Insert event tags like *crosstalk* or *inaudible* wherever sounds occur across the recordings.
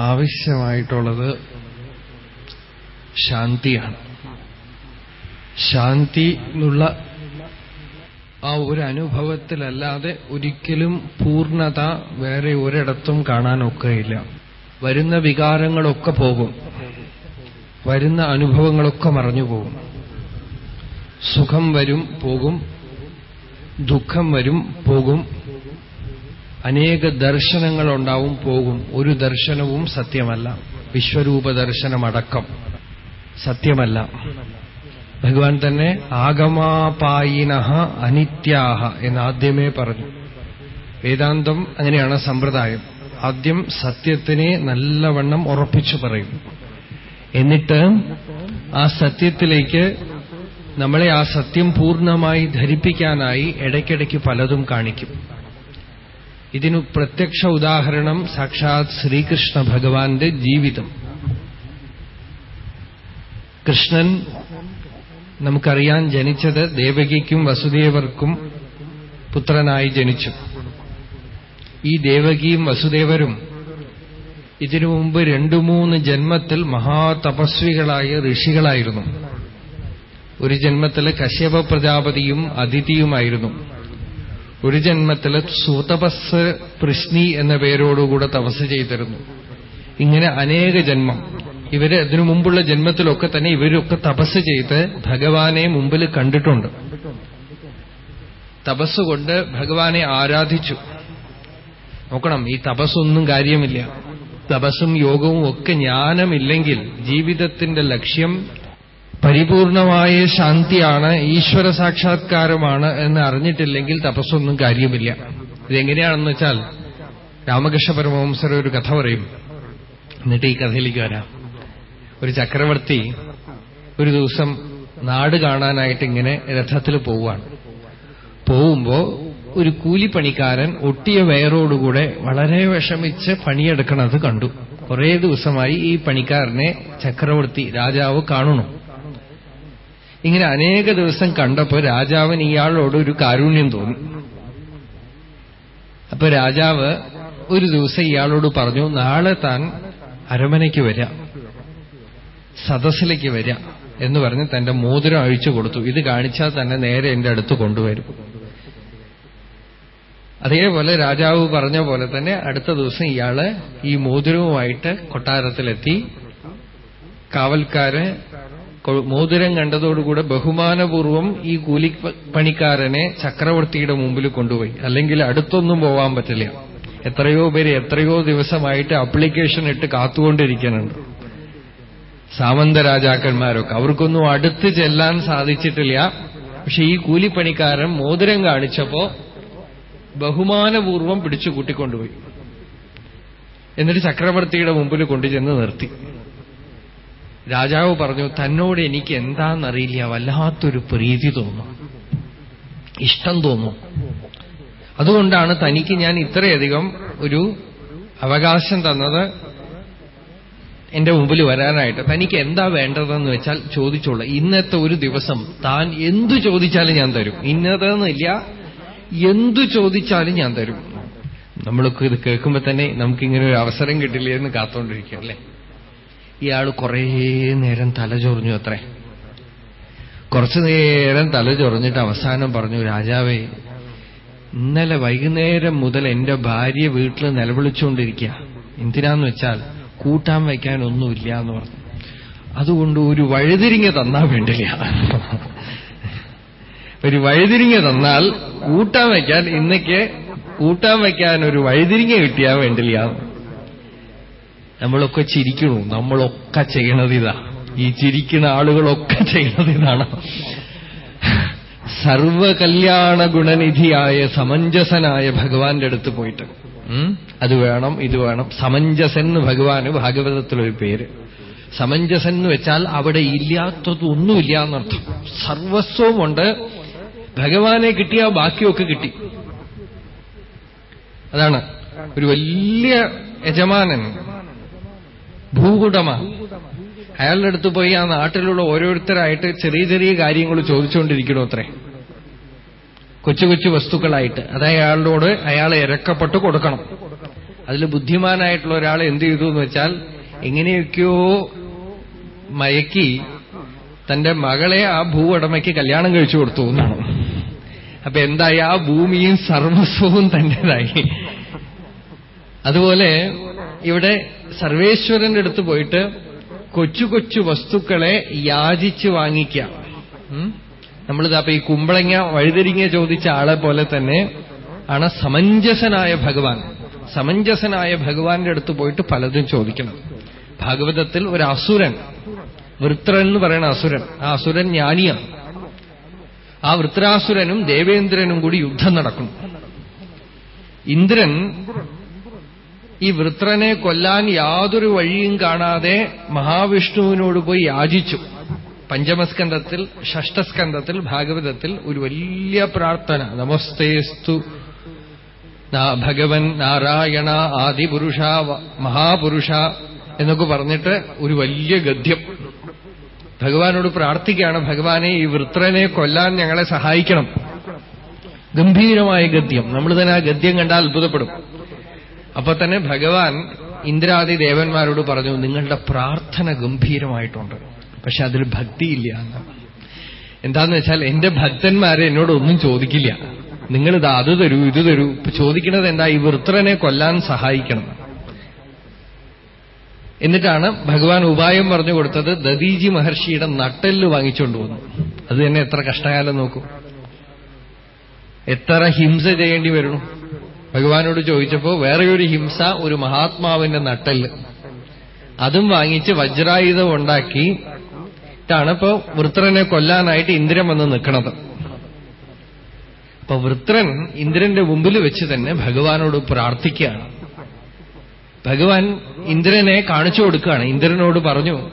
ആവശ്യമായിട്ടുള്ളത് ശാന്തിയാണ്. ശാന്തി എന്നുള്ള ആ ഒരു അനുഭവത്തിലല്ലാതെ ഒരിക്കലും പൂർണത വേറെ ഒരിടത്തും കാണാനൊക്കെയില്ല. വരുന്ന വികാരങ്ങളൊക്കെ പോകും. വരുന്ന അനുഭവങ്ങളൊക്കെ മറഞ്ഞു പോകും. സുഖം വരും പോകും. ദുഃഖം വരും പോകും. അനേക ദർശനങ്ങൾ ഉണ്ടാവും പോകും. ഒരു ദർശനവും സത്യമല്ല. വിശ്വരൂപ ദർശനമടക്കം സത്യമല്ല. ഭഗവാൻ തന്നെ ആഗമാപായിന അനിത്യാഹ എന്ന് ആദ്യമേ പറഞ്ഞു. വേദാന്തം അങ്ങനെയാണ് സമ്പ്രദായം. ആദ്യം സത്യത്തിനെ നല്ലവണ്ണം ഉറപ്പിച്ചു പറയും. എന്നിട്ട് ആ സത്യത്തിലേക്ക് നമ്മളെ ആ സത്യം പൂർണമായി ധരിപ്പിക്കാനായി ഇടയ്ക്കിടയ്ക്ക് പലതും കാണിക്കും. ഇതിനു പ്രത്യക്ഷ ഉദാഹരണം സാക്ഷാത് ശ്രീകൃഷ്ണ ഭഗവാന്റെ ജീവിതം. കൃഷ്ണൻ നമുക്കറിയാൻ ജനിച്ചത് ദേവകിക്കും വസുദേവർക്കും പുത്രനായി ജനിച്ചു. ഈ ദേവകിയും വസുദേവരും ഇതിനു മുമ്പ് രണ്ടു മൂന്ന് ജന്മത്തിൽ മഹാതപസ്വികളായ ഋഷികളായിരുന്നു. ഒരു ജന്മത്തിൽ കശ്യപ പ്രജാപതിയും അതിഥിയുമായിരുന്നു. ഒരു ജന്മത്തിൽ സുതപസ് പ്രശ്നി എന്ന പേരോടുകൂടെ തപസ് ചെയ്തിരുന്നു. ഇങ്ങനെ അനേക ജന്മം. ഇവർ അതിനു മുമ്പുള്ള ജന്മത്തിലൊക്കെ തന്നെ ഇവരൊക്കെ തപസ് ചെയ്ത് ഭഗവാനെ മുമ്പിൽ കണ്ടിട്ടുണ്ട്. തപസ്സുകൊണ്ട് ഭഗവാനെ ആരാധിച്ചു. നോക്കണം ഈ തപസ്സൊന്നും കാര്യമില്ല. തപസ്സും യോഗവും ഒക്കെ ജ്ഞാനമില്ലെങ്കിൽ ജീവിതത്തിന്റെ ലക്ഷ്യം പരിപൂർണമായ ശാന്തിയാണ് ഈശ്വര സാക്ഷാത്കാരമാണ് എന്ന് അറിഞ്ഞിട്ടില്ലെങ്കിൽ തപസ്സൊന്നും കാര്യമില്ല. ഇതെങ്ങനെയാണെന്ന് വെച്ചാൽ രാമകൃഷ്ണ പരമവംസർ ഒരു കഥ പറയും. എന്നിട്ട് ഈ കഥയിലേക്ക് വരാം. ഒരു ചക്രവർത്തി ഒരു ദിവസം നാട് കാണാനായിട്ട് ഇങ്ങനെ രഥത്തിൽ പോവുകയാണ്. പോവുമ്പോ ഒരു കൂലിപ്പണിക്കാരൻ ഒട്ടിയ വയറോടുകൂടെ വളരെ വിഷമിച്ച് പണിയെടുക്കണത് കണ്ടു. കുറേ ദിവസമായി ഈ പണിക്കാരനെ ചക്രവർത്തി രാജാവ് കാണണു ഇങ്ങനെ അനേക ദിവസം കണ്ടപ്പോ രാജാവിന് ഇയാളോട് ഒരു കാരുണ്യം തോന്നി. അപ്പൊ രാജാവ് ഒരു ദിവസം ഇയാളോട് പറഞ്ഞു നാളെ താൻ അരമനയ്ക്ക് വരാം സദസ്സിലേക്ക് വരിക എന്ന് പറഞ്ഞ് തന്റെ മോതിരം അഴിച്ചു കൊടുത്തു. ഇത് കാണിച്ചാൽ തന്നെ നേരെ എന്റെ അടുത്ത് കൊണ്ടുവരും. അതേപോലെ രാജാവ് പറഞ്ഞ പോലെ തന്നെ അടുത്ത ദിവസം ഇയാൾ ഈ മോതിരവുമായിട്ട് കൊട്ടാരത്തിലെത്തി. കാവൽക്കാര് മോതിരം കണ്ടതോടുകൂടെ ബഹുമാനപൂർവം ഈ കൂലിപ്പണിക്കാരനെ ചക്രവർത്തിയുടെ മുമ്പിൽ കൊണ്ടുപോയി. അല്ലെങ്കിൽ അടുത്തൊന്നും പോവാൻ പറ്റില്ല. എത്രയോ പേര് എത്രയോ ദിവസമായിട്ട് അപ്ലിക്കേഷൻ ഇട്ട് കാത്തുകൊണ്ടിരിക്കുന്നുണ്ട്. സാമന്ത രാജാക്കന്മാരൊക്കെ. അവർക്കൊന്നും അടുത്ത് ചെല്ലാൻ സാധിച്ചിട്ടില്ല. പക്ഷെ ഈ കൂലിപ്പണിക്കാരൻ മോതിരം കാണിച്ചപ്പോ ബഹുമാനപൂർവം പിടിച്ചു കൂട്ടിക്കൊണ്ടുപോയി എന്നിട്ട് ചക്രവർത്തിയുടെ മുമ്പിൽ കൊണ്ടുചെന്ന് നിർത്തി. രാജാവ് പറഞ്ഞു തന്നോട് എനിക്ക് എന്താണെന്നറിയില്ല വല്ലാത്തൊരു പ്രീതി തോന്നും. ഇഷ്ടം തോന്നും. അതുകൊണ്ടാണ് തനിക്ക് ഞാൻ ഇത്രയധികം ഒരു അവകാശം തന്നത് എന്റെ മുമ്പിൽ വരാനായിട്ട്. തനിക്ക് എന്താ വേണ്ടതെന്ന് വെച്ചാൽ ചോദിച്ചോളൂ. ഇന്നത്തെ ഒരു ദിവസം താൻ എന്തു ചോദിച്ചാലും ഞാൻ തരും. ഇന്നതെന്നില്ല എന്തു ചോദിച്ചാലും ഞാൻ തരും. നമ്മളൊക്കെ ഇത് കേൾക്കുമ്പോൾ തന്നെ നമുക്കിങ്ങനെ ഒരു അവസരം കിട്ടില്ലേ എന്ന് കാത്തോണ്ടിരിക്കും അല്ലേ? ഇയാൾ കുറേ നേരം തല ചൊറിഞ്ഞു അത്രേ. കുറച്ചു നേരം തല ചൊറിഞ്ഞിട്ട് അവസാനം പറഞ്ഞു രാജാവേ ഇന്നലെ വൈകുന്നേരം മുതൽ എന്റെ ഭാര്യ വീട്ടിൽ നിലവിളിച്ചുകൊണ്ടിരിക്കുക എന്തിനാന്ന് വെച്ചാൽ കൂട്ടാൻ വയ്ക്കാൻ ഒന്നുമില്ല എന്ന് പറഞ്ഞു. അതുകൊണ്ട് ഒരു വഴുതിരിങ്ങ തന്നാ വേണ്ടില്ല. ഒരു വഴുതിരിങ്ങ തന്നാൽ കൂട്ടാൻ വയ്ക്കാൻ ഇന്നേക്ക് കൂട്ടാൻ വയ്ക്കാൻ ഒരു വഴുതിരിങ്ങ കിട്ടിയാ വേണ്ടില്ല. നമ്മളൊക്കെ ചിരിക്കണു നമ്മളൊക്കെ ചെയ്യണത് ഇതാ. ഈ ചിരിക്കുന്ന ആളുകളൊക്കെ ചെയ്യണത് ഇതാണ്. സർവകല്യാണ ഗുണനിധിയായ സമഞ്ജസനായ ഭഗവാന്റെ അടുത്ത് പോയിട്ട്. അത് വേണം ഇത് വേണം. സമഞ്ജസൻ ഭഗവാന് ഭാഗവതത്തിലൊരു പേര്. സമഞ്ജസൻ എന്ന് വെച്ചാൽ അവിടെ ഇല്ലാത്തതൊന്നുമില്ല എന്നർത്ഥം. സർവസ്വമുണ്ട് ഭഗവാനെ കിട്ടിയ ബാക്കിയൊക്കെ കിട്ടി. അതാണ്. ഒരു വലിയ യജമാനൻ ഭൂകുടമ. അയാളുടെ അടുത്ത് പോയി ആ നാട്ടിലുള്ള ഓരോരുത്തരായിട്ട് ചെറിയ ചെറിയ കാര്യങ്ങൾ ചോദിച്ചുകൊണ്ടിരിക്കണോ അത്രേ. കൊച്ചു കൊച്ചു വസ്തുക്കളായിട്ട്. അത് അയാളോട് അയാളെ ഇരക്കപ്പെട്ട് കൊടുക്കണം. അതിൽ ബുദ്ധിമാനായിട്ടുള്ള ഒരാൾ എന്ത് ചെയ്തു എന്ന് വെച്ചാൽ എങ്ങനെയൊക്കെയോ മയക്കി തന്റെ മകളെ ആ ഭൂവടമയ്ക്ക് കല്യാണം കഴിച്ചു കൊടുത്തു എന്നാണ്. അപ്പൊ എന്തായി? ആ ഭൂമിയും സർവസ്വവും തന്റേതായി അതുപോലെ ഇവിടെ സർവേശ്വരന്റെ അടുത്ത് പോയിട്ട് കൊച്ചു കൊച്ചു വസ്തുക്കളെ യാചിച്ച് വാങ്ങിക്കാം. നമ്മളിത് അപ്പൊ ഈ കുമ്പളങ്ങ വഴുതിരിങ്ങ ചോദിച്ച ആളെ പോലെ തന്നെ ആണ് സമഞ്ജസനായ ഭഗവാൻ. സമഞ്ജസനായ ഭഗവാന്റെ അടുത്ത് പോയിട്ട് പലതും ചോദിക്കണം. ഭാഗവതത്തിൽ ഒരു അസുരൻ വൃത്രൻ എന്ന് പറയുന്ന അസുരൻ ആ അസുരൻ ജ്ഞാനിയാണ് ആ വൃത്രാസുരനും ദേവേന്ദ്രനും കൂടി യുദ്ധം നടക്കുന്നു. ഇന്ദ്രൻ ഈ വൃത്രനെ കൊല്ലാൻ യാതൊരു വഴിയും കാണാതെ മഹാവിഷ്ണുവിനോട് പോയി യാചിച്ചു. പഞ്ചമസ്കന്ധത്തിൽ ഷഷ്ടസ്കന്ധത്തിൽ ഭാഗവതത്തിൽ ഒരു വലിയ പ്രാർത്ഥന. നമസ്തേസ്തു. ഭഗവൻ നാരായണ ആദിപുരുഷ മഹാപുരുഷ എന്നൊക്കെ പറഞ്ഞിട്ട് ഒരു വലിയ ഗദ്യം. ഭഗവാനോട് പ്രാർത്ഥിക്കുകയാണ് ഭഗവാനെ ഈ വൃത്രനെ കൊല്ലാൻ ഞങ്ങളെ സഹായിക്കണം. ഗംഭീരമായ ഗദ്യം. നമ്മൾ തന്നെ ആ ഗദ്യം കണ്ടാൽ അത്ഭുതപ്പെടും. അപ്പൊ തന്നെ ഭഗവാൻ ഇന്ദ്രാദി ദേവന്മാരോട് പറഞ്ഞു നിങ്ങളുടെ പ്രാർത്ഥന ഗംഭീരമായിട്ടുണ്ട്. പക്ഷെ അതിൽ ഭക്തിയില്ല എന്ന്. എന്താന്ന് വെച്ചാൽ എന്റെ ഭക്തന്മാരെ എന്നോട് ഒന്നും ചോദിക്കില്ല. നിങ്ങളിത് അത് തരൂ ഇത് തരൂ. ഇപ്പൊ ചോദിക്കുന്നത് എന്താ? ഈ വൃത്രനെ കൊല്ലാൻ സഹായിക്കണം. എന്നിട്ടാണ് ഭഗവാൻ ഉപായം പറഞ്ഞു കൊടുത്തത് ദദീജി മഹർഷിയുടെ നട്ടെല്ല് വാങ്ങിച്ചുകൊണ്ട് വന്നു. അത് തന്നെ എത്ര കഷ്ടകാലം നോക്കൂ. എത്ര ഹിംസ ചെയ്യേണ്ടി വരുന്നു. ഭഗവാനോട് ചോദിച്ചപ്പോ വേറെ ഒരു ഹിംസ ഒരു മഹാത്മാവിന്റെ നട്ടൽ അതും വാങ്ങിച്ച് വജ്രായുധം ഉണ്ടാക്കി ാണ് ഇപ്പോ വൃത്രനെ കൊല്ലാനായിട്ട് ഇന്ദ്രൻ വന്ന് നിൽക്കണത്. അപ്പൊ വൃത്രൻ ഇന്ദ്രന്റെ മുമ്പിൽ വെച്ച് തന്നെ ഭഗവാനോട് പ്രാർത്ഥിക്കുകയാണ്. ഭഗവാൻ ഇന്ദ്രനെ കാണിച്ചു കൊടുക്കുകയാണ്. ഇന്ദ്രനോട് പറഞ്ഞു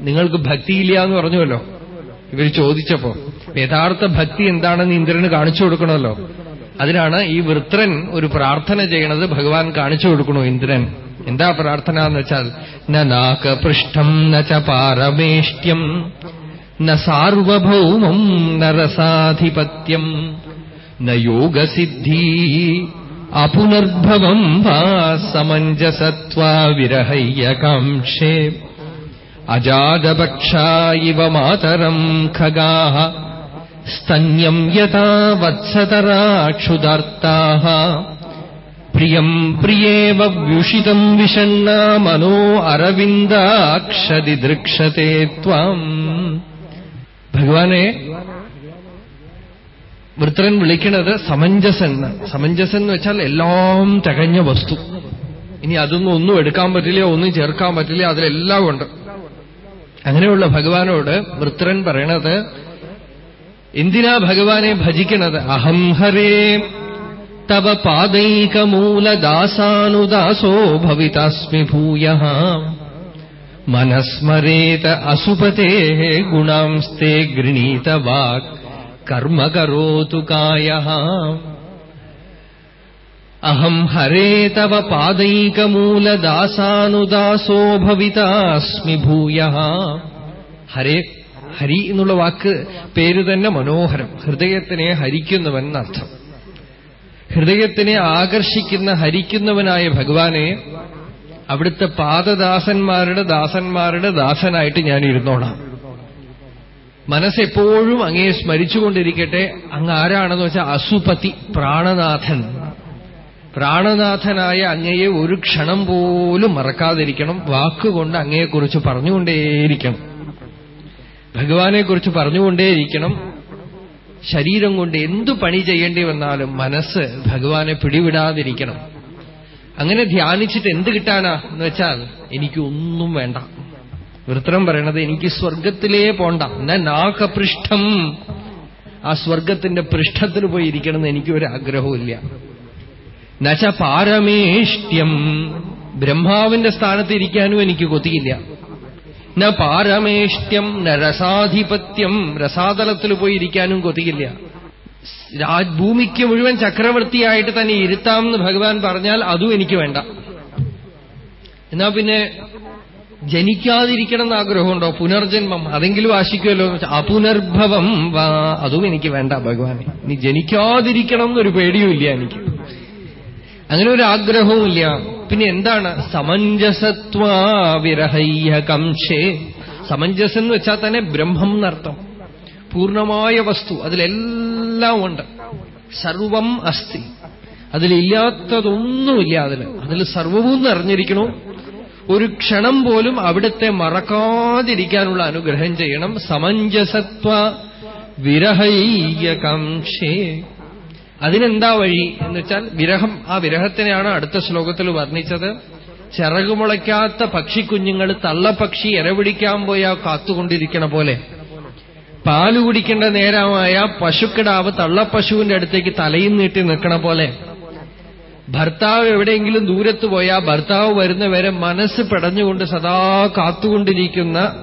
നിങ്ങൾക്ക് ഭക്തിയില്ല എന്ന് പറഞ്ഞുവല്ലോ? ഇവർ ചോദിച്ചപ്പോ യഥാർത്ഥ ഭക്തി എന്താണെന്ന് ഇന്ദ്രന് കാണിച്ചു കൊടുക്കണമല്ലോ. അതിനാണ് ഈ വൃത്രൻ ഒരു പ്രാർത്ഥന ചെയ്യണത് ഭഗവാൻ കാണിച്ചു കൊടുക്കണു ഇന്ദ്രൻ. എന്താ പ്രാർത്ഥന എന്ന് വെച്ചാൽ ന നാകപൃഷ്ഠം ന ച പാരമേഷ്ട്യം ന സാർവഭൗമം ന രസാധിപത്യം ന യോഗസിദ്ധി അപുനർഭവം വാ സമഞ്ജസത്വാ വിരഹയ്യകാംക്ഷേ അജാതപക്ഷാ ഇവ മാതരം ഖഗാ സ്തന്യം യഥാ വത്സതരാക്ഷുദാർത്താः പ്രിയം പ്രിയേവ വ്യുഷിതം വിഷണ്ണ മനോ അരവിന്ദാക്ഷതി ദൃക്ഷത്തെ ത്വം ഭഗവാനെ വൃത്രൻ വിളിക്കുന്നത് സമഞ്ജസൻ. സമഞ്ജസൻ എന്ന് വെച്ചാൽ എല്ലാം തികഞ്ഞ വസ്തു. ഇനി അതൊന്നും ഒന്നും എടുക്കാൻ പറ്റില്ല ഒന്നും ചേർക്കാൻ പറ്റില്ല അതിലെല്ലാം ഉണ്ട്. അങ്ങനെയുള്ള ഭഗവാനോട് വൃത്രൻ പറയണത് എന്തിനാ ഭഗവാനെ ഭജിക്കണത് അഹം ഹരേ തവ പാദൈകമൂലദാസാനുദാസോ ഭവിതാസ്മി ഭൂയ മനസ്മരേത അസുപതേ ഗുണാംസ്തേ ഗൃണീത വാക് കർമ്മ കരോതു കായ അഹം ഹരേ തവ പാദൈകമൂലദാസാനുദാസോ ഭവിതാസ്മി ഭൂയ ഹരേ ഹരി എന്നുള്ള വാക്ക് പേര് തന്നെ മനോഹരം. ഹൃദയത്തിനെ ഹരിക്കുന്നവൻ എന്നർത്ഥം. ഹൃദയത്തിനെ ആകർഷിക്കുന്ന ഹരിക്കുന്നവനായ ഭഗവാനെ അവിടുത്തെ പാദദാസന്മാരുടെ ദാസന്മാരുടെ ദാസനായിട്ട് ഞാൻ ഇരുന്നോളാം. മനസ്സെപ്പോഴും അങ്ങയെ സ്മരിച്ചുകൊണ്ടിരിക്കട്ടെ. അങ്ങ് ആരാണെന്ന് വെച്ചാൽ അസുപതി പ്രാണനാഥൻ. പ്രാണനാഥനായ അങ്ങയെ ഒരു ക്ഷണം പോലും മറക്കാതിരിക്കണം. വാക്കുകൊണ്ട് അങ്ങയെക്കുറിച്ച് പറഞ്ഞുകൊണ്ടേയിരിക്കണം. ഭഗവാനെക്കുറിച്ച് പറഞ്ഞുകൊണ്ടേയിരിക്കണം. ശരീരം കൊണ്ട് എന്തു പണി ചെയ്യേണ്ടി വന്നാലും മനസ്സ് ഭഗവാനെ പിടിവിടാതിരിക്കണം. അങ്ങനെ ധ്യാനിച്ചിട്ട് എന്ത് കിട്ടാനാ എന്ന് വെച്ചാൽ എനിക്കൊന്നും വേണ്ട. വൃത്രം പറയണത് എനിക്ക് സ്വർഗത്തിലേ പോണ്ട. എന്നാ നാക്കപൃഷ്ഠം ആ സ്വർഗത്തിന്റെ പൃഷ്ഠത്തിൽ പോയി ഒരു എനിക്കൊരു ആഗ്രഹവുമില്ല നശ പാരമേഷ്ട്യം. ബ്രഹ്മാവിന്റെ സ്ഥാനത്ത് ഇരിക്കാനും എനിക്ക് കൊത്തിയില്ല ന പാരമേഷ്ട്യം ന രസാധിപത്യം. രസാതലത്തിൽ പോയി ഇരിക്കാനും കൊതിയില്ല. രാജ്ഭൂമിക്ക് മുഴുവൻ ചക്രവർത്തിയായിട്ട് തന്നെ ഇരുത്താം എന്ന് ഭഗവാൻ പറഞ്ഞാൽ അതും എനിക്ക് വേണ്ട. എന്നാ പിന്നെ ജനിക്കാതിരിക്കണം എന്ന് ആഗ്രഹമുണ്ടോ പുനർജന്മം അതെങ്കിലും ആശിക്കുമല്ലോ. അപുനർഭവം വാ അതും എനിക്ക് വേണ്ട ഭഗവാനെ. ഇനി ജനിക്കാതിരിക്കണം എന്നൊരു പേടിയുമില്ല എനിക്ക്. അങ്ങനെ ഒരു ആഗ്രഹവുമില്ല. പിന്നെ എന്താണ്? സമഞ്ജസത്വാവിരഹയ്യ കംശേ. സമഞ്ജസം എന്ന് വെച്ചാൽ തന്നെ ബ്രഹ്മം എന്നർത്ഥം. പൂർണമായ വസ്തു അതിലെല്ലാം ഉണ്ട്. സർവം അസ്ഥി അതിലില്ലാത്തതൊന്നുമില്ല അതിൽ. അതിൽ സർവവും നിറഞ്ഞിരിക്കണു ഒരു ക്ഷണം പോലും അവിടുത്തെ മറക്കാതിരിക്കാനുള്ള അനുഗ്രഹം ചെയ്യണം. സമഞ്ജസത്വ വിരഹയ്യകംഷേ അതിനെന്താ വഴി എന്ന് വെച്ചാൽ വിരഹം ആ വിരഹത്തിനെയാണ് അടുത്ത ശ്ലോകത്തിൽ വർണിച്ചത്. ചിറകുമുളയ്ക്കാത്ത പക്ഷിക്കുഞ്ഞുങ്ങൾ തള്ളപ്പക്ഷി ഇരപിടിക്കാൻ പോയാ കാത്തുകൊണ്ടിരിക്കണ പോലെ. പാൽ കുടിക്കേണ്ട നേരമായ പശുക്കിടാവ് തള്ളപ്പശുവിന്റെ അടുത്തേക്ക് തലയും നീട്ടി നിൽക്കണ പോലെ. ഭർത്താവ് എവിടെയെങ്കിലും ദൂരത്ത് പോയാ ഭർത്താവ് വരുന്നവരെ മനസ്സ് പെടഞ്ഞുകൊണ്ട് സദാ കാത്തുകൊണ്ടിരിക്കുന്ന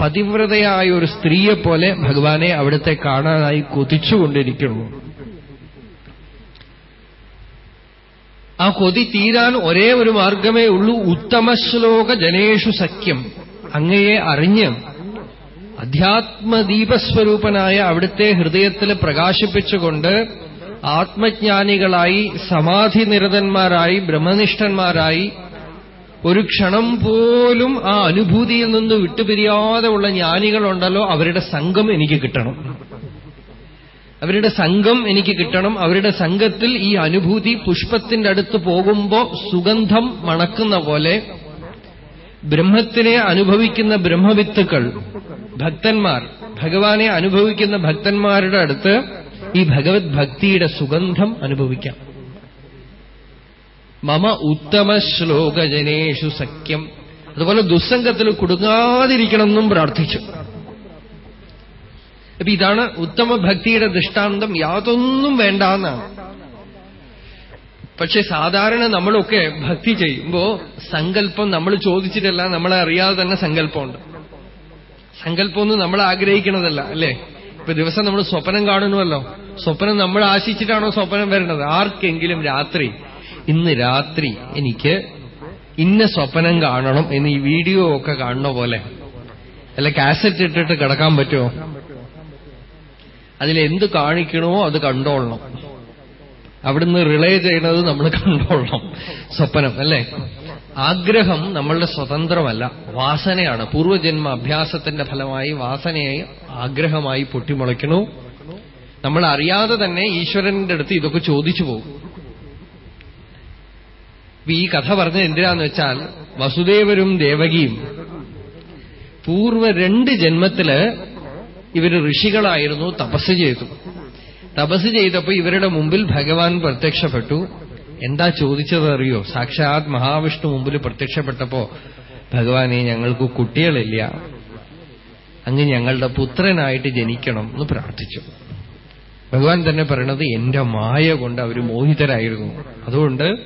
പതിവ്രതയായ ഒരു സ്ത്രീയെപ്പോലെ ഭഗവാനെ അവിടുത്തെ കാണാനായി കൊതിച്ചുകൊണ്ടിരിക്കുന്നു. ആ കൊതി തീരാൻ ഒരേ ഒരു മാർഗമേ ഉള്ളൂ. ഉത്തമശ്ലോക ജനേഷു സഖ്യം. അങ്ങയെ അറിഞ്ഞ് അധ്യാത്മദീപസ്വരൂപനായ അവിടുത്തെ ഹൃദയത്തിൽ പ്രകാശിപ്പിച്ചുകൊണ്ട് ആത്മജ്ഞാനികളായി സമാധി നിരതന്മാരായി ബ്രഹ്മനിഷ്ഠന്മാരായി ഒരു ക്ഷണം പോലും ആ അനുഭൂതിയിൽ നിന്ന് വിട്ടുപിരിയാതെ ഉള്ള ജ്ഞാനികളുണ്ടല്ലോ. അവരുടെ സംഘം എനിക്ക് കിട്ടണം. അവരുടെ സംഘം എനിക്ക് കിട്ടണം. അവരുടെ സംഘത്തിൽ ഈ അനുഭൂതി പുഷ്പത്തിന്റെ അടുത്ത് പോകുമ്പോ സുഗന്ധം മണക്കുന്ന പോലെ ബ്രഹ്മത്തിനെ അനുഭവിക്കുന്ന ബ്രഹ്മവിത്തുക്കൾ ഭക്തന്മാർ ഭഗവാനെ അനുഭവിക്കുന്ന ഭക്തന്മാരുടെ അടുത്ത് ഈ ഭഗവത് ഭക്തിയുടെ സുഗന്ധം അനുഭവിക്കാം. മമ ഉത്തമ ശ്ലോകജനേഷു സഖ്യം. അതുപോലെ ദുസ്സംഗത്തിൽ കുടുങ്ങാതിരിക്കണമെന്നും പ്രാർത്ഥിച്ചു. അപ്പൊ ഇതാണ് ഉത്തമ ഭക്തിയുടെ ദൃഷ്ടാന്തം. യാതൊന്നും വേണ്ട എന്നാണ് പക്ഷെ സാധാരണ നമ്മളൊക്കെ ഭക്തി ചെയ്യുമ്പോ സങ്കല്പം നമ്മൾ ചോദിച്ചിട്ടല്ല നമ്മളെ അറിയാതെ തന്നെ സങ്കല്പമുണ്ട്. സങ്കല്പമൊന്നും നമ്മൾ ആഗ്രഹിക്കണതല്ല അല്ലേ? ഇപ്പൊ ദിവസം നമ്മൾ സ്വപ്നം കാണുന്നുവല്ലോ. സ്വപ്നം നമ്മൾ ആശിച്ചിട്ടാണോ സ്വപ്നം വരേണ്ടത് ആർക്കെങ്കിലും രാത്രി ഇന്ന് രാത്രി എനിക്ക് ഇന്ന സ്വപ്നം കാണണം എന്ന് ഈ വീഡിയോ ഒക്കെ കാണുന്ന പോലെ. അല്ല കാസറ്റ് ഇട്ടിട്ട് കിടക്കാൻ പറ്റുമോ? അതിലെന്ത് കാണിക്കണമോ അത് കണ്ടോളണം. അവിടുന്ന് റിലേ ചെയ്യണത് നമ്മൾ കണ്ടോളണം. സ്വപ്നം അല്ലേ? ആഗ്രഹം നമ്മളുടെ സ്വതന്ത്രമല്ല. വാസനയാണ്. പൂർവജന്മ അഭ്യാസത്തിന്റെ ഫലമായി വാസനയെ ആഗ്രഹമായി പൊട്ടിമുളയ്ക്കണു. നമ്മൾ അറിയാതെ തന്നെ ഈശ്വരന്റെ അടുത്ത് ഇതൊക്കെ ചോദിച്ചു പോകും. ഈ കഥ പറഞ്ഞത് എന്തിനാന്ന് വെച്ചാൽ വസുദേവരും ദേവകിയും പൂർവ രണ്ട് ജന്മത്തിൽ ഇവർ ഋഷികളായിരുന്നു തപസ് ചെയ്തു. തപസ് ചെയ്തപ്പോ ഇവരുടെ മുമ്പിൽ ഭഗവാൻ പ്രത്യക്ഷപ്പെട്ടു. എന്താ ചോദിച്ചതറിയോ? സാക്ഷാത് മഹാവിഷ്ണു മുമ്പിൽ പ്രത്യക്ഷപ്പെട്ടപ്പോ ഭഗവാനെ ഞങ്ങൾക്ക് കുട്ടികളില്ല. അങ്ങ് ഞങ്ങളുടെ പുത്രനായിട്ട് ജനിക്കണം എന്ന് പ്രാർത്ഥിച്ചു. ഭഗവാൻ തന്നെ പറയണത് എന്റെ മായ കൊണ്ട് അവർ മോഹിതരായിരുന്നു. അതുകൊണ്ട്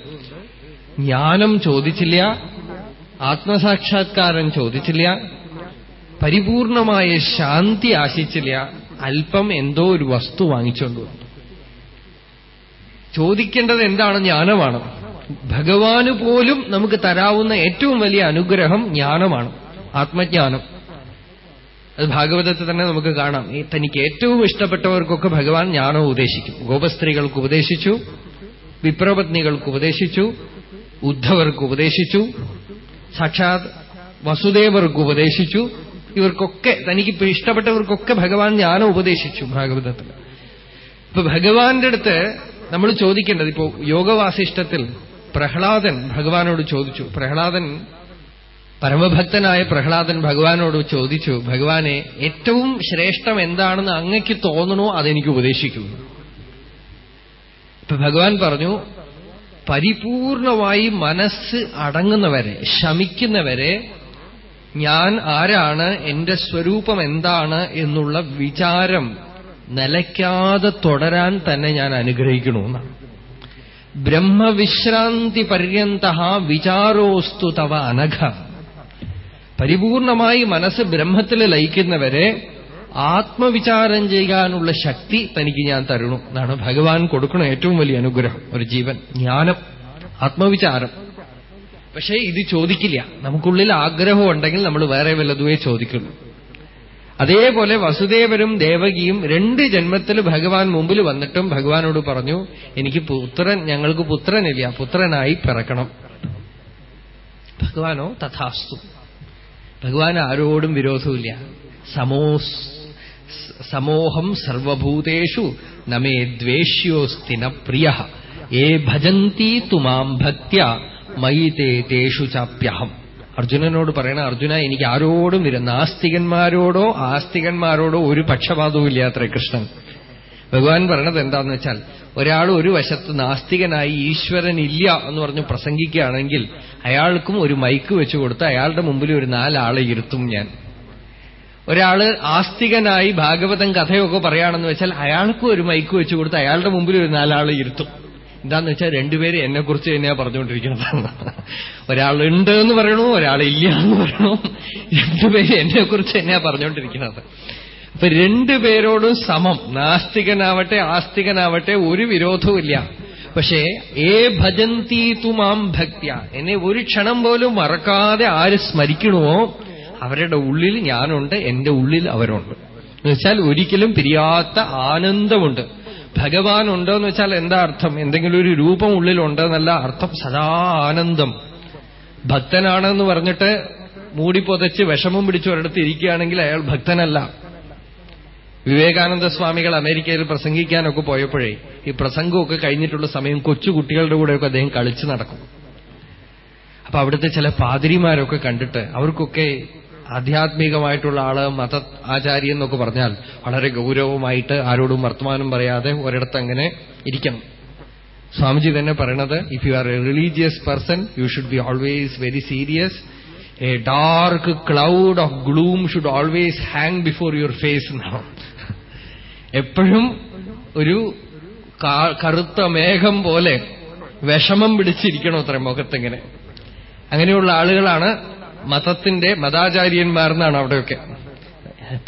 ജ്ഞാനം ചോദിച്ചില്ല ആത്മസാക്ഷാത്കാരം ചോദിച്ചില്ല പരിപൂർണമായ ശാന്തി ആശിച്ചില്ല. അല്പം എന്തോ ഒരു വസ്തു വാങ്ങിച്ചുകൊണ്ട് ചോദിക്കേണ്ടത് എന്താണ് ജ്ഞാനമാണ്? ഭഗവാന് പോലും നമുക്ക് തരാവുന്ന ഏറ്റവും വലിയ അനുഗ്രഹം ജ്ഞാനമാണ്. ആത്മജ്ഞാനം. അത് ഭാഗവതത്തിൽ തന്നെ നമുക്ക് കാണാം. തനിക്ക് ഏറ്റവും ഇഷ്ടപ്പെട്ടവർക്കൊക്കെ ഭഗവാൻ ജ്ഞാനം ഉപദേശിക്കും. ഗോപസ്ത്രീകൾക്ക് ഉപദേശിച്ചു വിപ്രപത്നികൾക്ക് ഉപദേശിച്ചു ഉദ്ധവർക്ക് ഉപദേശിച്ചു സാക്ഷാത് വസുദേവർക്ക് ഉപദേശിച്ചു ഇവർക്കൊക്കെ തനിക്ക് ഇഷ്ടപ്പെട്ടവർക്കൊക്കെ ഭഗവാൻ ജ്ഞാനം ഉപദേശിച്ചു ഭാഗവതത്തിൽ. ഇപ്പൊ ഭഗവാന്റെ അടുത്ത് നമ്മൾ ചോദിക്കേണ്ടത് ഇപ്പോ യോഗവാസിഷ്ടത്തിൽ പ്രഹ്ലാദൻ ഭഗവാനോട് ചോദിച്ചു. പ്രഹ്ലാദൻ പരമഭക്തനായ പ്രഹ്ലാദൻ ഭഗവാനോട് ചോദിച്ചു ഭഗവാനെ ഏറ്റവും ശ്രേഷ്ഠം എന്താണെന്ന് അങ്ങയ്ക്ക് തോന്നണോ അതെനിക്ക് ഉപദേശിക്കുന്നു ഇപ്പൊ ഭഗവാൻ പറഞ്ഞു പരിപൂർണമായി മനസ്സ് അടങ്ങുന്നവരെ ശമിക്കുന്നവരെ ഞാൻ ആരാണ്? എന്റെ സ്വരൂപം എന്താണ്? എന്നുള്ള വിചാരം നിലയ്ക്കാതെ തുടരാൻ തന്നെ ഞാൻ അനുഗ്രഹിക്കണമെന്നാണ് ബ്രഹ്മവിശ്രാന്തി പര്യന്ത വിചാരോസ്തു തവ അനഘ. പരിപൂർണമായി മനസ്സ് ബ്രഹ്മത്തിൽ ലയിക്കുന്നവരെ ആത്മവിചാരം ചെയ്യാനുള്ള ശക്തി തനിക്ക് ഞാൻ തരണം എന്നാണ് ഭഗവാൻ കൊടുക്കുന്ന ഏറ്റവും വലിയ അനുഗ്രഹം. ഒരു ജീവൻ ജ്ഞാനം ആത്മവിചാരം. പക്ഷേ ഇത് ചോദിക്കില്ല. നമുക്കുള്ളിൽ ആഗ്രഹം ഉണ്ടെങ്കിൽ നമ്മൾ വേറെ വല്ലതുവേ ചോദിക്കുള്ളൂ അതേപോലെ വസുദേവനും ദേവകിയും രണ്ട് ജന്മത്തിൽ ഭഗവാൻ മുമ്പിൽ വന്നിട്ടും ഭഗവാനോട് പറഞ്ഞു എനിക്ക് പുത്രൻ ഞങ്ങൾക്ക് പുത്രനില്ല പുത്രനായി പിറക്കണം. ഭഗവാനോ തഥാസ്തു. ഭഗവാൻ ആരോടും വിരോധമില്ല സമോസ് സമോഹം സർവഭൂതേഷു നമേ ദ്വേഷ്യോസ്തി പ്രിയ. ഏ ഭജന്തി തുമാം ഭക്യ തേ തേഷു ചാപ്യഹം. അർജുനനോട് പറയണ അർജുന എനിക്ക് ആരോടും വരും നാസ്തികന്മാരോടോ ആസ്തികന്മാരോടോ ഒരു പക്ഷപാതവും ഇല്ലാത്ര കൃഷ്ണൻ. ഭഗവാൻ പറയണത് എന്താന്ന് വെച്ചാൽ ഒരാൾ ഒരു വശത്ത് നാസ്തികനായി ഈശ്വരൻ ഇല്ല എന്ന് പറഞ്ഞ് പ്രസംഗിക്കുകയാണെങ്കിൽ അയാൾക്കും ഒരു മൈക്ക് വെച്ചു കൊടുത്ത് അയാളുടെ മുമ്പിൽ ഒരു നാലാളെ ഇരുത്തും ഞാൻ. ഒരാൾ ആസ്തികനായി ഭാഗവതം കഥയൊക്കെ പറയുകയാണെന്ന് വെച്ചാൽ അയാൾക്കും ഒരു മൈക്ക് വെച്ചു കൊടുത്ത് അയാളുടെ മുമ്പിൽ ഒരു നാലാളെ ഇരുത്തും. എന്താന്ന് വെച്ചാൽ രണ്ടുപേര് എന്നെക്കുറിച്ച് തന്നെയാ പറഞ്ഞുകൊണ്ടിരിക്കുന്നത്. ഒരാളുണ്ട് എന്ന് പറയണു ഒരാളില്ല എന്ന് പറയണു? രണ്ടുപേര് എന്നെക്കുറിച്ച് തന്നെയാ പറഞ്ഞുകൊണ്ടിരിക്കുന്നത്. അപ്പൊ രണ്ടുപേരോടും സമം. നാസ്തികനാവട്ടെ ആസ്തികനാവട്ടെ ഒരു വിരോധവുമില്ല പക്ഷേ ഏ ഭജന്തി തുമാം ഭക്തിയ. എന്നെ ഒരു ക്ഷണം പോലും മറക്കാതെ ആര് സ്മരിക്കണമോ അവരുടെ ഉള്ളിൽ ഞാനുണ്ട് എന്റെ ഉള്ളിൽ അവരുണ്ട്. എന്നുവെച്ചാൽ ഒരിക്കലും പിരിയാത്ത ആനന്ദമുണ്ട്. ഭഗവാൻ ഉണ്ടോ എന്ന് വെച്ചാൽ എന്താ അർത്ഥം? എന്തെങ്കിലും ഒരു രൂപം ഉള്ളിലുണ്ടെന്നല്ല അർത്ഥം. സദാ ആനന്ദം. ഭക്തനാണെന്ന് പറഞ്ഞിട്ട് മൂടിപ്പൊതച്ച് വിഷമം പിടിച്ച് ഒരിടത്ത് ഇരിക്കുകയാണെങ്കിൽ അയാൾ ഭക്തനല്ല. വിവേകാനന്ദ സ്വാമികൾ അമേരിക്കയിൽ പ്രസംഗിക്കാനൊക്കെ പോയപ്പോഴേ ഈ പ്രസംഗമൊക്കെ കഴിഞ്ഞിട്ടുള്ള സമയം കൊച്ചു കുട്ടികളുടെ കൂടെയൊക്കെ അദ്ദേഹം കളിച്ചു നടക്കും. അപ്പൊ അവിടുത്തെ ചില പാതിരിമാരൊക്കെ കണ്ടിട്ട് അവർക്കൊക്കെ ആധ്യാത്മികമായിട്ടുള്ള ആൾ മത ആചാര്യ എന്നൊക്കെ പറഞ്ഞാൽ വളരെ ഗൗരവമായിട്ട് ആരോടും വർത്തമാനം പറയാതെ ഒരിടത്ത് അങ്ങനെ ഇരിക്കണം. സ്വാമിജി തന്നെ പറയണത് if you are a religious person you should be always very serious a dark cloud of gloom should always hang before your face എന്നാണ് എപ്പോഴും ഒരു കറുത്ത മേഘം പോലെ വിഷമം പിടിച്ചിരിക്കണം അത്ര മുഖത്തിങ്ങനെ. അങ്ങനെയുള്ള ആളുകളാണ് മതത്തിന്റെ മതാചാര്യന്മാരെന്നാണ് അവിടെയൊക്കെ.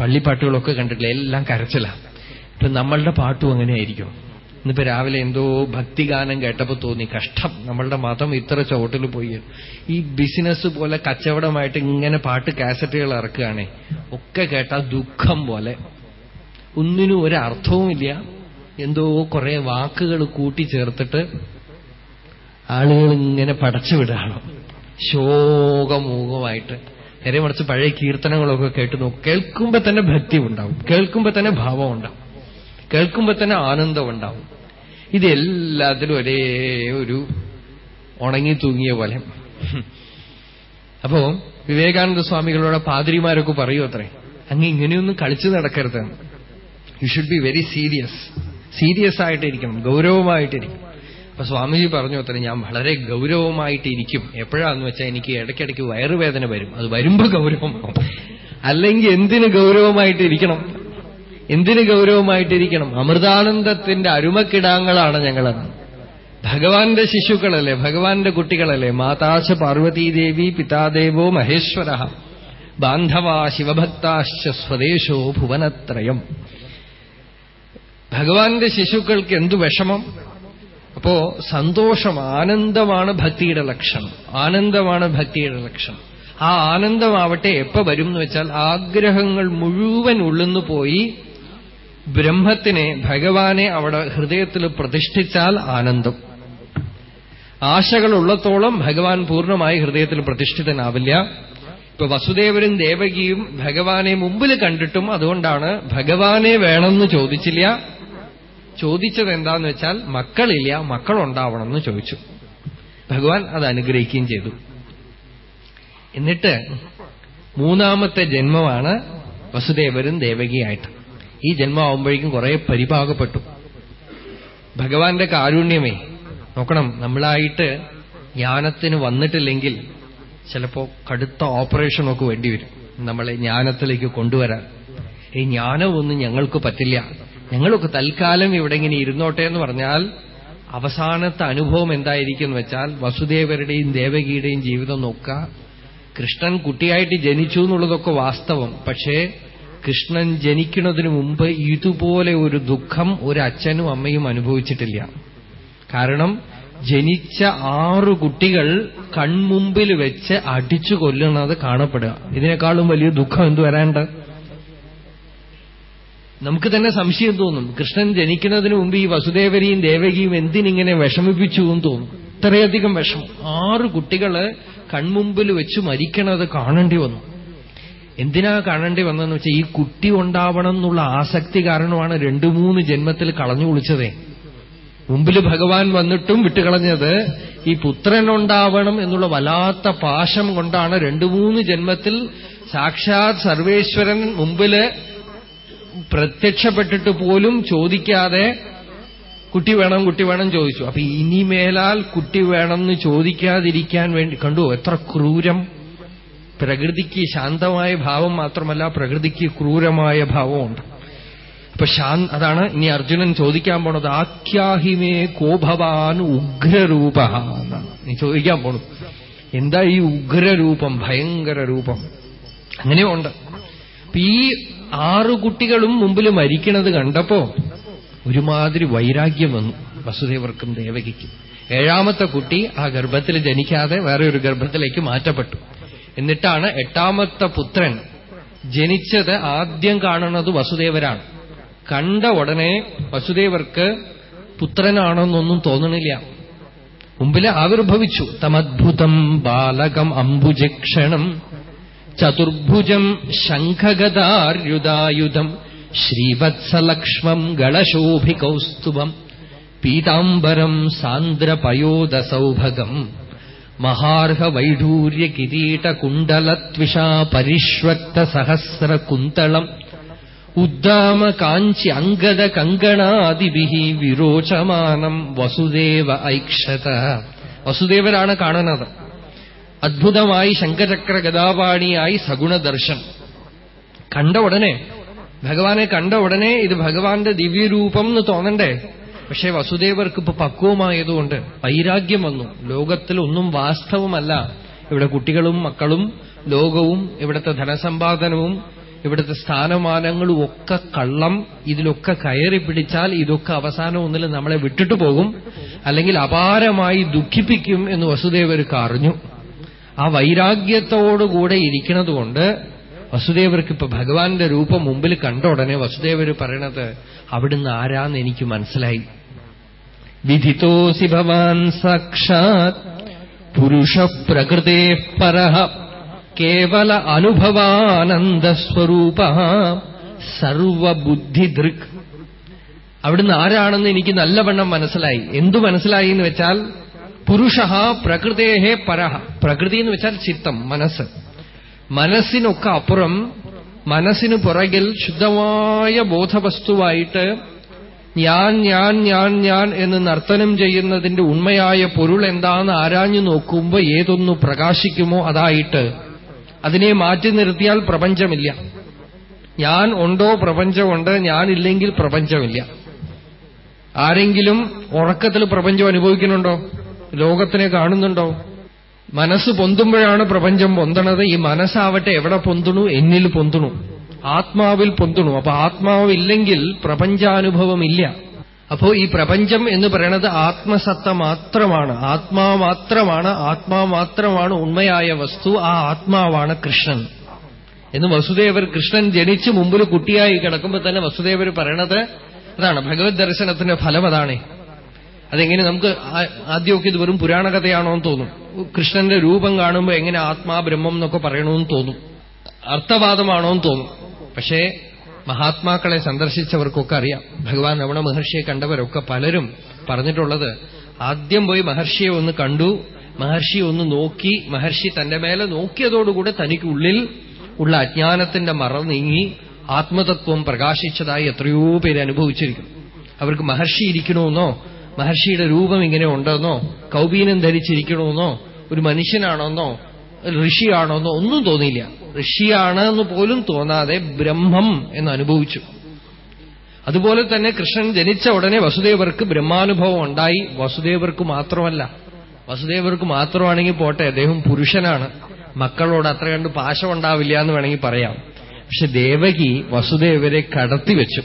പള്ളിപ്പാട്ടുകളൊക്കെ കണ്ടിട്ടില്ല എല്ലാം കരച്ചില. ഇപ്പൊ നമ്മളുടെ പാട്ടും അങ്ങനെയായിരിക്കും. ഇന്നിപ്പോ രാവിലെ എന്തോ ഭക്തിഗാനം കേട്ടപ്പോ തോന്നി കഷ്ടം. നമ്മളുടെ മതം ഇത്ര ചുവട്ടിൽ പോയി. ഈ ബിസിനസ് പോലെ കച്ചവടമായിട്ട് ഇങ്ങനെ പാട്ട് കാസറ്റുകൾ ഇറക്കുകയാണേ ഒക്കെ കേട്ടാൽ ദുഃഖം പോലെ. ഒന്നിനും ഒരർത്ഥവുമില്ല എന്തോ കുറെ വാക്കുകൾ കൂട്ടിച്ചേർത്തിട്ട് ആളുകൾ ഇങ്ങനെ പടച്ചുവിടുകയാണ് ശോകമൂകമായിട്ട്. നേരെ മറിച്ച് പഴയ കീർത്തനങ്ങളൊക്കെ കേട്ടു നോക്കും. കേൾക്കുമ്പോ തന്നെ ഭക്തി ഉണ്ടാവും. കേൾക്കുമ്പോ തന്നെ ഭാവം ഉണ്ടാവും. കേൾക്കുമ്പോ തന്നെ ആനന്ദം ഉണ്ടാവും. ഇതെല്ലാത്തിലും ഒരേ ഒരു ഉണങ്ങി തൂങ്ങിയ പോലെ. അപ്പോ വിവേകാനന്ദ സ്വാമികളോട് പാതിരിമാരൊക്കെ പറയൂ അത്രേ. അങ്ങ് ഇങ്ങനെയൊന്നും കളിച്ചു നടക്കരുത്. You should be very serious serious ആയിട്ടിരിക്കണം. ഗൗരവമായിട്ടിരിക്കും അപ്പൊ സ്വാമിജി പറഞ്ഞു അത്ര ഞാൻ വളരെ ഗൗരവമായിട്ട് ഇരിക്കും എപ്പോഴാന്ന് വെച്ചാൽ എനിക്ക് ഇടയ്ക്കിടയ്ക്ക് വയറുവേദന വരും. അത് വരുമ്പോ ഗൗരവമാവും. അല്ലെങ്കിൽ എന്തിന് ഗൗരവമായിട്ടിരിക്കണം? എന്തിന് ഗൗരവമായിട്ടിരിക്കണം? അമൃതാനന്ദത്തിന്റെ അരുമക്കിടാങ്ങളാണ് ഞങ്ങളത്. ഭഗവാന്റെ ശിശുക്കളല്ലേ? ഭഗവാന്റെ കുട്ടികളല്ലേ? മാതാശ പാർവതീദേവി പിതാദേവോ മഹേശ്വര. ബാന്ധവാ ശിവഭക്താശ്ച സ്വദേശോ ഭുവനത്രയം. ഭഗവാന്റെ ശിശുക്കൾക്ക് എന്തു വിഷമം? അപ്പോ സന്തോഷം ആനന്ദമാണ് ഭക്തിയുടെ ലക്ഷണം. ആനന്ദമാണ് ഭക്തിയുടെ ലക്ഷണം. ആ ആനന്ദമാവട്ടെ എപ്പോ വരും എന്ന് വെച്ചാൽ ആഗ്രഹങ്ങൾ മുഴുവൻ ഉള്ളുന്നു പോയി ബ്രഹ്മത്തിനെ ഭഗവാനെ അവിടെ ഹൃദയത്തിൽ പ്രതിഷ്ഠിച്ചാൽ ആനന്ദം. ആശകളുള്ളത്തോളം ഭഗവാൻ പൂർണമായി ഹൃദയത്തിൽ പ്രതിഷ്ഠിതനാവില്ല. ഇപ്പൊ വസുദേവരും ദേവകിയും ഭഗവാനെ മുമ്പിൽ കണ്ടിട്ടും അതുകൊണ്ടാണ് ഭഗവാനെ വേണമെന്ന് ചോദിച്ചില്ല. ചോദിച്ചത് എന്താന്ന് വെച്ചാൽ മക്കളില്ല മക്കളുണ്ടാവണം എന്ന് ചോദിച്ചു. ഭഗവാൻ അത് അനുഗ്രഹിക്കുകയും ചെയ്തു. എന്നിട്ട് മൂന്നാമത്തെ ജന്മമാണ് വസുദേവരും ദേവകിയായിട്ട്. ഈ ജന്മമാവുമ്പോഴേക്കും കുറെ പരിഭാഗപ്പെട്ടു ഭഗവാന്റെ കാരുണ്യമേ നോക്കണം നമ്മളായിട്ട് ജ്ഞാനത്തിന് വന്നിട്ടില്ലെങ്കിൽ ചിലപ്പോ കടുത്ത ഓപ്പറേഷനൊക്കെ വേണ്ടിവരും. നമ്മളെ ജ്ഞാനത്തിലേക്ക് കൊണ്ടുവരാൻ. ഈ ജ്ഞാനമൊന്നും ഞങ്ങൾക്ക് പറ്റില്ല. ഞങ്ങളൊക്കെ തൽക്കാലം ഇവിടെ ഇങ്ങനെ ഇരുന്നോട്ടെ എന്ന് പറഞ്ഞാൽ അവസാനത്തെ അനുഭവം എന്തായിരിക്കും എന്ന് വെച്ചാൽ വസുദേവരുടെയും ദേവകിയുടെയും ജീവിതം നോക്കുക. കൃഷ്ണൻ കുട്ടിയായിട്ട് ജനിച്ചു എന്നുള്ളതൊക്കെ വാസ്തവം. പക്ഷേ കൃഷ്ണൻ ജനിക്കുന്നതിന് മുമ്പ് ഇതുപോലെ ഒരു ദുഃഖം ഒരു അച്ഛനും അമ്മയും അനുഭവിച്ചിട്ടില്ല. കാരണം ജനിച്ച ആറു കുട്ടികൾ കൺമുമ്പിൽ വെച്ച് അടിച്ചു കൊല്ലുന്നത് കാണപ്പെടുക. ഇതിനേക്കാളും വലിയ ദുഃഖം എന്തു വരാണ്ട്? നമുക്ക് തന്നെ സംശയം തോന്നും. കൃഷ്ണൻ ജനിക്കുന്നതിന് മുമ്പ് ഈ വസുദേവരിയും ദേവകിയും എന്തിനിങ്ങനെ വിഷമിപ്പിച്ചു എന്ന് തോന്നും. ഇത്രയധികം വിഷമം. ആറ് കുട്ടികൾ കൺമുമ്പിൽ വെച്ച് മരിക്കണത് കാണേണ്ടി വന്നു. എന്തിനാ കാണേണ്ടി വന്നതെന്ന് വെച്ചാൽ ഈ കുട്ടി ഉണ്ടാവണം എന്നുള്ള ആസക്തി കാരണമാണ് രണ്ടു മൂന്ന് ജന്മത്തിൽ കളഞ്ഞു കുളിച്ചതേ. മുമ്പിൽ ഭഗവാൻ വന്നിട്ടും വിട്ടുകളഞ്ഞത് ഈ പുത്രനുണ്ടാവണം എന്നുള്ള വല്ലാത്ത പാശം കൊണ്ടാണ് രണ്ടു മൂന്ന് ജന്മത്തിൽ സാക്ഷാത് സർവേശ്വരൻ മുമ്പിൽ പ്രത്യക്ഷപ്പെട്ടിട്ട് പോലും ചോദിക്കാതെ കുട്ടി വേണം കുട്ടി വേണം ചോദിച്ചു. അപ്പൊ ഇനിമേലാൽ കുട്ടി വേണം എന്ന് ചോദിക്കാതിരിക്കാൻ വേണ്ടി കണ്ടു എത്ര ക്രൂരം. പ്രകൃതിക്ക് ശാന്തമായ ഭാവം മാത്രമല്ല പ്രകൃതിക്ക് ക്രൂരമായ ഭാവമുണ്ട്. അപ്പൊ അതാണ് ഇനി അർജുനൻ ചോദിക്കാൻ പോണത് ആഖ്യാഹിമേ കോഭവാൻ ഉഗ്രരൂപ നീ ചോദിക്കാൻ പോണു. എന്താ ഈ ഉഗ്രരൂപം ഭയങ്കര രൂപം? അങ്ങനെയുണ്ട്. ഈ ആറു കുട്ടികളും മുമ്പിൽ മരിക്കണത് കണ്ടപ്പോ ഒരുമാതിരി വൈരാഗ്യം വന്നു വസുദേവർക്കും ദേവകിക്കും. ഏഴാമത്തെ കുട്ടി ആ ഗർഭത്തിൽ ജനിക്കാതെ വേറെ ഒരു ഗർഭത്തിലേക്ക് മാറ്റപ്പെട്ടു. എന്നിട്ടാണ് എട്ടാമത്തെ പുത്രൻ ജനിച്ചത് ആദ്യം കാണുന്നത് വസുദേവരാണ്. കണ്ട ഉടനെ വസുദേവർക്ക് പുത്രനാണെന്നൊന്നും തോന്നണില്ല. മുമ്പിൽ ആവിർഭവിച്ചു. തമദ്ഭുതം ബാലകം അംബുജക്ഷണം ചതുർഭുജം ശംഖഗദാര്യുദായുധം ശ്രീവത്സലക്ഷ്മം ഗളശോഭികൗസ്തുഭം പീതാംബരം സാന്ദ്രപയോദസൗഭഗം മഹാർഹവൈഢൂര്യകിരീടകുണ്ടലത്വിഷാ പരിഷ്വക്തസഹസ്രകുന്തളം പരിഷ്വക്ത സഹസ്രകുന്തളം ഉദ്ദാമ കാഞ്ചി അംഗദ കങ്കണാദിഭി വിരോചമാനം വസുദേവ ഐക്ഷത. വസുദേവരാണ് കാണുന്നത്. അദ്ഭുതമായി ശങ്കചക്ര ഗതാപാണിയായി സഗുണദർശൻ കണ്ട ഉടനെ ഭഗവാനെ കണ്ട ഉടനെ ഇത് ഭഗവാന്റെ ദിവ്യരൂപം എന്ന് തോന്നണ്ടേ? പക്ഷേ വസുദേവർക്ക് ഇപ്പൊ പക്വമായതുകൊണ്ട് വൈരാഗ്യം വന്നു. ലോകത്തിൽ ഒന്നും വാസ്തവമല്ല. ഇവിടെ കുട്ടികളും മക്കളും ലോകവും ഇവിടുത്തെ ധനസമ്പാദനവും ഇവിടുത്തെ സ്ഥാനമാനങ്ങളും ഒക്കെ കള്ളം. ഇതിലൊക്കെ കയറി പിടിച്ചാൽ ഇതൊക്കെ അവസാനം ഒന്നിൽ നമ്മളെ വിട്ടിട്ട് പോകും. അല്ലെങ്കിൽ അപാരമായി ദുഃഖിപ്പിക്കും എന്ന് വസുദേവർക്ക് അറിഞ്ഞു. ആ വൈരാഗ്യത്തോടുകൂടെ ഇരിക്കുന്നതുകൊണ്ട് വസുദേവർക്ക് ഇപ്പൊ ഭഗവാന്റെ രൂപം മുമ്പിൽ കണ്ട ഉടനെ വസുദേവർ പറയണത് അവിടുന്ന് ആരാന്ന് എനിക്ക് മനസ്സിലായി. വിധിത്തോസി ഭവാൻ സാക്ഷാത് പുരുഷ പ്രകൃതേ പര കേവല അനുഭവാനന്ദസ്വരൂപ സർവബുദ്ധിദൃക്. അവിടുന്ന് ആരാണെന്ന് എനിക്ക് നല്ലവണ്ണം മനസ്സിലായി. എന്തു മനസ്സിലായി എന്ന് വെച്ചാൽ പുരുഷ പ്രകൃതേഹേ പരഹ പ്രകൃതി എന്ന് വെച്ചാൽ ചിത്തം മനസ്സ്. മനസ്സിനൊക്കെ അപ്പുറം മനസ്സിന് പുറകിൽ ശുദ്ധമായ ബോധവസ്തുവായിട്ട് ഞാൻ ഞാൻ ഞാൻ ഞാൻ എന്ന് നർത്തനം ചെയ്യുന്നതിന്റെ ഉണ്മയായ പൊരുൾ എന്താന്ന് ആരാഞ്ഞു നോക്കുമ്പോൾ ഏതൊന്നു പ്രകാശിക്കുമോ അതായിട്ട്. അതിനെ മാറ്റി നിർത്തിയാൽ പ്രപഞ്ചമില്ല. ഞാൻ ഉണ്ടോ പ്രപഞ്ചമുണ്ട് ഞാനില്ലെങ്കിൽ പ്രപഞ്ചമില്ല. ആരെങ്കിലും ഉറക്കത്തിൽ പ്രപഞ്ചം അനുഭവിക്കുന്നുണ്ടോ? ലോകത്തിനെ കാണുന്നുണ്ടോ? മനസ്സ് പൊന്തുമ്പോഴാണ് പ്രപഞ്ചം പൊന്തണത്. ഈ മനസ്സാവട്ടെ എവിടെ പൊന്തുണു? എന്നിൽ പൊന്തുണു. ആത്മാവിൽ പൊന്തുണു. അപ്പൊ ആത്മാവില്ലെങ്കിൽ പ്രപഞ്ചാനുഭവം ഇല്ല അപ്പോ ഈ പ്രപഞ്ചം എന്ന് പറയണത് ആത്മസത്ത മാത്രമാണ്. ആത്മാ മാത്രമാണ്. ആത്മാ മാത്രമാണ് ഉണ്മയായ വസ്തു. ആ ആത്മാവാണ് കൃഷ്ണൻ. എന്ന് വസുദേവർ കൃഷ്ണൻ ജനിച്ച് മുമ്പിൽ കുട്ടിയായി കിടക്കുമ്പോൾ തന്നെ വസുദേവർ പറയണത് അതാണ്. ഭഗവത് ദർശനത്തിന്റെ ഫലം അതാണ്. അതെങ്ങനെ നമുക്ക് ആദ്യമൊക്കെ ഇത് വെറും പുരാണ കഥയാണോ എന്ന് തോന്നും. കൃഷ്ണന്റെ രൂപം കാണുമ്പോൾ എങ്ങനെ ആത്മാ ബ്രഹ്മം എന്നൊക്കെ പറയണമെന്ന് തോന്നും. അർത്ഥവാദമാണോ എന്ന് തോന്നും. പക്ഷേ മഹാത്മാക്കളെ സന്ദർശിച്ചവർക്കൊക്കെ അറിയാം. ഭഗവാൻ രമണ മഹർഷിയെ കണ്ടവരൊക്കെ പലരും പറഞ്ഞിട്ടുള്ളത് ആദ്യം പോയി മഹർഷിയെ ഒന്ന് കണ്ടു മഹർഷി ഒന്ന് നോക്കി മഹർഷി തന്റെ മേലെ നോക്കിയതോടുകൂടെ തനിക്കുള്ളിൽ ഉള്ള അജ്ഞാനത്തിന്റെ മറ നീങ്ങി ആത്മതത്വം പ്രകാശിച്ചതായി എത്രയോ പേര് അനുഭവിച്ചിരിക്കും അവർക്ക് മഹർഷി ഇരിക്കണമെന്നോ മഹർഷിയുടെ രൂപം ഇങ്ങനെ ഉണ്ടെന്നോ കൗബീനം ധരിച്ചിരിക്കണമെന്നോ ഒരു മനുഷ്യനാണെന്നോ ഋഷിയാണെന്നോ ഒന്നും തോന്നിയില്ല. ഋഷിയാണ് എന്ന് പോലും തോന്നാതെ ബ്രഹ്മം എന്ന് അനുഭവിച്ചു. അതുപോലെ തന്നെ കൃഷ്ണൻ ജനിച്ച ഉടനെ വസുദേവർക്ക് ബ്രഹ്മാനുഭവം ഉണ്ടായി. വസുദേവർക്ക് മാത്രമല്ല വസുദേവർക്ക് മാത്രമാണെങ്കിൽ പോട്ടെ അദ്ദേഹം പുരുഷനാണ്. മക്കളോട് അത്ര കണ്ട് പാശം ഉണ്ടാവില്ല എന്ന് വേണമെങ്കിൽ പറയാം. പക്ഷെ ദേവകി വസുദേവരെ കടത്തിവെച്ചു.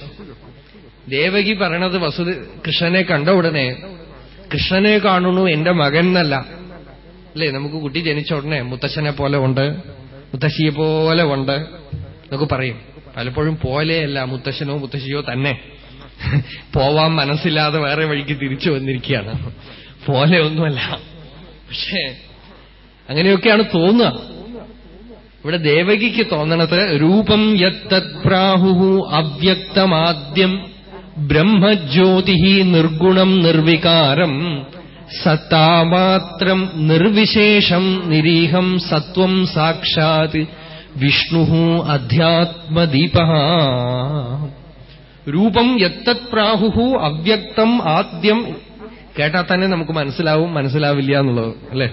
ദേവകി പറയണത് വസുദ കൃഷ്ണനെ കണ്ട ഉടനെ കൃഷ്ണനെ കാണുന്നു എന്റെ മകൻ എന്നല്ല. അല്ലേ നമുക്ക് കുട്ടി ജനിച്ച ഉടനെ മുത്തശ്ശനെ പോലെ ഉണ്ട് മുത്തശ്ശിയെ പോലെ ഉണ്ട് എന്നൊക്കെ പറയും. പലപ്പോഴും പോലെയല്ല മുത്തശ്ശനോ മുത്തശ്ശിയോ തന്നെ. പോവാൻ മനസ്സില്ലാതെ വേറെ വഴിക്ക് തിരിച്ചു വന്നിരിക്കുകയാണ്. പോലെ ഒന്നുമല്ല. പക്ഷേ അങ്ങനെയൊക്കെയാണ് തോന്നുക. ഇവിടെ ദേവകിക്ക് തോന്നണത് രൂപം യത്തത് പ്രാഹു അവ്യക്തമാദ്യം ബ്രഹ്മജ്യോതി നിർഗുണം നിർവികാരം സത്താമാത്രം നിർവിശേഷം നിരീഹം സത്വം സാക്ഷാത് വിഷ്ണു അധ്യാത്മദീപ രൂപം യത്തത് പ്രാഹു അവ്യക്തം ആദ്യം. കേട്ടാൽ തന്നെ നമുക്ക് മനസ്സിലാവും മനസ്സിലാവില്ല എന്നുള്ളത് അല്ലേ?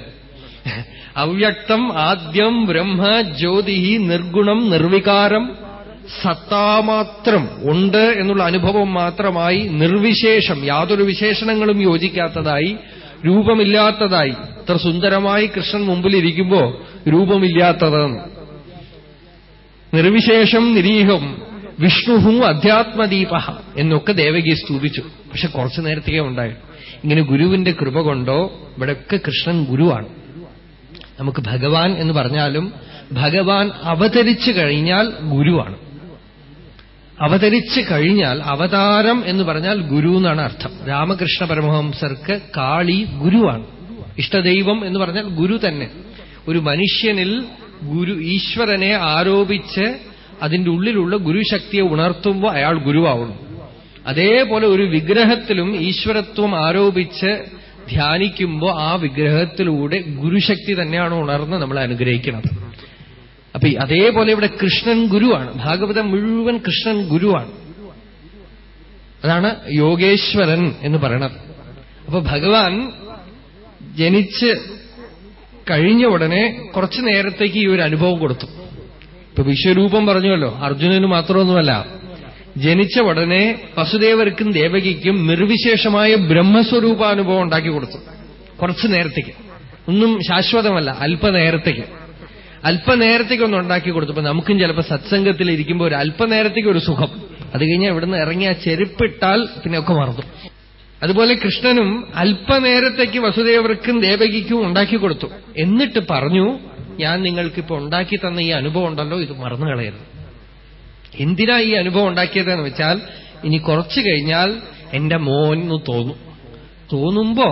അവ്യക്തം ആദ്യം ബ്രഹ്മ ജ്യോതി നിർഗുണം നിർവികാരം സത്താമാത്രം ഉണ്ട് എന്നുള്ള അനുഭവം മാത്രമായി നിർവിശേഷം യാതൊരു വിശേഷണങ്ങളും യോജിക്കാത്തതായി രൂപമില്ലാത്തതായി. ഇത്ര സുന്ദരമായി കൃഷ്ണൻ മുമ്പിലിരിക്കുമ്പോ രൂപമില്ലാത്തതെന്ന്. നിർവിശേഷം നിരീഹം വിഷ്ണുഹു അധ്യാത്മദീപ എന്നൊക്കെ ദേവകി സ്തുതിച്ചു പക്ഷെ കുറച്ചു നേരത്തേക്കേ ഉണ്ടായി ഇങ്ങനെ ഗുരുവിന്റെ കൃപ കൊണ്ടോ ഇവിടെയൊക്കെ കൃഷ്ണൻ ഗുരുവാണ്. നമുക്ക് ഭഗവാൻ എന്ന് പറഞ്ഞാലും ഭഗവാൻ അവതരിച്ചു കഴിഞ്ഞാൽ ഗുരുവാണ്. അവതരിച്ചു കഴിഞ്ഞാൽ അവതാരം എന്ന് പറഞ്ഞാൽ ഗുരു എന്നാണ് അർത്ഥം. രാമകൃഷ്ണ പരമഹംസർക്ക് കാളി ഗുരുവാണ്. ഇഷ്ടദൈവം എന്ന് പറഞ്ഞാൽ ഗുരു തന്നെ. ഒരു മനുഷ്യനിൽ ഗുരു ഈശ്വരനെ ആരോപിച്ച് അതിന്റെ ഉള്ളിലുള്ള ഗുരുശക്തിയെ ഉണർത്തുമ്പോൾ അയാൾ ഗുരുവാവുന്നു അതേപോലെ ഒരു വിഗ്രഹത്തിലും ഈശ്വരത്വം ആരോപിച്ച് ധ്യാനിക്കുമ്പോൾ ആ വിഗ്രഹത്തിലൂടെ ഗുരുശക്തി തന്നെയാണ് ഉണർന്ന് നമ്മളെ അനുഗ്രഹിക്കുന്നത്. അപ്പൊ അതേപോലെ ഇവിടെ കൃഷ്ണൻ ഗുരുവാണ്. ഭാഗവതം മുഴുവൻ കൃഷ്ണൻ ഗുരുവാണ്. അതാണ് യോഗേശ്വരൻ എന്ന് പറയണത്. അപ്പൊ ഭഗവാൻ ജനിച്ച് കഴിഞ്ഞ ഉടനെ കുറച്ചു നേരത്തേക്ക് ഈ ഒരു അനുഭവം കൊടുത്തു. ഇപ്പൊ വിശ്വരൂപം പറഞ്ഞുവല്ലോ അർജുനന് മാത്രമൊന്നുമല്ല. ജനിച്ച ഉടനെ വസുദേവർക്കും ദേവകിക്കും നിർവിശേഷമായ ബ്രഹ്മസ്വരൂപാനുഭവം ഉണ്ടാക്കി കൊടുത്തു. കുറച്ചു നേരത്തേക്ക്. ഒന്നും ശാശ്വതമല്ല അല്പനേരത്തേക്ക്. അല്പനേരത്തേക്ക് ഒന്ന് ഉണ്ടാക്കി കൊടുത്തപ്പോ നമുക്കും ചിലപ്പോൾ സത്സംഗത്തിൽ ഇരിക്കുമ്പോൾ ഒരു അല്പനേരത്തേക്ക് ഒരു സുഖം. അത് കഴിഞ്ഞാൽ ഇവിടുന്ന് ഇറങ്ങി ആ ചെരുപ്പിട്ടാൽ പിന്നെ ഒക്കെ മറന്നു. അതുപോലെ കൃഷ്ണനും അല്പനേരത്തേക്ക് വസുദേവർക്കും ദേവകിക്കും ഉണ്ടാക്കി കൊടുത്തു. എന്നിട്ട് പറഞ്ഞു ഞാൻ നിങ്ങൾക്കിപ്പോ ഉണ്ടാക്കി തന്ന ഈ അനുഭവം ഉണ്ടല്ലോ ഇത് മറന്നു കളയരുത്. എന്തിനാ ഈ അനുഭവം ഉണ്ടാക്കിയതെന്ന് വെച്ചാൽ ഇനി കുറച്ചു കഴിഞ്ഞാൽ എന്റെ മോൻ തോന്നും. തോന്നുമ്പോ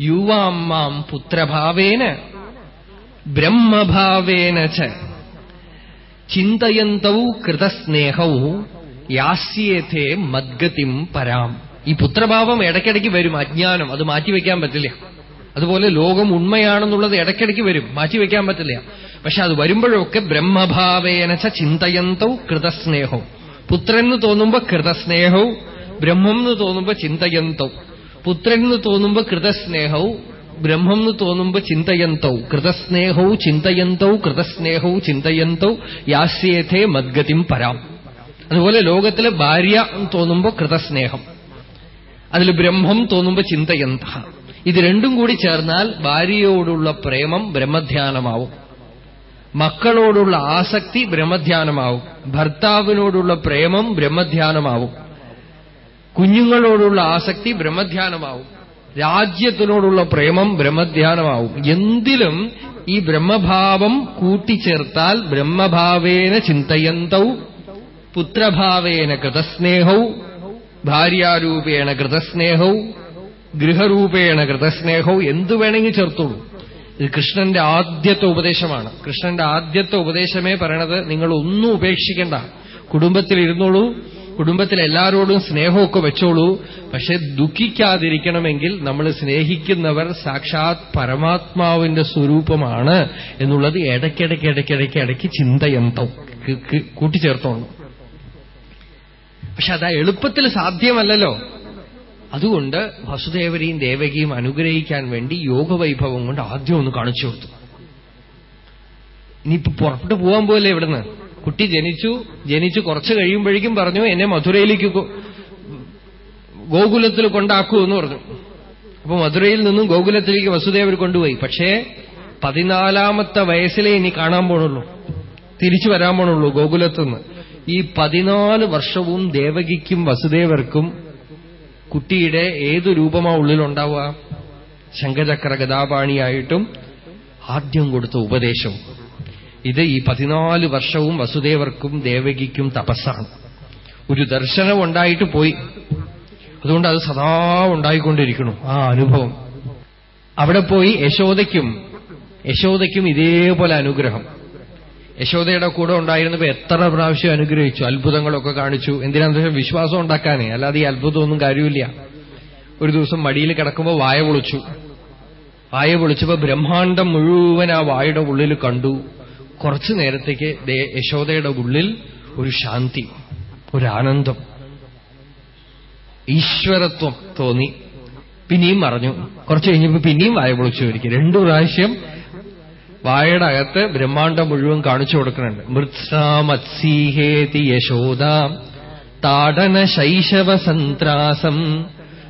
യുവാമ്മാം പുത്രഭാവേന ബ്രഹ്മഭാവേന ചിന്തയന്തൗ കൃതസ്നേഹൗ യാസ്യേഥേ മദ്ഗതിം പരാം. ഈ പുത്രഭാവം ഇടയ്ക്കിടയ്ക്ക് വരും അജ്ഞാനം അത് മാറ്റിവെക്കാൻ പറ്റില്ല. അതുപോലെ ലോകം ഉണ്മയാണെന്നുള്ളത് ഇടയ്ക്കിടയ്ക്ക് വരും മാറ്റിവെക്കാൻ പറ്റില്ല. പക്ഷെ അത് വരുമ്പോഴൊക്കെ ബ്രഹ്മഭാവേനച്ച ചിന്തയന്തൗ കൃതസ്നേഹവും പുത്രൻ തോന്നുമ്പോ കൃതസ്നേഹവും ബ്രഹ്മം എന്ന് തോന്നുമ്പോ ചിന്തയന്തവും പുത്രൻ എന്ന് തോന്നുമ്പോ കൃതസ്നേഹവും ബ്രഹ്മം എന്ന് തോന്നുമ്പോ ചിന്തയന്തൗ. കൃതസ്നേഹൗ ചിന്തയന്തൗ കൃതസ്നേഹൗ ചിന്തയന്തൗ യാസ്യേഥേ മദ്ഗതിം പരാം. അതുപോലെ ലോകത്തിലെ ഭാര്യ എന്ന് തോന്നുമ്പോ കൃതസ്നേഹം. അതിൽ ബ്രഹ്മം തോന്നുമ്പോ ചിന്തയന്ത ഇത് രണ്ടും കൂടി ചേർന്നാൽ ഭാര്യയോടുള്ള പ്രേമം ബ്രഹ്മധ്യാനമാവും. മക്കളോടുള്ള ആസക്തി ബ്രഹ്മധ്യാനമാവും. ഭർത്താവിനോടുള്ള പ്രേമം ബ്രഹ്മധ്യാനമാവും. കുഞ്ഞുങ്ങളോടുള്ള ആസക്തി ബ്രഹ്മധ്യാനമാവും. രാജ്യത്തിനോടുള്ള പ്രേമം ബ്രഹ്മധ്യാനമാവും. എന്തിലും ഈ ബ്രഹ്മഭാവം കൂട്ടിച്ചേർത്താൽ ബ്രഹ്മഭാവേന ചിന്തയന്തൗ പുത്രഭാവേന കൃതസ്നേഹൗ ഭാര്യാരൂപേണ കൃതസ്നേഹവും ഗൃഹരൂപേണ കൃതസ്നേഹവും എന്തു വേണമെങ്കിൽ ചേർത്തോളൂ. ഇത് കൃഷ്ണന്റെ ആദ്യത്തെ ഉപദേശമാണ്. കൃഷ്ണന്റെ ആദ്യത്തെ ഉപദേശമേ പറയണത് നിങ്ങൾ ഒന്നും ഉപേക്ഷിക്കണ്ട. കുടുംബത്തിലിരുന്നോളൂ. കുടുംബത്തിൽ എല്ലാവരോടും സ്നേഹമൊക്കെ വെച്ചോളൂ. പക്ഷെ ദുഃഖിക്കാതിരിക്കണമെങ്കിൽ നമ്മൾ സ്നേഹിക്കുന്നവർ സാക്ഷാത് പരമാത്മാവിന്റെ സ്വരൂപമാണ് എന്നുള്ളത് ഇടയ്ക്കിടയ്ക്ക് ഇടയ്ക്കിടയ്ക്ക് ഇടയ്ക്ക് ചിന്തയന്തം കൂട്ടിച്ചേർത്തോളൂ പക്ഷെ അതാ എളുപ്പത്തിൽ സാധ്യമല്ലല്ലോ. അതുകൊണ്ട് വസുദേവരെയും ദേവകിയും അനുഗ്രഹിക്കാൻ വേണ്ടി യോഗവൈഭവം കൊണ്ട് ആദ്യം ഒന്ന് കാണിച്ചു കൊടുത്തു. ഇനിയിപ്പോ പുറപ്പെട്ടു പോകാൻ പോലെ ഇവിടുന്ന്? കുട്ടി ജനിച്ചു ജനിച്ചു കുറച്ചു കഴിയുമ്പോഴേക്കും പറഞ്ഞു എന്നെ മധുരയിലേക്ക് ഗോകുലത്തിൽ കൊണ്ടാക്കൂ എന്ന് പറഞ്ഞു. അപ്പൊ മധുരയിൽ നിന്നും ഗോകുലത്തിലേക്ക് വസുദേവർ കൊണ്ടുപോയി. പക്ഷേ പതിനാലാമത്തെ വയസ്സിലേ ഇനി കാണാൻ പോണുള്ളൂ. തിരിച്ചു വരാൻ പോണുള്ളൂ ഗോകുലത്തുനിന്ന് ഈ പതിനാല് വർഷവും ദേവകിക്കും വസുദേവർക്കും കുട്ടിയുടെ ഏതു രൂപമാ ഉള്ളിലുണ്ടാവുക? ശങ്കചക്ര ഗതാപാണിയായിട്ടും ആദ്യം കൊടുത്ത ഉപദേശവും ഇത് ഈ പതിനാല് വർഷവും വസുദേവർക്കും ദേവകിക്കും തപസ്സാണ്. ഒരു ദർശനം ഉണ്ടായിട്ട് പോയി. അതുകൊണ്ട് അത് സദാ ഉണ്ടായിക്കൊണ്ടിരിക്കണം ആ അനുഭവം. അവിടെ പോയി യശോദയ്ക്കും യശോദയ്ക്കും ഇതേപോലെ അനുഗ്രഹം. യശോദയുടെ കൂടെ ഉണ്ടായിരുന്നപ്പോ എത്ര പ്രാവശ്യം അനുഗ്രഹിച്ചു അത്ഭുതങ്ങളൊക്കെ കാണിച്ചു. എന്തിനാന്ന് വെച്ചാൽ വിശ്വാസം ഉണ്ടാക്കാനേ അല്ലാതെ ഈ അത്ഭുതമൊന്നും കാര്യമില്ല. ഒരു ദിവസം മടിയിൽ കിടക്കുമ്പോൾ വായ പൊളിച്ചു. വായ പൊളിച്ചപ്പോ ബ്രഹ്മാണ്ടം മുഴുവൻ ആ വായുടെ ഉള്ളിൽ കണ്ടു. കുറച്ചു നേരത്തേക്ക് യശോദയുടെ ഉള്ളിൽ ഒരു ശാന്തി ഒരു ആനന്ദം ഈശ്വരത്വം തോന്നി. പിന്നെയും മറഞ്ഞു. കുറച്ച് കഴിഞ്ഞപ്പോ പിന്നെയും വായ പൊളിച്ചു ഒരിക്കും രണ്ടു പ്രാവശ്യം വായയുടെ അകത്ത് ബ്രഹ്മാണ്ടം മുഴുവൻ കാണിച്ചു കൊടുക്കുന്നുണ്ട്. മൃത്സാമത്സീഹേതി യശോദ താടന ശൈശവ സന്ത്രാസം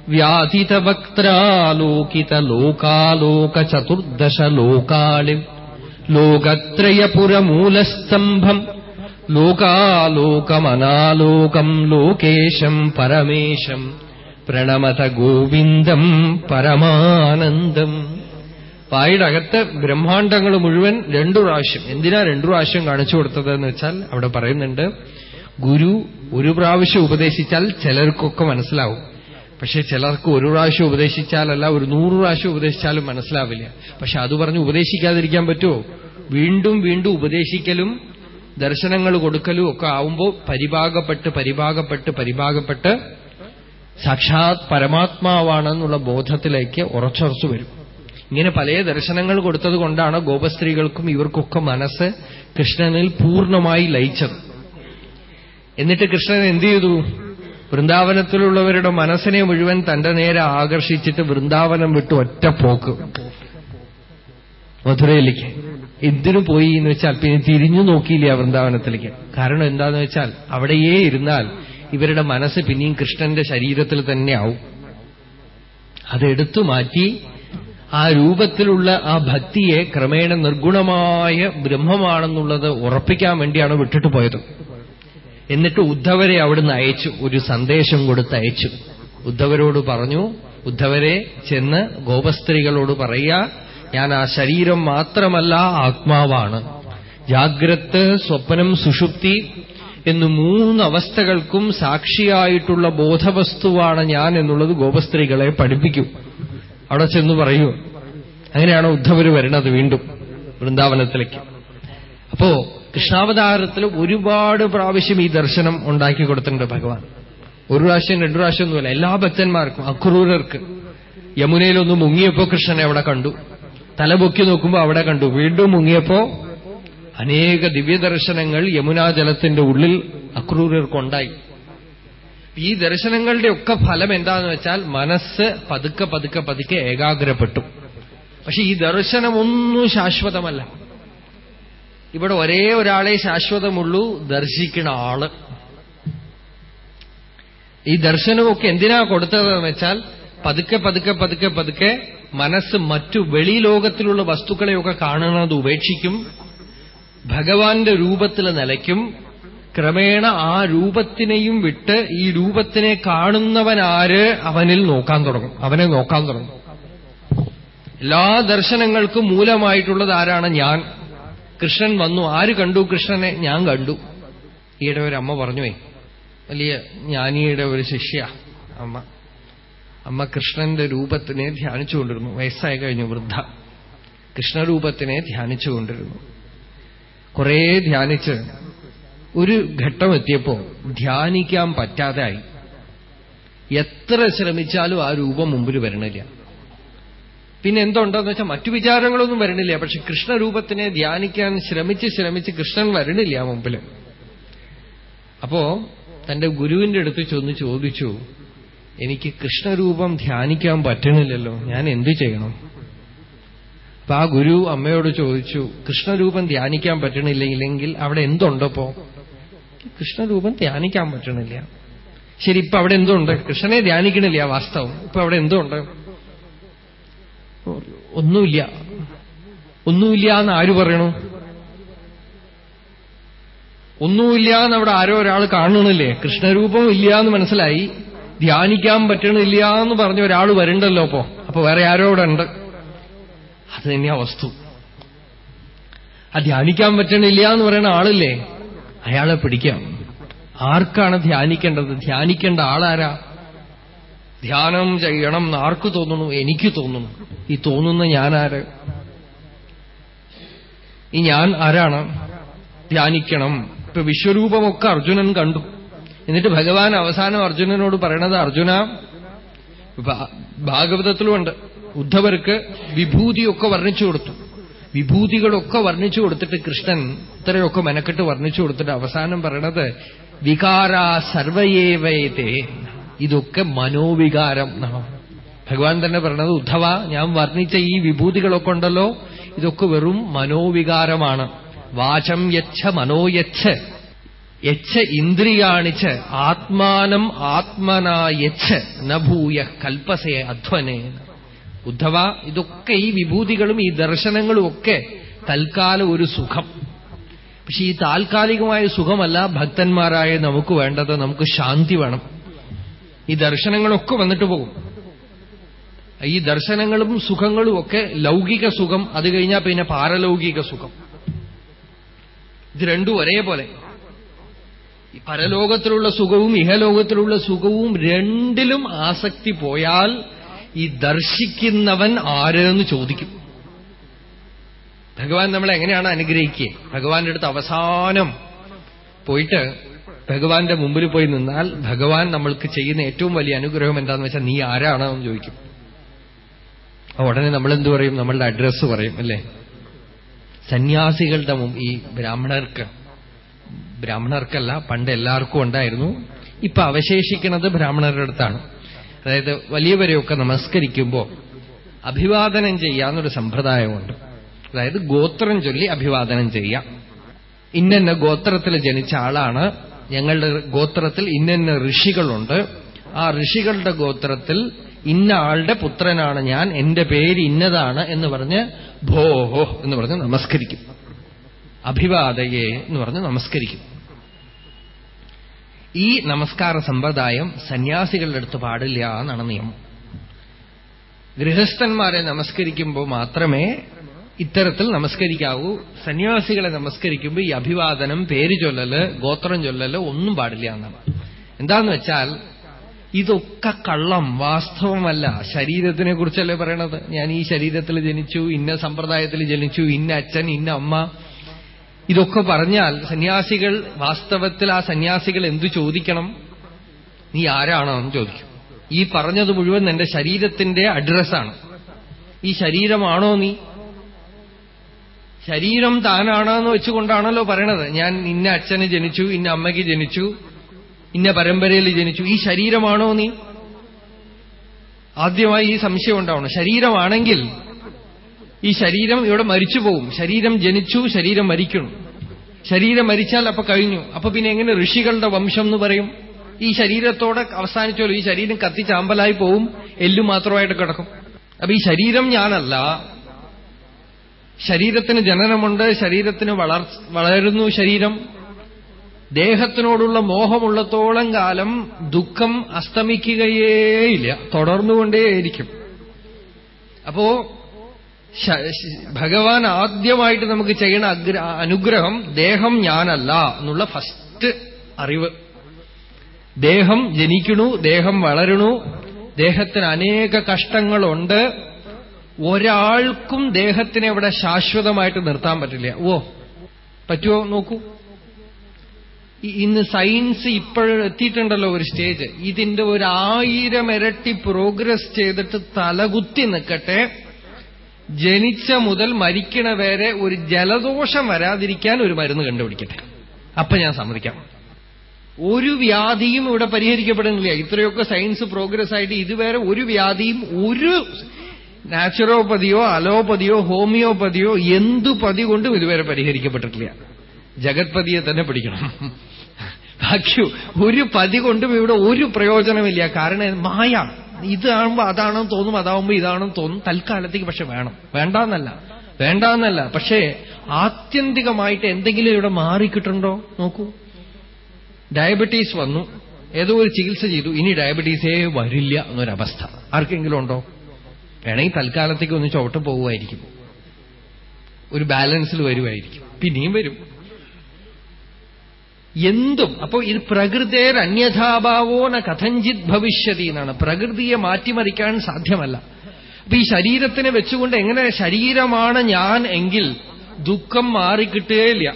വ്യാധിതവക്ത്രാലോകിത ലോകാലോക ചതുർദശ ലോകാളി ലോകത്രയപുരമൂലസ്തംഭം. ലോകാലോകമനാലോകം ലോകേശം പരമേശം. പ്രണമത ഗോവിന്ദം പരമാനന്ദം. വായുടെ അകത്ത് ബ്രഹ്മാണ്ടങ്ങൾ മുഴുവൻ രണ്ടു പ്രാവശ്യം. എന്തിനാ രണ്ടു പ്രാവശ്യം കാണിച്ചു കൊടുത്തതെന്ന് വെച്ചാൽ അവിടെ പറയുന്നുണ്ട് ഗുരു ഒരു പ്രാവശ്യം ഉപദേശിച്ചാൽ ചിലർക്കൊക്കെ മനസ്സിലാവും. പക്ഷെ ചിലർക്ക് ഒരു പ്രാവശ്യം ഉപദേശിച്ചാലല്ല ഒരു നൂറ് പ്രാവശ്യം ഉപദേശിച്ചാലും മനസ്സിലാവില്ല. പക്ഷെ അത് പറഞ്ഞ് ഉപദേശിക്കാതിരിക്കാൻ പറ്റുമോ? വീണ്ടും വീണ്ടും ഉപദേശിക്കലും ദർശനങ്ങൾ കൊടുക്കലും ഒക്കെ ആവുമ്പോൾ പരിഭാഗപ്പെട്ട് പരിഭാഗപ്പെട്ട് പരിഭാഗപ്പെട്ട് സാക്ഷാത് പരമാത്മാവാണെന്നുള്ള ബോധത്തിലേക്ക് ഉറച്ചുറച്ചു വരും. ഇങ്ങനെ പല ദർശനങ്ങൾ കൊടുത്തത് കൊണ്ടാണ് ഗോപസ്ത്രീകൾക്കും ഇവർക്കൊക്കെ മനസ്സ് കൃഷ്ണനിൽ പൂർണമായി ലയിച്ചത്. എന്നിട്ട് കൃഷ്ണൻ എന്തു ചെയ്തു? വൃന്ദാവനത്തിലുള്ളവരുടെ മനസ്സിനെ മുഴുവൻ തന്റെ നേരെ ആകർഷിച്ചിട്ട് വൃന്ദാവനം വിട്ട് ഒറ്റ പോക്ക്. മധുരയിലേക്ക്. എന്തിനു പോയി എന്ന് വെച്ചാൽ പിന്നെ തിരിഞ്ഞു നോക്കിയില്ല വൃന്ദാവനത്തിലേക്ക്. കാരണം എന്താന്ന് വെച്ചാൽ അവിടെയേ ഇരുന്നാൽ ഇവരുടെ മനസ്സ് പിന്നെയും കൃഷ്ണന്റെ ശരീരത്തിൽ തന്നെ ആവും. അതെടുത്തു മാറ്റി ആ രൂപത്തിലുള്ള ആ ഭക്തിയെ ക്രമേണ നിർഗുണമായ ബ്രഹ്മമാണെന്നുള്ളത് ഉറപ്പിക്കാൻ വേണ്ടിയാണ് വിട്ടിട്ട് പോയത്. എന്നിട്ട് ഉദ്ധവരെ അവിടുന്ന് അയച്ചു ഒരു സന്ദേശം കൊടുത്ത് അയച്ചു ഉദ്ധവരോട് പറഞ്ഞു ഉദ്ധവരെ ചെന്ന് ഗോപസ്ത്രീകളോട് പറയുക ഞാൻ ആ ശരീരം മാത്രമല്ല ആത്മാവാണ്. ജാഗ്രത് സ്വപ്നം സുഷുപ്തി എന്നു മൂന്ന് അവസ്ഥകൾക്കും സാക്ഷിയായിട്ടുള്ള ബോധവസ്തുവാണ് ഞാൻ എന്നുള്ളത് ഗോപസ്ത്രീകളെ പഠിപ്പിക്കും. അവിടെ ചെന്ന് പറയൂ. അങ്ങനെയാണ് ഉദ്ധവര് വരുന്നത് വീണ്ടും വൃന്ദാവനത്തിലേക്ക്. അപ്പോ കൃഷ്ണാവതാരത്തിൽ ഒരുപാട് പ്രാവശ്യം ഈ ദർശനം ഉണ്ടാക്കി കൊടുത്തിട്ടുണ്ട് ഭഗവാൻ. ഒരു പ്രാവശ്യം രണ്ടു പ്രാവശ്യം ഒന്നുമില്ല എല്ലാ ഭക്തന്മാർക്കും അക്രൂരർക്ക്. യമുനയിലൊന്ന് മുങ്ങിയപ്പോ കൃഷ്ണനെ അവിടെ കണ്ടു. തലപൊക്കി നോക്കുമ്പോൾ അവിടെ കണ്ടു. വീണ്ടും മുങ്ങിയപ്പോ അനേക ദിവ്യദർശനങ്ങൾ യമുനാജലത്തിന്റെ ഉള്ളിൽ അക്രൂരർക്കുണ്ടായി. ഈ ദർശനങ്ങളുടെ ഒക്കെ ഫലം എന്താന്ന് വെച്ചാൽ മനസ്സ് പതുക്കെ പതുക്കെ പതുക്കെ ഏകാഗ്രപ്പെട്ടു. പക്ഷെ ഈ ദർശനമൊന്നും ശാശ്വതമല്ല. ഇവിടെ ഒരേ ഒരാളെ ശാശ്വതമുള്ളൂ ദർശിക്കണ ആൾ. ഈ ദർശനമൊക്കെ എന്തിനാ കൊടുത്തതെന്ന് വെച്ചാൽ പതുക്കെ പതുക്കെ പതുക്കെ പതുക്കെ മനസ്സ് മറ്റു വെളി ലോകത്തിലുള്ള വസ്തുക്കളെയൊക്കെ കാണുന്നത് ഉപേക്ഷിക്കും. ഭഗവാന്റെ രൂപത്തിൽ നിലയ്ക്കും ക്രമേണ ആ രൂപത്തിനെയും വിട്ട് ഈ രൂപത്തിനെ കാണുന്നവനാര് അവനിൽ നോക്കാൻ തുടങ്ങും. അവനെ നോക്കാൻ തുടങ്ങും. എല്ലാ ദർശനങ്ങൾക്കും മൂലമായിട്ടുള്ളത് ആരാണ്? ഞാൻ. കൃഷ്ണൻ വന്നു. ആര് കണ്ടു കൃഷ്ണനെ? ഞാൻ കണ്ടു. ഈയിടെ ഒരു അമ്മ പറഞ്ഞുവേ വലിയ ജ്ഞാനിയുടെ ഒരു ശിഷ്യ അമ്മ. അമ്മ കൃഷ്ണന്റെ രൂപത്തിനെ ധ്യാനിച്ചുകൊണ്ടിരുന്നു വയസ്സായി കഴിഞ്ഞു വൃദ്ധ. കൃഷ്ണരൂപത്തിനെ ധ്യാനിച്ചുകൊണ്ടിരുന്നു കുറേ ധ്യാനിച്ച് ഒരു ഘട്ടം എത്തിയപ്പോ ധ്യാനിക്കാൻ പറ്റാതായി. എത്ര ശ്രമിച്ചാലും ആ രൂപം മുമ്പിൽ വരണില്ല. പിന്നെ എന്തുണ്ടോ എന്ന് വെച്ചാൽ മറ്റു വിചാരങ്ങളൊന്നും വരണില്ല. പക്ഷെ കൃഷ്ണരൂപത്തിനെ ധ്യാനിക്കാൻ ശ്രമിച്ച് ശ്രമിച്ച് കൃഷ്ണൻ വരണില്ല മുമ്പിൽ അപ്പോ തന്റെ ഗുരുവിന്റെ അടുത്ത് ചെന്ന് ചോദിച്ചു എനിക്ക് കൃഷ്ണരൂപം ധ്യാനിക്കാൻ പറ്റണില്ലല്ലോ ഞാൻ എന്തു ചെയ്യണം? അപ്പൊ ആ ഗുരു അമ്മയോട് ചോദിച്ചു കൃഷ്ണരൂപം ധ്യാനിക്കാൻ പറ്റണില്ലെങ്കിൽ അവിടെ എന്തുണ്ടപ്പോ കൃഷ്ണരൂപം ധ്യാനിക്കാൻ പറ്റണില്ല. ശരി ഇപ്പൊ അവിടെ എന്തുണ്ട്? കൃഷ്ണനെ ധ്യാനിക്കണില്ല വാസ്തവം. ഇപ്പൊ അവിടെ എന്തുണ്ട്? ഒന്നുമില്ല. ഒന്നുമില്ല എന്ന് ആര് പറയണു? ഒന്നുമില്ല എന്ന് അവിടെ ആരോ ഒരാൾ കാണണില്ലേ കൃഷ്ണരൂപം ഇല്ല എന്ന് മനസ്സിലായി. ധ്യാനിക്കാൻ പറ്റണില്ല എന്ന് പറഞ്ഞ ഒരാൾ വരണ്ടല്ലോ അപ്പോ. അപ്പൊ വേറെ ആരോ അവിടെ ഉണ്ട്. അത് തന്നെയാ വസ്തു. ആ ധ്യാനിക്കാൻ പറ്റണില്ല എന്ന് പറയുന്ന ആളില്ലേ? അയാളെ പിടിക്കാം. ആർക്കാണ് ധ്യാനിക്കേണ്ടത്? ധ്യാനിക്കേണ്ട ആളാരാ? ധ്യാനം ചെയ്യണം എന്ന് ആർക്ക് തോന്നുന്നു? എനിക്ക് തോന്നുന്നു. ഈ തോന്നുന്ന ഞാനാര്? ഈ ഞാൻ ആരാണ്? ധ്യാനിക്കണം. ഇപ്പൊ വിശ്വരൂപമൊക്കെ അർജുനൻ കണ്ടു. എന്നിട്ട് ഭഗവാൻ അവസാനം അർജുനനോട് പറയണത് അർജുന ഭാഗവതത്തിലുമുണ്ട് ഉദ്ധവർക്ക് വിഭൂതിയൊക്കെ വർണിച്ചു കൊടുത്തു. വിഭൂതികളൊക്കെ വർണിച്ചു കൊടുത്തിട്ട് കൃഷ്ണൻ ഇത്രയൊക്കെ മെനക്കെട്ട് വർണിച്ചു കൊടുത്തിട്ട് അവസാനം പറയണത് വികാര സർവയേവയത്തെ ഇതൊക്കെ മനോവികാരം ഭഗവാൻ തന്നെ പറഞ്ഞത് ഉദ്ധവ ഞാൻ വർണിച്ച ഈ വിഭൂതികളൊക്കെ ഉണ്ടല്ലോ ഇതൊക്കെ വെറും മനോവികാരമാണ്. വാചം യച്ഛ മനോയച്ഛ യച്ഛ. ഇന്ദ്രിയാണിച്ച് ആത്മാനം ആത്മനാ യച്ഛ നഭൂയ കൽപ്പസേ അധ്വനേ. ഉദ്ധവ ഇതൊക്കെ ഈ വിഭൂതികളും ഈ ദർശനങ്ങളും ഒക്കെ തൽക്കാല ഒരു സുഖം. പക്ഷെ ഈ താൽക്കാലികമായ സുഖമല്ല ഭക്തന്മാരായ നമുക്ക് വേണ്ടത് നമുക്ക് ശാന്തി വേണം. ഈ ദർശനങ്ങളൊക്കെ വന്നിട്ട് പോകും. ഈ ദർശനങ്ങളും സുഖങ്ങളും ഒക്കെ ലൗകിക സുഖം അത് കഴിഞ്ഞാൽ പിന്നെ പാരലൗകിക സുഖം. ഇത് രണ്ടും ഒരേപോലെ. പരലോകത്തിലുള്ള സുഖവും ഇഹലോകത്തിലുള്ള സുഖവും രണ്ടിലും ആസക്തി പോയാൽ ഈ ദർശിക്കുന്നവൻ ആരെന്ന് ചോദിക്കും. ഭഗവാൻ നമ്മളെ എങ്ങനെയാണ് അനുഗ്രഹിക്കുക? ഭഗവാന്റെ അടുത്ത് അവസാനം പോയിട്ട് ഭഗവാന്റെ മുമ്പിൽ പോയി നിന്നാൽ ഭഗവാൻ നമ്മൾക്ക് ചെയ്യുന്ന ഏറ്റവും വലിയ അനുഗ്രഹം എന്താന്ന് വെച്ചാൽ നീ ആരാണോ എന്ന് ചോദിക്കും ഉടനെ നമ്മൾ എന്തു പറയും? നമ്മളുടെ അഡ്രസ്സ് പറയും അല്ലേ? സന്യാസികളുടെ ഈ ബ്രാഹ്മണർക്ക് ബ്രാഹ്മണർക്കല്ല പണ്ട് എല്ലാവർക്കും ഉണ്ടായിരുന്നു. ഇപ്പൊ അവശേഷിക്കുന്നത് ബ്രാഹ്മണരുടെ അടുത്താണ്. അതായത് വലിയവരെയൊക്കെ നമസ്കരിക്കുമ്പോൾ അഭിവാദനം ചെയ്യാന്നൊരു സമ്പ്രദായമുണ്ട്. അതായത് ഗോത്രം ചൊല്ലി അഭിവാദനം ചെയ്യാം ഇന്നെന്ന ഗോത്രത്തിൽ ജനിച്ച ആളാണ് ഞങ്ങളുടെ ഗോത്രത്തിൽ ഇന്നെന്ന ഋഷികളുണ്ട്. ആ ഋഷികളുടെ ഗോത്രത്തിൽ ഇന്ന ആളുടെ പുത്രനാണ് ഞാൻ എന്റെ പേര് ഇന്നതാണ് എന്ന് പറഞ്ഞ് ഭോഹോ എന്ന് പറഞ്ഞ് നമസ്കരിക്കും. അഭിവാദയെ എന്ന് പറഞ്ഞ് നമസ്കരിക്കും. ഈ നമസ്കാര സമ്പ്രദായം സന്യാസികളുടെ അടുത്ത് പാടില്ല എന്നാണ് നിയമം. ഗൃഹസ്ഥന്മാരെ നമസ്കരിക്കുമ്പോൾ മാത്രമേ ഇത്തരത്തിൽ നമസ്കരിക്കാവൂ. സന്യാസികളെ നമസ്കരിക്കുമ്പോൾ ഈ അഭിവാദനം പേര് ചൊല്ലല് ഗോത്രം ചൊല്ലല് ഒന്നും പാടില്ല എന്നാണ്. എന്താന്ന് വെച്ചാൽ ഇതൊക്കെ കള്ളം വാസ്തവമല്ല. ശരീരത്തിനെ കുറിച്ചല്ലേ പറയണത്? ഞാൻ ഈ ശരീരത്തിൽ ജനിച്ചു ഇന്ന സമ്പ്രദായത്തിൽ ജനിച്ചു ഇന്ന അച്ഛൻ ഇന്ന അമ്മ. ഇതൊക്കെ പറഞ്ഞാൽ സന്യാസികൾ വാസ്തവത്തിൽ ആ സന്യാസികൾ എന്തു ചോദിക്കണം? നീ ആരാണോ എന്ന് ചോദിക്കും. ഈ പറഞ്ഞത് മുഴുവൻ എന്റെ ശരീരത്തിന്റെ അഡ്രസ്സാണ് ഈ ശരീരമാണോ നീ? ശരീരം താനാണെന്ന് വെച്ചുകൊണ്ടാണല്ലോ പറയണത്. ഞാൻ ഇന്ന അച്ഛന് ജനിച്ചു ഇന്ന അമ്മയ്ക്ക് ജനിച്ചു ഇന്ന പരമ്പരയിൽ ജനിച്ചു. ഈ ശരീരമാണോ നീ? ആദ്യമായി ഈ സംശയം ഉണ്ടാവണം. ശരീരമാണെങ്കിൽ ഈ ശരീരം ഇവിടെ മരിച്ചു പോവും. ശരീരം ജനിച്ചു ശരീരം മരിക്കണം ശരീരം മരിച്ചാൽ അപ്പൊ കഴിഞ്ഞു. അപ്പൊ പിന്നെ എങ്ങനെ ഋഷികളുടെ വംശം എന്ന് പറയും? ഈ ശരീരത്തോടെ അവസാനിച്ചോളൂ. ഈ ശരീരം കത്തിച്ചാമ്പലായി പോവും. എല്ലു മാത്രമായിട്ട് കിടക്കും. അപ്പൊ ഈ ശരീരം ഞാനല്ല. ശരീരത്തിന് ജനനമുണ്ട് ശരീരത്തിന് വളരുന്നു ശരീരം. ദേഹത്തിനോടുള്ള മോഹമുള്ളത്തോളം കാലം ദുഃഖം അസ്തമിക്കുകയേയില്ല തുടർന്നുകൊണ്ടേയിരിക്കും. അപ്പോ ഭഗവാൻ ആദ്യമായിട്ട് നമുക്ക് ചെയ്യണ അനുഗ്രഹം ദേഹം ഞാനല്ല എന്നുള്ള ഫസ്റ്റ് അറിവ്. ദേഹം ജനിക്കണു ദേഹം വളരണു ദേഹത്തിന് അനേക കഷ്ടങ്ങളുണ്ട്. ഒരാൾക്കും ദേഹത്തിനെ ഇവിടെ ശാശ്വതമായിട്ട് നിർത്താൻ പറ്റില്ല. ഓ പറ്റുമോ നോക്കൂ. ഇന്ന് സയൻസ് ഇപ്പോഴെത്തിയിട്ടുണ്ടല്ലോ ഒരു സ്റ്റേജ്. ഇതിന്റെ ഒരു ആയിരം ഇരട്ടി പ്രോഗ്രസ് ചെയ്തിട്ട് തലകുത്തി നിൽക്കട്ടെ. ജനിച്ച മുതൽ മരിക്കണ വരെ ഒരു ജലദോഷം വരാതിരിക്കാൻ ഒരു മരുന്ന് കണ്ടുപിടിക്കട്ടെ. അപ്പൊ ഞാൻ സമ്മതിക്കാം. ഒരു വ്യാധിയും ഇവിടെ പരിഹരിക്കപ്പെടുന്നില്ല. ഇത്രയൊക്കെ സയൻസ് പ്രോഗ്രസ് ആയിട്ട് ഇതുവരെ ഒരു വ്യാധിയും ഒരു നാച്ചുറോപ്പതിയോ അലോപ്പതിയോ ഹോമിയോപ്പതിയോ എന്തു പതി കൊണ്ടും ഇതുവരെ പരിഹരിക്കപ്പെട്ടിട്ടില്ല. ജഗത്പതിയെ തന്നെ പിടിക്കണം. ബാക്കി ഒരു പതി കൊണ്ടും ഇവിടെ ഒരു പ്രയോജനമില്ല. കാരണം മായ. ഇതാകുമ്പോ അതാണെന്ന് തോന്നും അതാവുമ്പോ ഇതാണെന്ന് തോന്നും. തൽക്കാലത്തേക്ക് പക്ഷെ വേണം. വേണ്ടാന്നല്ല. വേണ്ടാന്നല്ല. പക്ഷേ ആത്യന്തികമായിട്ട് എന്തെങ്കിലും ഇവിടെ മാറിക്കിട്ടുണ്ടോ? നോക്കൂ. ഡയബറ്റീസ് വന്നു. ഏതോ ഒരു ചികിത്സ ചെയ്തു. ഇനി ഡയബറ്റീസേ വരില്ല എന്നൊരവസ്ഥ. ആർക്കെങ്കിലും ഉണ്ടോ? വേണമെങ്കിൽ തൽക്കാലത്തേക്ക് ഒന്ന് ചോട്ട് പോവുമായിരിക്കും. ഒരു ബാലൻസിൽ വരുമായിരിക്കും. പിന്നെയും വരും. എന്തും. അപ്പോ ഇത് പ്രകൃതേർ അന്യഥാഭാവോ ന കഥഞ്ചിത് ഭവിഷ്യതി എന്നാണ്. പ്രകൃതിയെ മാറ്റിമറിക്കാൻ സാധ്യമല്ല. അപ്പൊ ഈ ശരീരത്തിനെ വെച്ചുകൊണ്ട് എങ്ങനെ ശരീരമാണ് ഞാൻ എങ്കിൽ ദുഃഖം മാറിക്കിട്ടുകയില്ല.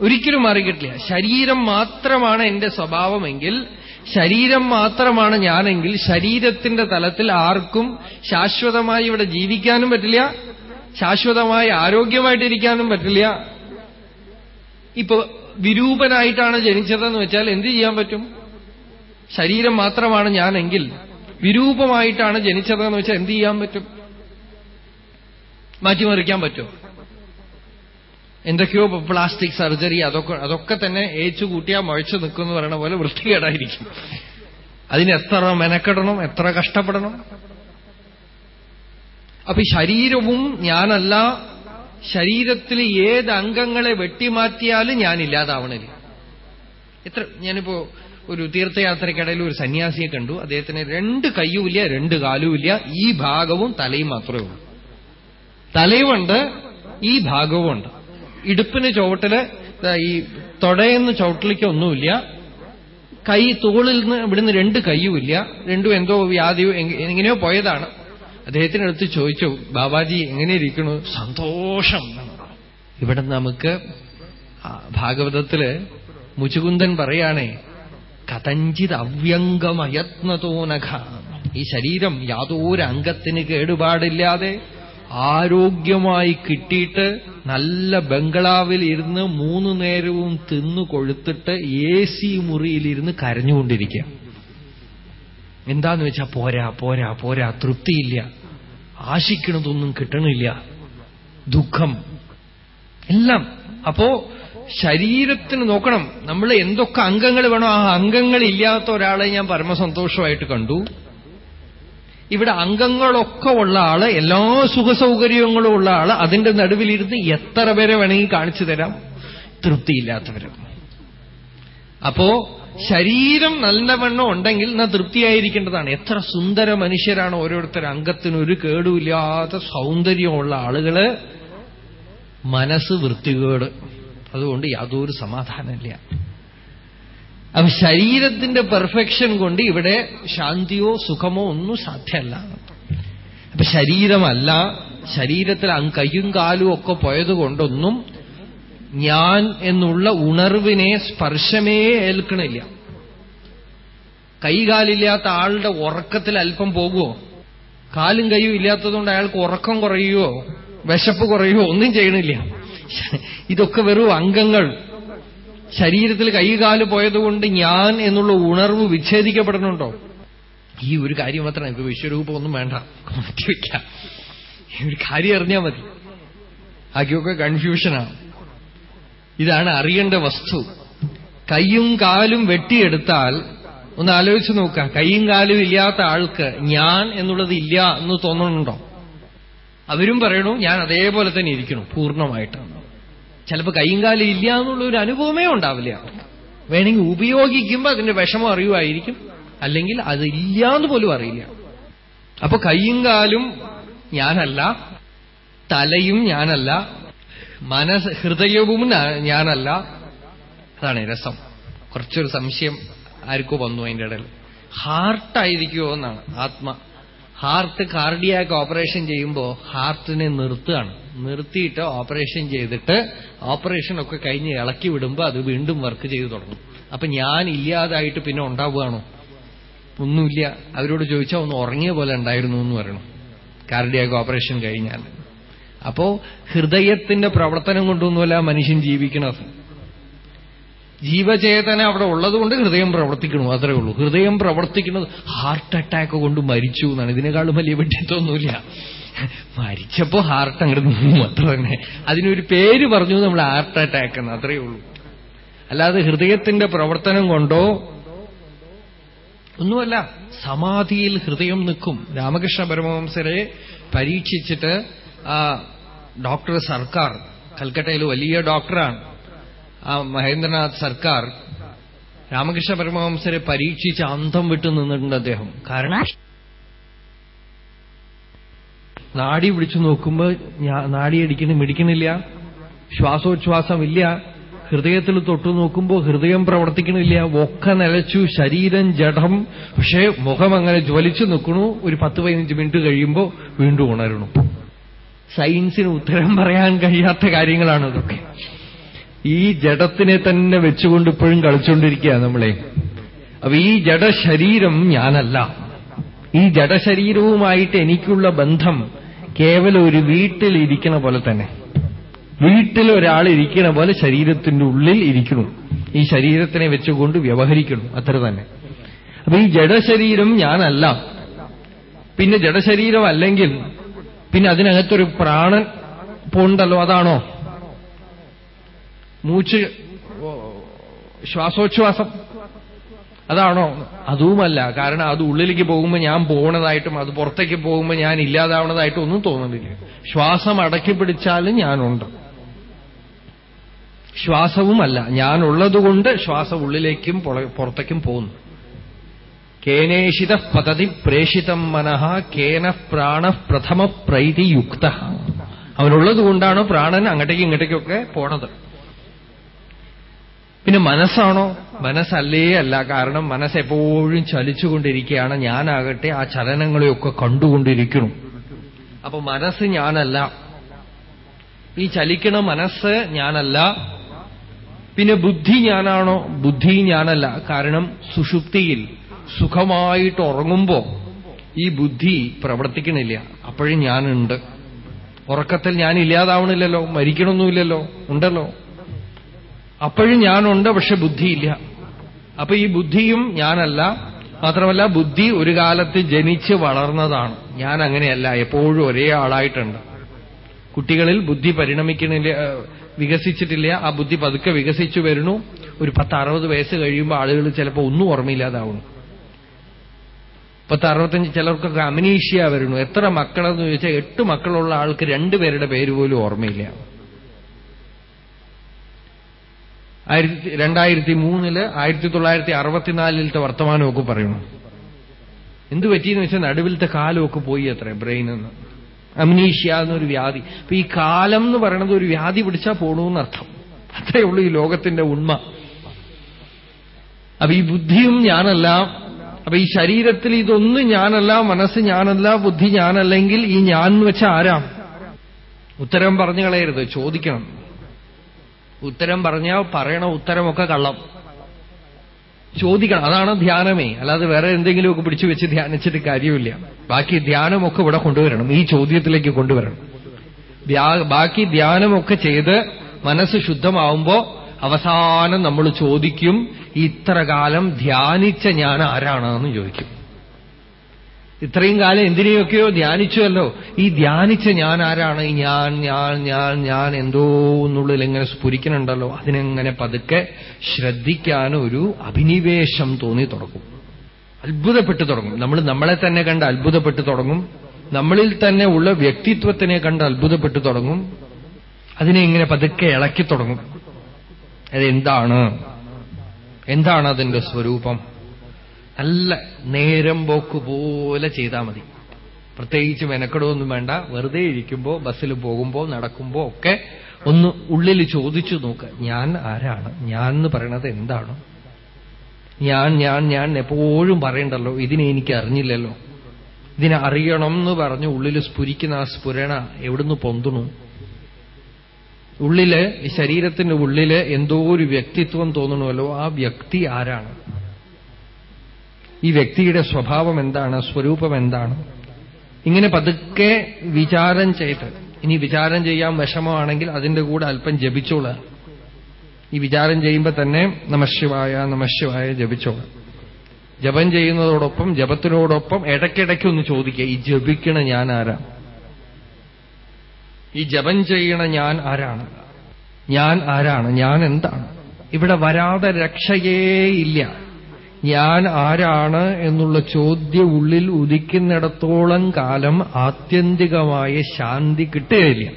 ഒരിക്കലും മാറിക്കിട്ടില്ല. ശരീരം മാത്രമാണ് എന്റെ സ്വഭാവമെങ്കിൽ ശരീരം മാത്രമാണ് ഞാനെങ്കിൽ ശരീരത്തിന്റെ തലത്തിൽ ആർക്കും ശാശ്വതമായി ഇവിടെ ജീവിക്കാനും പറ്റില്ല ശാശ്വതമായി ആരോഗ്യമായിട്ടിരിക്കാനും പറ്റില്ല. ഇപ്പൊ വിരൂപനായിട്ടാണ് ജനിച്ചതെന്ന് വെച്ചാൽ എന്ത് ചെയ്യാൻ പറ്റും? ശരീരം മാത്രമാണ് ഞാനെങ്കിൽ വിരൂപമായിട്ടാണ് ജനിച്ചതെന്ന് വെച്ചാൽ എന്ത് ചെയ്യാൻ പറ്റും? മാറ്റിമറിക്കാൻ പറ്റുമോ? എന്തൊക്കെയോ പ്ലാസ്റ്റിക് സർജറി അതൊക്കെ അതൊക്കെ തന്നെ ഏച്ചു കൂട്ടിയാ മുഴച്ചു നിൽക്കുമെന്ന് പറയുന്ന പോലെ വൃത്തികേടായിരിക്കും. അതിന് എത്ര മെനക്കെടണം എത്ര കഷ്ടപ്പെടണം? അപ്പൊ ശരീരവും ഞാനല്ല ശരീരത്തിൽ ഏത് അംഗങ്ങളെ വെട്ടിമാറ്റിയാലും ഞാനില്ലാതാവണില്ല എത്ര ഞാനിപ്പോ ഒരു തീർത്ഥയാത്രയ്ക്കിടയിൽ ഒരു സന്യാസിയെ കണ്ടു. അദ്ദേഹത്തിന് രണ്ട് കയ്യുമില്ല രണ്ട് കാലുമില്ല. ഈ ഭാഗവും തലയും മാത്രമേ ഉള്ളൂ. തലയുമുണ്ട് ഈ ഭാഗവുമുണ്ട്. ഇടുപ്പിന് ചുവട്ടിൽ ഈ തൊടയെന്ന് ചുവട്ടിലേക്ക് ഒന്നുമില്ല. കൈ തോളിൽ നിന്ന് ഇവിടുന്ന് രണ്ട് കയ്യുമില്ല രണ്ടും എന്തോ വ്യാധിയോ എങ്ങനെയോ പോയതാണ്. അദ്ദേഹത്തിനടുത്ത് ചോദിച്ചു ബാബാജി എങ്ങനെ ഇരിക്കണു സന്തോഷം ഇവിടെ നമുക്ക് ഭാഗവതത്തിൽ മുചുകുന്ദൻ പറയാണേ കഥഞ്ചിത് അവ്യംഗമയത്നതോനഖ ഈ ശരീരം യാതൊരു അംഗത്തിന് കേടുപാടില്ലാതെ ആരോഗ്യമായി കിട്ടിയിട്ട് നല്ല ബംഗ്ലാവിൽ ഇരുന്ന് മൂന്നു നേരവും തിന്നു കൊഴുത്തിട്ട് എ സി മുറിയിലിരുന്ന് കരഞ്ഞുകൊണ്ടിരിക്കുക. എന്താന്ന് വെച്ചാ പോരാ പോരാ പോരാ തൃപ്തിയില്ല. ആശിക്കണതൊന്നും കിട്ടണില്ല. ദുഃഖം. എല്ലാം. അപ്പോ ശരീരത്തിന് നോക്കണം. നമ്മൾ എന്തൊക്കെ അംഗങ്ങൾ വേണോ ആ അംഗങ്ങൾ ഇല്ലാത്ത ഒരാളെ ഞാൻ പരമസന്തോഷമായിട്ട് കണ്ടു. ഇവിടെ അംഗങ്ങളൊക്കെ ഉള്ള ആൾ എല്ലാ സുഖസൗകര്യങ്ങളും ഉള്ള ആൾ അതിന്റെ നടുവിലിരുന്ന് എത്ര പേരെ വേണമെങ്കിൽ കാണിച്ചു തരാം. തൃപ്തിയില്ലാത്തവരും. അപ്പോ ശരീരം നല്ലവണ്ണം ഉണ്ടെങ്കിൽ എന്നാ തൃപ്തിയായിരിക്കേണ്ടതാണ്. എത്ര സുന്ദര മനുഷ്യരാണ് ഓരോരുത്തർ അംഗത്തിന് ഒരു കേടുമില്ലാത്ത സൗന്ദര്യമുള്ള ആളുകൾ. മനസ്സ് വൃത്തികേട്. അതുകൊണ്ട് യാതൊരു സമാധാനമില്ല. അപ്പൊ ശരീരത്തിന്റെ പെർഫെക്ഷൻ കൊണ്ട് ഇവിടെ ശാന്തിയോ സുഖമോ ഒന്നും സാധ്യമല്ല. അപ്പൊ ശരീരമല്ല ശരീരത്തിൽ കയ്യും കാലും ഒക്കെ പോയതുകൊണ്ടൊന്നും ഞാൻ എന്നുള്ള ഉണർവിനെ സ്പർശമേ ഏൽക്കണില്ല. കൈകാലില്ലാത്ത ആളുടെ ഉറക്കത്തിൽ അല്പം പോകുമോ കാലും കൈയും ഇല്ലാത്തതുകൊണ്ട് അയാൾക്ക് ഉറക്കം കുറയുമോ വിശപ്പ് കുറയുമോ ഒന്നും ചെയ്യണില്ല. ഇതൊക്കെ വെറും അംഗങ്ങൾ. ശരീരത്തിൽ കൈകാൽ പോയതുകൊണ്ട് ഞാൻ എന്നുള്ള ഉണർവ് വിച്ഛേദിക്കപ്പെടുന്നുണ്ടോ ഈ ഒരു കാര്യം മാത്രമാണ് ഇപ്പൊ വിശ്വരൂപമൊന്നും വേണ്ട. മാറ്റിവെക്കാം ഒരു കാര്യം അറിഞ്ഞാൽ മതി. ആക്കിയൊക്കെ കൺഫ്യൂഷനാണ്. ഇതാണ് അറിയേണ്ട വസ്തു. കൈയും കാലും വെട്ടിയെടുത്താൽ ഒന്ന് ആലോചിച്ച് നോക്കുക. കൈയും കാലും ഇല്ലാത്ത ആൾക്ക് ഞാൻ എന്നുള്ളത് ഇല്ല എന്ന് തോന്നുന്നുണ്ടോ അവരും പറയണു ഞാൻ അതേപോലെ തന്നെ ഇരിക്കണം പൂർണമായിട്ടാണ് ചിലപ്പോൾ കൈയും കാലും ഇല്ല എന്നുള്ള ഒരു അനുഭവമേ ഉണ്ടാവില്ല. വേണമെങ്കിൽ ഉപയോഗിക്കുമ്പോൾ അതിന്റെ വിഷമം അറിയുമായിരിക്കും. അല്ലെങ്കിൽ അത് ഇല്ല എന്ന് പോലും അറിയില്ല. അപ്പൊ കൈയും കാലും ഞാനല്ല തലയും ഞാനല്ല മനസ് ഹൃദയവും ഞാനല്ല. അതാണ് രസം. കുറച്ചൊരു സംശയം ആർക്കോ വന്നു അതിന്റെ ഇടയിൽ. ഹാർട്ടായിരിക്കുമോ എന്നാണ് ആത്മ. ഹാർട്ട് കാർഡിയാക്ക് ഓപ്പറേഷൻ ചെയ്യുമ്പോൾ ഹാർട്ടിനെ നിർത്തുകയാണ്. നിർത്തിയിട്ട് ഓപ്പറേഷൻ ചെയ്തിട്ട് ഓപ്പറേഷൻ ഒക്കെ കഴിഞ്ഞ് ഇളക്കി വിടുമ്പോൾ അത് വീണ്ടും വർക്ക് ചെയ്തു തുടങ്ങും. അപ്പൊ ഞാൻ ഇല്ലാതായിട്ട് പിന്നെ ഉണ്ടാവുകയാണോ? ഒന്നുമില്ല. അവരോട് ചോദിച്ചാൽ ഒന്ന് ഉറങ്ങിയ പോലെ ഉണ്ടായിരുന്നു എന്ന് പറയണം. കാർഡിയാക് ഓപ്പറേഷൻ കഴിഞ്ഞാൽ. അപ്പോ ഹൃദയത്തിന്റെ പ്രവർത്തനം കൊണ്ടൊന്നുമല്ല മനുഷ്യൻ ജീവിക്കണത് ജീവചേതന അവിടെ ഉള്ളതുകൊണ്ട് ഹൃദയം പ്രവർത്തിക്കണു അത്രേ ഉള്ളൂ. ഹൃദയം പ്രവർത്തിക്കുന്നത് ഹാർട്ട് അറ്റാക്ക് കൊണ്ട് മരിച്ചു എന്നാണ്. ഇതിനേക്കാളും വലിയ വെട്ടിത്തൊന്നുമില്ല മരിച്ചപ്പോ ഹാർട്ട് അങ്ങോട്ട് നിന്നു അത്ര തന്നെ. അതിനൊരു പേര് പറഞ്ഞു നമ്മൾ ഹാർട്ട് അറ്റാക്ക് എന്ന് അത്രയേ ഉള്ളൂ. അല്ലാതെ ഹൃദയത്തിന്റെ പ്രവർത്തനം കൊണ്ടോ ഒന്നുമല്ല സമാധിയിൽ ഹൃദയം നിൽക്കും. രാമകൃഷ്ണ പരമവംസരെ പരീക്ഷിച്ചിട്ട് ആ ഡോക്ടർ സർക്കാർ കൽക്കട്ടയിൽ വലിയ ഡോക്ടറാണ് ആ മഹേന്ദ്രനാഥ് സർക്കാർ രാമകൃഷ്ണ പരമവംസരെ പരീക്ഷിച്ച് അന്തം വിട്ടു നിന്നിട്ടുണ്ട് അദ്ദേഹം. കാരണം നാടി പിടിച്ചു നോക്കുമ്പോൾ നാടി അടിക്കുന്ന മിടിക്കണില്ല ശ്വാസോച്ഛ്വാസമില്ല. ഹൃദയത്തിൽ തൊട്ടു നോക്കുമ്പോൾ ഹൃദയം പ്രവർത്തിക്കണില്ല. ഒക്കെ നിലച്ചു ശരീരം ജഡം പക്ഷേ മുഖം അങ്ങനെ ജ്വലിച്ചു നിൽക്കണു ഒരു പത്ത് പതിനഞ്ച് മിനിറ്റ് കഴിയുമ്പോൾ വീണ്ടും ഉണരണു സയൻസിന് ഉത്തരം പറയാൻ കഴിയാത്ത കാര്യങ്ങളാണ് ഇതൊക്കെ. ഈ ജഡത്തിനെ തന്നെ വെച്ചുകൊണ്ട് ഇപ്പോഴും കളിച്ചുകൊണ്ടിരിക്കുക നമ്മളെ. അപ്പൊ ഈ ജഡശരീരം ഞാനല്ല. ഈ ജഡശരീരവുമായിട്ട് എനിക്കുള്ള ബന്ധം കേവലം ഒരു വീട്ടിൽ ഇരിക്കണ പോലെ തന്നെ. വീട്ടിൽ ഒരാൾ ഇരിക്കണ പോലെ ശരീരത്തിന്റെ ഉള്ളിൽ ഇരിക്കുന്നു. ഈ ശരീരത്തിനെ വെച്ചുകൊണ്ട് വ്യവഹരിക്കുന്നു. അത്ര തന്നെ. അപ്പൊ ഈ ജഡശരീരം ഞാനല്ല. പിന്നെ ജഡശരീരം അല്ലെങ്കിൽ പിന്നെ അതിനകത്തൊരു പ്രാണൻ പോണ്ടല്ലോ അതാണോ? മൂച്ച് ശ്വാസോച്ഛ്വാസം. അതാണോ? അതുമല്ല. കാരണം അത് ഉള്ളിലേക്ക് പോകുമ്പോൾ ഞാൻ പോണതായിട്ടും അത് പുറത്തേക്ക് പോകുമ്പോൾ ഞാൻ ഇല്ലാതാവണതായിട്ടും ഒന്നും തോന്നുന്നില്ല. ശ്വാസം അടക്കി പിടിച്ചാലും ഞാനുണ്ട്. ശ്വാസവുമല്ല. ഞാനുള്ളതുകൊണ്ട് ശ്വാസം ഉള്ളിലേക്കും പുറത്തേക്കും പോകുന്നു. കേനേഷിത പതതി പ്രേഷിതം മനഃ കേന പ്രാണ പ്രഥമ പ്രൈതിയുക്ത. അവനുള്ളതുകൊണ്ടാണ് പ്രാണൻ അങ്ങോട്ടേക്കും ഇങ്ങോട്ടേക്കൊക്കെ പോണത്. പിന്നെ മനസ്സാണോ? മനസ്സല്ലേ അല്ല. കാരണം മനസ്സെപ്പോഴും ചലിച്ചുകൊണ്ടിരിക്കുകയാണ്. ഞാനാകട്ടെ ആ ചലനങ്ങളെയൊക്കെ കണ്ടുകൊണ്ടിരിക്കണം അപ്പൊ മനസ്സ് ഞാനല്ല. ഈ ചലിക്കണ മനസ്സ് ഞാനല്ല. പിന്നെ ബുദ്ധി ഞാനാണോ? ബുദ്ധി ഞാനല്ല. കാരണം സുഷുപ്തിയിൽ സുഖമായിട്ട് ഉറങ്ങുമ്പോ ഈ ബുദ്ധി പ്രവർത്തിക്കണില്ല. അപ്പോഴും ഞാനുണ്ട്. ഉറക്കത്തിൽ ഞാൻ ഇല്ലാതാവണില്ലല്ലോ മരിക്കണമൊന്നുമില്ലല്ലോ. ഉണ്ടല്ലോ. അപ്പോഴും ഞാനുണ്ട് പക്ഷെ ബുദ്ധിയില്ല. അപ്പൊ ഈ ബുദ്ധിയും ഞാനല്ല. മാത്രമല്ല ബുദ്ധി ഒരു കാലത്ത് ജനിച്ച് വളർന്നതാണ്. ഞാൻ അങ്ങനെയല്ല എപ്പോഴും ഒരേ ആളായിട്ടുണ്ട്. കുട്ടികളിൽ ബുദ്ധി പരിണമിക്കണില്ല വികസിച്ചിട്ടില്ല. ആ ബുദ്ധി പതുക്കെ വികസിച്ചു വരുന്നു. ഒരു പത്ത് അറുപത് വയസ്സ് കഴിയുമ്പോൾ ആളുകൾ ചിലപ്പോൾ ഒന്നും ഓർമ്മയില്ലാതാവുന്നു. പത്ത് അറുപത്തഞ്ച് ചിലർക്കൊക്കെ അമനീഷ്യ വരുന്നു. എത്ര മക്കളെന്ന് ചോദിച്ചാൽ എട്ട് മക്കളുള്ള ആൾക്ക് രണ്ടുപേരുടെ പേര് പോലും ഓർമ്മയില്ല. രണ്ടായിരത്തി മൂന്നിൽ ആയിരത്തി തൊള്ളായിരത്തി അറുപത്തിനാലിലത്തെ വർത്തമാനമൊക്കെ പറയുന്നു. എന്തു പറ്റിയെന്ന് വെച്ചാൽ നടുവിലത്തെ കാലമൊക്കെ പോയി അത്ര ബ്രെയിനെന്ന് അമ്നീഷ്യ എന്നൊരു വ്യാധി. അപ്പൊ ഈ കാലം എന്ന് പറയുന്നത് ഒരു വ്യാധി പിടിച്ചാൽ പോണൂന്നർത്ഥം അത്രയേ ഉള്ളൂ ഈ ലോകത്തിന്റെ ഉണ്മ. അപ്പൊ ഈ ബുദ്ധിയും ഞാനല്ല. അപ്പൊ ഈ ശരീരത്തിൽ ഇതൊന്നും ഞാനല്ല മനസ്സ് ഞാനല്ല ബുദ്ധി ഞാനല്ലെങ്കിൽ ഈ ഞാൻ എന്ന് വെച്ചാൽ ആരാ? ഉത്തരം പറഞ്ഞു കളയരുത് ചോദിക്കണം. ഉത്തരം പറഞ്ഞാൽ പറയണ ഉത്തരമൊക്കെ കള്ളം. ചോദിക്കണം. അതാണ് ധ്യാനമേ. അല്ലാതെ വേറെ എന്തെങ്കിലുമൊക്കെ പിടിച്ചു വെച്ച് ധ്യാനിച്ചിട്ട് കാര്യമില്ല. ബാക്കി ധ്യാനമൊക്കെ ഇവിടെ കൊണ്ടുവരണം. ഈ ചോദ്യത്തിലേക്ക് കൊണ്ടുവരണം. ബാക്കി ധ്യാനമൊക്കെ ചെയ്ത് മനസ്സ് ശുദ്ധമാവുമ്പോ അവസാനം നമ്മൾ ചോദിക്കും ഇത്ര കാലം ധ്യാനിച്ച ഞാൻ ആരാണെന്ന് ചോദിക്കും. ഇത്രയും കാലം എന്തിനെയൊക്കെയോ ധ്യാനിച്ചുവല്ലോ. ഈ ധ്യാനിച്ച ഞാൻ ആരാണ്? ഞാൻ ഞാൻ ഞാൻ ഞാൻ എന്തോ എന്നുള്ളിൽ എങ്ങനെ സ്ഫുരിക്കണുണ്ടല്ലോ അതിനെങ്ങനെ പതുക്കെ ശ്രദ്ധിക്കാൻ ഒരു അഭിനിവേശം തോന്നി തുടങ്ങും. അത്ഭുതപ്പെട്ടു തുടങ്ങും. നമ്മൾ നമ്മളെ തന്നെ കണ്ട് അത്ഭുതപ്പെട്ടു തുടങ്ങും. നമ്മളിൽ തന്നെ ഉള്ള വ്യക്തിത്വത്തിനെ കണ്ട് അത്ഭുതപ്പെട്ടു തുടങ്ങും. അതിനെ ഇങ്ങനെ പതുക്കെ ഇളക്കി തുടങ്ങും. അതെന്താണ്? എന്താണ് അതിന്റെ സ്വരൂപം? നല്ല നേരം പോക്ക് പോലെ ചെയ്താൽ മതി. പ്രത്യേകിച്ച് മെനക്കെടുവൊന്നും വേണ്ട. വെറുതെ ഇരിക്കുമ്പോൾ ബസ്സിൽ പോകുമ്പോൾ നടക്കുമ്പോൾ ഒക്കെ ഒന്ന് ഉള്ളിൽ ചോദിച്ചു നോക്ക്. ഞാൻ ആരാണ്? ഞാൻ എന്ന് പറയണത് എന്താണ്? ഞാൻ ഞാൻ ഞാൻ എപ്പോഴും പറയണ്ടല്ലോ. ഇതിനെ എനിക്ക് അറിഞ്ഞില്ലല്ലോ. ഇതിനെ അറിയണം എന്ന് പറഞ്ഞ് ഉള്ളിൽ സ്ഫുരിക്കുന്ന ആ സ്ഫുരണ എവിടുന്ന് പൊന്തുണു? ഉള്ളിൽ ശരീരത്തിന്റെ ഉള്ളിൽ എന്തോ ഒരു വ്യക്തിത്വം തോന്നണമല്ലോ. ആ വ്യക്തി ആരാണ്? ഈ വ്യക്തിയുടെ സ്വഭാവം എന്താണ് സ്വരൂപം എന്താണ്? ഇങ്ങനെ പതുക്കെ വിചാരം ചെയ്ത് ഇനി വിചാരം ചെയ്യാൻ വിഷമമാണെങ്കിൽ അതിന്റെ കൂടെ അല്പം ജപിച്ചോളുക ഈ വിചാരം ചെയ്യുമ്പോൾ തന്നെ നമശിവായ നമശിവായ ജപിച്ചോളുക ജപം ചെയ്യുന്നതോടൊപ്പം ജപത്തിനോടൊപ്പം ഇടയ്ക്കിടയ്ക്ക് ഒന്ന് ചോദിക്കുക ഈ ജപിക്കണ ഞാൻ ആരാ? ഈ ജപം ചെയ്യണ ഞാൻ ആരാണ്? ഞാൻ ആരാണ്? ഞാൻ എന്താണ്? ഇവിടെ വരാതെ രക്ഷയേയില്ല ഞാൻ ആരാണ് എന്നുള്ള ചോദ്യ ഉള്ളിൽ ഉദിക്കുന്നിടത്തോളം കാലം ആത്യന്തികമായ ശാന്തി കിട്ടുകയില്ല.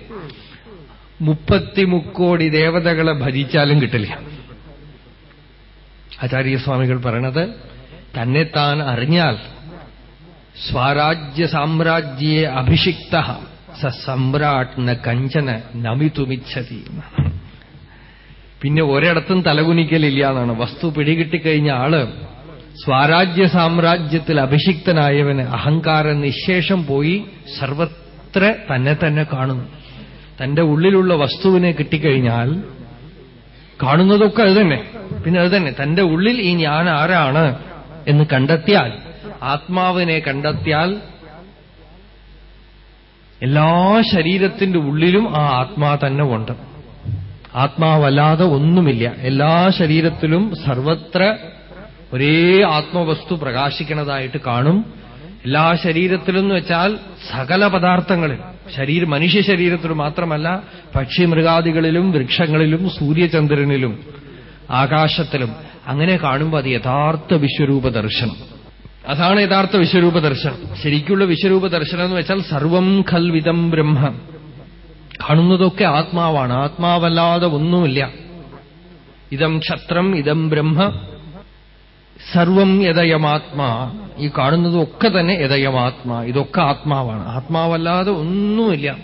മുപ്പത്തിമുക്കോടി ദേവതകളെ ഭജിച്ചാലും കിട്ടില്ല. ആചാര്യസ്വാമികൾ പറയണത് തന്നെത്താൻ അറിഞ്ഞാൽ സ്വരാജ്യ സാമ്രാജ്യേ അഭിഷിക്ത സമ്രാട്ടിന് കഞ്ചന നമിതുമിച്ഛതി. പിന്നെ ഒരിടത്തും തലകുനിക്കലില്ല എന്നാണ് വസ്തു പിടികിട്ടിക്കഴിഞ്ഞ ആൾ സ്വാരാജ്യ സാമ്രാജ്യത്തിൽ അഭിഷിക്തനായവന് അഹങ്കാര നിശേഷം പോയി സർവ സർവത്ര തന്നെ തന്നെ കാണുന്നു. തന്റെ ഉള്ളിലുള്ള വസ്തുവിനെ കിട്ടിക്കഴിഞ്ഞാൽ കാണുന്നതൊക്കെ അത് തന്നെ. പിന്നെ അത് തന്നെ. തന്റെ ഉള്ളിൽ ഈ ഞാൻ ആരാണ് എന്ന് കണ്ടെത്തിയാൽ ആത്മാവിനെ കണ്ടെത്തിയാൽ എല്ലാ ശരീരത്തിന്റെ ഉള്ളിലും ആ ആത്മാ തന്നെ ഉണ്ട്. ആത്മാവല്ലാതെ ഒന്നുമില്ല. എല്ലാ ശരീരത്തിലും സർവത്ര ഒരേ ആത്മവസ്തു പ്രകാശിക്കുന്നതായിട്ട് കാണും. എല്ലാ ശരീരത്തിലും എന്ന് വെച്ചാൽ സകല പദാർത്ഥങ്ങളിൽ ശരീര മനുഷ്യ ശരീരത്തിൽ മാത്രമല്ല പക്ഷി മൃഗാദികളിലും വൃക്ഷങ്ങളിലും സൂര്യചന്ദ്രനിലും ആകാശത്തിലും അങ്ങനെ കാണുമ്പോൾ അത് യഥാർത്ഥ വിശ്വരൂപ ദർശനം അതാണ് യഥാർത്ഥ വിശ്വരൂപ ദർശനം ശരിക്കുള്ള വിശ്വരൂപ ദർശനം എന്ന് വെച്ചാൽ സർവം ഖൽവിതം ബ്രഹ്മ. കാണുന്നതൊക്കെ ആത്മാവാണ്. ആത്മാവല്ലാതെ ഒന്നുമില്ല. ഇതം ക്ഷത്രം ഇതം ബ്രഹ്മ. സർവം യഥയമാത്മാ. ഈ കാണുന്നതൊക്കെ തന്നെ യഥയമാത്മാ. ഇതൊക്കെ ആത്മാവാണ്. ആത്മാവല്ലാതെ ഒന്നുമില്ല.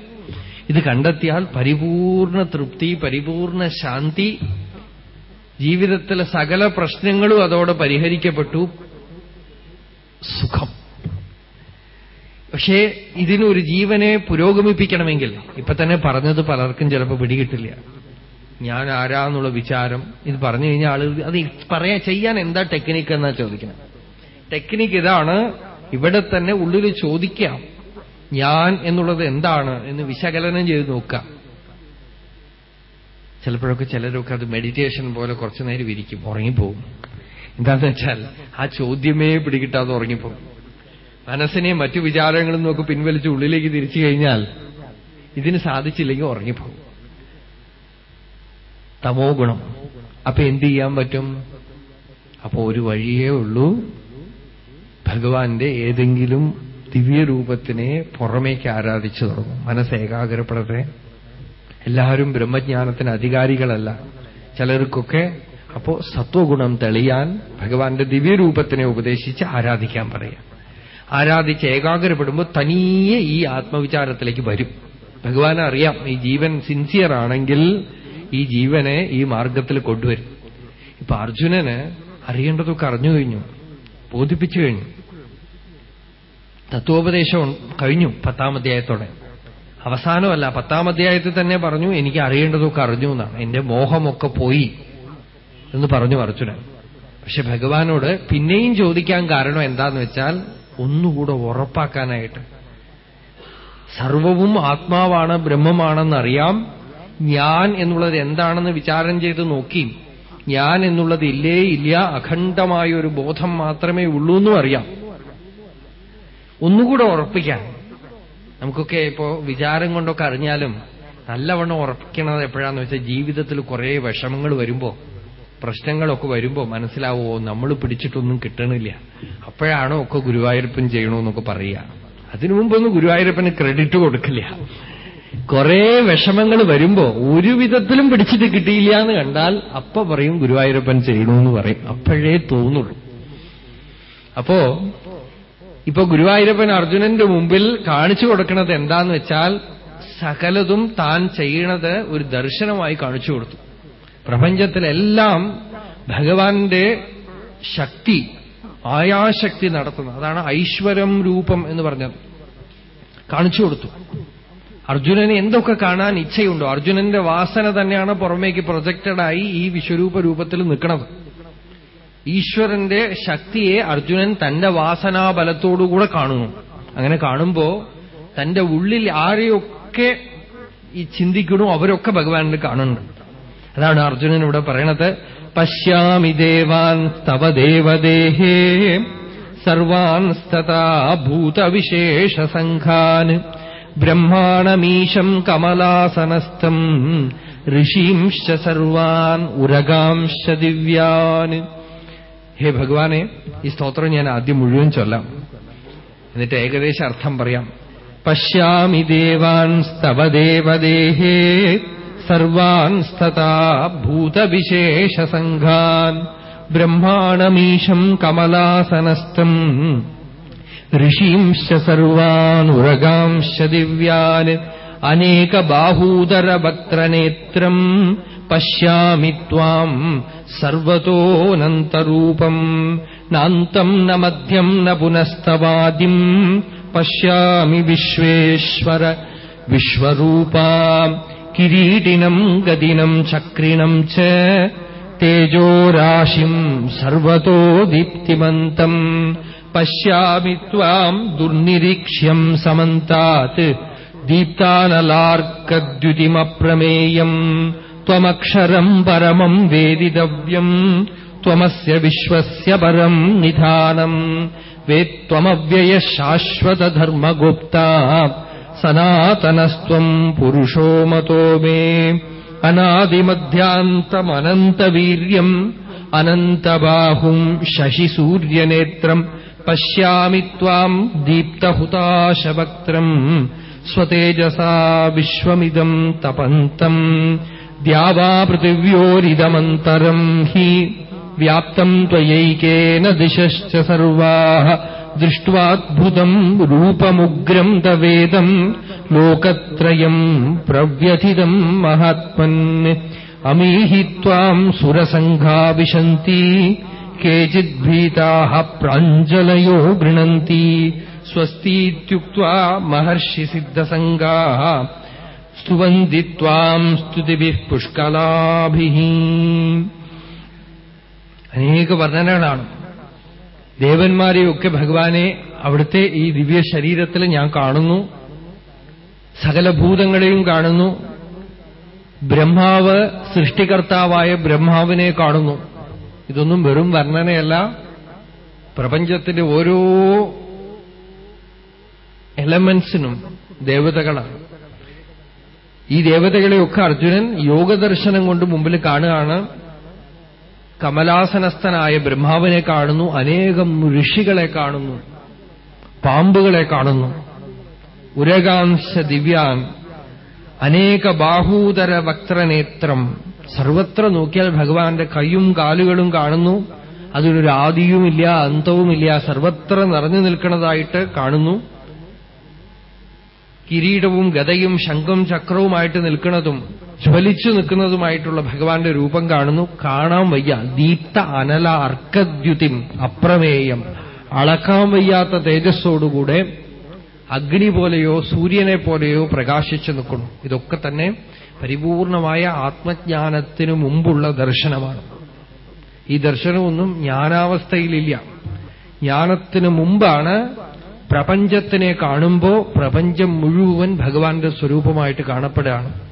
ഇത് കണ്ടെത്തിയാൽ പരിപൂർണ തൃപ്തി പരിപൂർണ ശാന്തി. ജീവിതത്തിലെ സകല പ്രശ്നങ്ങളും അതോടെ പരിഹരിക്കപ്പെട്ടു. സുഖം. പക്ഷേ ഇതിനൊരു ജീവനെ പുരോഗമിപ്പിക്കണമെങ്കിൽ ഇപ്പൊ തന്നെ പറഞ്ഞത് പലർക്കും ചിലപ്പോൾ പിടികിട്ടില്ല. ഞാൻ ആരാന്നുള്ള വിചാരം ഇത് പറഞ്ഞു കഴിഞ്ഞാൽ ആളുകൾ അത് പറയാ ചെയ്യാൻ എന്താ ടെക്നിക്ക് എന്നാ ചോദിക്കണം ടെക്നിക്ക് ഇതാണ് ഇവിടെ തന്നെ ഉള്ളിൽ ചോദിക്കാം ഞാൻ എന്നുള്ളത് എന്താണ് എന്ന് വിശകലനം ചെയ്ത് നോക്കാം ചിലപ്പോഴൊക്കെ ചിലരൊക്കെ അത് മെഡിറ്റേഷൻ പോലെ കുറച്ചു നേരം ഇരിക്കും ഉറങ്ങിപ്പോവും. എന്താന്ന് വെച്ചാൽ ആ ചോദ്യമേ പിടികിട്ടാതെ ഉറങ്ങിപ്പോകും മനസ്സിനെ മറ്റു വിചാരങ്ങളിൽ നിന്നൊക്കെ പിൻവലിച്ച് ഉള്ളിലേക്ക് തിരിച്ചു കഴിഞ്ഞാൽ ഇതിന് സാധിച്ചില്ലെങ്കിൽ ഉറങ്ങിപ്പോകും. തമോ ഗുണം. അപ്പൊ എന്ത് ചെയ്യാൻ പറ്റും? അപ്പോ ഒരു വഴിയേ ഉള്ളൂ. ഭഗവാന്റെ ഏതെങ്കിലും ദിവ്യരൂപത്തിനെ പുറമേക്ക് ആരാധിച്ചു തുടങ്ങും. മനസ്സ് ഏകാഗ്രപ്പെടട്ടെ. എല്ലാവരും ബ്രഹ്മജ്ഞാനത്തിന് അധികാരികളല്ല. ചിലർക്കൊക്കെ അപ്പോ സത്വഗുണം തെളിയാൻ ഭഗവാന്റെ ദിവ്യരൂപത്തിനെ ഉപദേശിച്ച് ആരാധിക്കാൻ പറയാം. ആരാധിച്ച് ഏകാഗ്രപ്പെടുമ്പോൾ തനിയെ ഈ ആത്മവിചാരത്തിലേക്ക് വരും. ഭഗവാനെ അറിയാം ഈ ജീവൻ സിൻസിയർ ആണെങ്കിൽ ഈ ജീവനെ ഈ മാർഗത്തിൽ കൊണ്ടുവരും. ഇപ്പൊ അർജുനന് അറിയേണ്ടതൊക്കെ അറിഞ്ഞു കഴിഞ്ഞു ബോധിപ്പിച്ചു കഴിഞ്ഞു. തത്വോപദേശം കഴിഞ്ഞു പത്താം അധ്യായത്തോടെ. അവസാനമല്ല പത്താം അധ്യായത്തിൽ തന്നെ പറഞ്ഞു എനിക്ക് അറിയേണ്ടതൊക്കെ അറിഞ്ഞു എന്നാണ്. എന്റെ മോഹമൊക്കെ പോയി എന്ന് പറഞ്ഞു അർജുനൻ. പക്ഷെ ഭഗവാനോട് പിന്നെയും ചോദിക്കാൻ കാരണം എന്താന്ന് വെച്ചാൽ ഒന്നുകൂടെ ഉറപ്പാക്കാനായിട്ട്. സർവവും ആത്മാവാണ് ബ്രഹ്മമാണെന്നറിയാം. ഞാൻ എന്നുള്ളത് എന്താണെന്ന് വിചാരം ചെയ്ത് നോക്കി. ഞാൻ എന്നുള്ളത് ഇല്ലേ ഇല്ല അഖണ്ഡമായ ഒരു ബോധം മാത്രമേ ഉള്ളൂ എന്നും അറിയാം. ഒന്നുകൂടെ ഉറപ്പിക്കാൻ നമുക്കൊക്കെ ഇപ്പോ വിചാരം കൊണ്ടൊക്കെ അറിഞ്ഞാലും നല്ലവണ്ണം ഉറപ്പിക്കണത് എപ്പോഴാന്ന് വെച്ചാൽ ജീവിതത്തിൽ കുറെ വിഷമങ്ങൾ വരുമ്പോ. പ്രശ്നങ്ങളൊക്കെ വരുമ്പോ മനസ്സിലാവുമോ നമ്മൾ പിടിച്ചിട്ടൊന്നും കിട്ടണില്ല. അപ്പോഴാണോ ഒക്കെ ഗുരുവായൂരപ്പൻ ചെയ്യണമെന്നൊക്കെ പറയുക. അതിനു മുമ്പൊന്നും ഗുരുവായൂരപ്പന് ക്രെഡിറ്റ് കൊടുക്കില്ല. കുറെ വിഷമങ്ങൾ വരുമ്പോ ഒരു വിധത്തിലും പിടിച്ചിട്ട് കിട്ടിയില്ല എന്ന് കണ്ടാൽ അപ്പൊ പറയും ഗുരുവായൂരപ്പൻ ചെയ്യണമെന്ന് പറയും. അപ്പോഴേ തോന്നുള്ളൂ. അപ്പോ ഇപ്പൊ ഗുരുവായൂരപ്പൻ അർജുനന്റെ മുമ്പിൽ കാണിച്ചു കൊടുക്കുന്നത് എന്താന്ന് വെച്ചാൽ സകലതും താൻ ചെയ്യണത് ഒരു ദർശനമായി കാണിച്ചു കൊടുത്തു. പ്രപഞ്ചത്തിലെല്ലാം ഭഗവാന്റെ ശക്തി ആയാശക്തി നടത്തുന്നു. അതാണ് ഐശ്വരം രൂപം എന്ന് പറഞ്ഞത്. കാണിച്ചു കൊടുത്തു. അർജുനന് എന്തൊക്കെ കാണാൻ ഇച്ഛയുണ്ടോ? അർജുനന്റെ വാസന തന്നെയാണ് പുറമേക്ക് പ്രൊജക്റ്റഡായി ഈ വിശ്വരൂപ രൂപത്തിൽ നിൽക്കുന്നത് ഈശ്വരന്റെ ശക്തിയെ അർജുനൻ തന്റെ വാസനാബലത്തോടുകൂടെ കാണുന്നു. അങ്ങനെ കാണുമ്പോ തന്റെ ഉള്ളിൽ ആരെയൊക്കെ ഈ ചിന്തിക്കണോ അവരൊക്കെ ഭഗവാനിൽ കാണുന്നുണ്ട്. അതാണ് അർജുനൻ ഇവിടെ പറയണത്. പശ്യാമി ദേവാൻ തവ ദേവദേഹേ സർവാൻ സംഘാൻ. ഭൂതവിശേഷസംഘാൻ ബ്രഹ്മാണമീശം കമലാസനസ്ഥം ഋഷീംശ സർവാൻ ഉരകാംശ ദിവ്യാൻ. ഹേ ഭഗവാനെ ഈ സ്തോത്രം ഞാൻ ആദ്യം മുഴുവൻ ചൊല്ലാം. എന്നിട്ട് ഏകദേശം അർത്ഥം പറയാം. പശ്യാമി ദേവാൻ സ്തവ ദേവദേഹേ സർവാൻ സ്തതാ ഭൂതവിശേഷസംഘാൻ ബ്രഹ്മാണമീശം കമലാസനസ്ഥം. ഋഷീംശ സർവാൻ ഉരകാംശ ദിവ്യാൻ അനേകബാഹൂദരവക്ത്രനേത്രം പശ്യാമി ത്വാം സർവതോനന്തരൂപം. നാന്തം ന മധ്യം ന പുനസ്തവാദിം പശ്യാമി വിശ്വേശ്വര വിശ്വരൂപാം. കിരീടിനം ഗതിനം ചക്രിണം ച തേജോരാശിം സർവതോ ദീപ്തിമന്തം പശ്യാമി ത്വാം ദുർനിരീക്ഷ്യം സമന്താത് ദീപ്താനലാർക്കദ്യുതിമപ്രമേയം ത്വമക്ഷരം പരമം വേദിതവ്യം ത്വമസ്യ വിശ്വസ്യ പരം നിധാനം വേത്വമവ്യയ ശാശ്വതധർമ്മഗുപ്ത सनातनस्त्वम् पुरुषो मतो मे। अनादिमध्यान्तमनन्तवीर्यम् अनन्तबाहुम् शशिसूर्यनेत्रम् पश्यामि त्वाम् दीप्तहुताशवक्त्रम्। स्वतेजसा विश्वमिदम् तपन्तम् द्यावापृथिव्योरिदमन्तरम् हि। व्याप्तम् त्वयैकेन दिशश्च सर्वाः। ദൃഷ്ട്വാദ്ഭുതം രൂപമുഗ്രം തവേദം ലോകത്രയം പ്രവ്യഥിതം മഹാത്മൻ അമീഹി ത്വാം സുരസംഘാ വിശന്തി കേചിദ്ഭീതാ പ്രാഞ്ജലയോ ഗൃണന്തി സ്വസ്തിക്വാ മഹർഷിസിദ്ധസംഗാ സ്തുവന്തി ത്വാം സ്തുതിഭി പുഷ്കലാഭി അനേക വർണനകളാണ്. ദേവന്മാരെയൊക്കെ ഭഗവാനെ അവിടുത്തെ ഈ ദിവ്യ ശരീരത്തിൽ ഞാൻ കാണുന്നു. സകലഭൂതങ്ങളെയും കാണുന്നു. ബ്രഹ്മാവ് സൃഷ്ടികർത്താവായ ബ്രഹ്മാവിനെ കാണുന്നു. ഇതൊന്നും വെറും വർണനയല്ല. പ്രപഞ്ചത്തിന്റെ ഓരോ എലമെന്റ്സിനും ദേവതകളാണ്. ഈ ദേവതകളെയൊക്കെ അർജുനൻ യോഗദർശനം കൊണ്ട് മുമ്പിൽ കാണുകയാണ്. കമലാസനസ്ഥനായ ബ്രഹ്മാവിനെ കാണുന്നു അനേകം ഋഷികളെ കാണുന്നു പാമ്പുകളെ കാണുന്നു. ഉരകാംശ ദിവ്യാൻ അനേക ബാഹൂതര വക്രനേത്രം. സർവത്ര നോക്കിയാൽ ഭഗവാന്റെ കൈയും കാലുകളും കാണുന്നു. അതിനൊരു ആദിയുമില്ല അന്തവുമില്ല. സർവത്ര നിറഞ്ഞു നിൽക്കുന്നതായിട്ട് കാണുന്നു. കിരീടവും ഗതയും ശംഖും ചക്രവുമായിട്ട് നിൽക്കുന്നതും ജ്വലിച്ചു നിൽക്കുന്നതുമായിട്ടുള്ള ഭഗവാന്റെ രൂപം കാണുന്നു. കാണാൻ വയ്യ. ദീപ്ത അനല അർക്കദ്യുതിം അപ്രമേയം. അളക്കാൻ വയ്യാത്ത തേജസ്സോടുകൂടെ അഗ്നി പോലെയോ സൂര്യനെ പോലെയോ പ്രകാശിച്ചു നിൽക്കുന്നു. ഇതൊക്കെ തന്നെ പരിപൂർണമായ ആത്മജ്ഞാനത്തിനു മുമ്പുള്ള ദർശനമാണ്. ഈ ദർശനമൊന്നും ജ്ഞാനാവസ്ഥയിലില്ല. ജ്ഞാനത്തിനു മുമ്പാണ് പ്രപഞ്ചത്തിനെ കാണുമ്പോ പ്രപഞ്ചം മുഴുവൻ ഭഗവാന്റെ സ്വരൂപമായിട്ട് കാണപ്പെടുകയാണ്.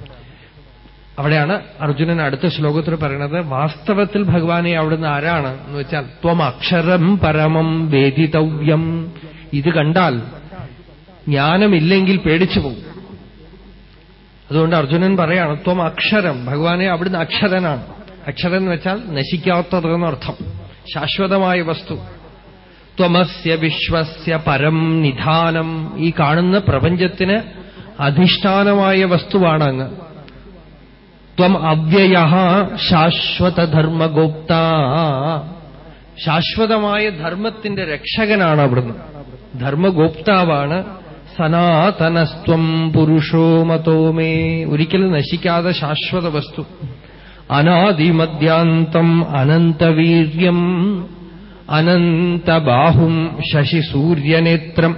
അവിടെയാണ് അർജുനൻ അടുത്ത ശ്ലോകത്തിൽ പറയുന്നത് വാസ്തവത്തിൽ ഭഗവാനെ അവിടുന്ന് ആരാണ്? എന്ന് വെച്ചാൽ ത്വം അക്ഷരം പരമം വേദിതവ്യം. ഇത് കണ്ടാൽ ജ്ഞാനമില്ലെങ്കിൽ പേടിച്ചു പോകും. അതുകൊണ്ട് അർജുനൻ പറയാണ് ത്വം അക്ഷരം ഭഗവാനെ അവിടുന്ന് അക്ഷരനാണ്. അക്ഷരം എന്ന് വെച്ചാൽ നശിക്കാത്തതെന്നർത്ഥം ശാശ്വതമായ വസ്തു. ത്വമസ്യ വിശ്വസ്യ പരം നിധാനം. ഈ കാണുന്ന പ്രപഞ്ചത്തിന് അധിഷ്ഠാനമായ വസ്തുവാണ് അങ്ങ്. ത്വം അവ്യയ ശാശ്വതധർമ്മഗോപ്ത. ശാശ്വതമായ ധർമ്മത്തിന്റെ രക്ഷകനാണ് അവിടുന്ന്. ധർമ്മഗോപ്താവാണ് സനാതനസ്ത്വം പുരുഷോ മതോമേ ഒരിക്കലും നശിക്കാതെ ശാശ്വത വസ്തു. അനാദിമദ്യാന്തം അനന്തവീര്യം. അനന്തബാഹും ശശിസൂര്യനേത്രം.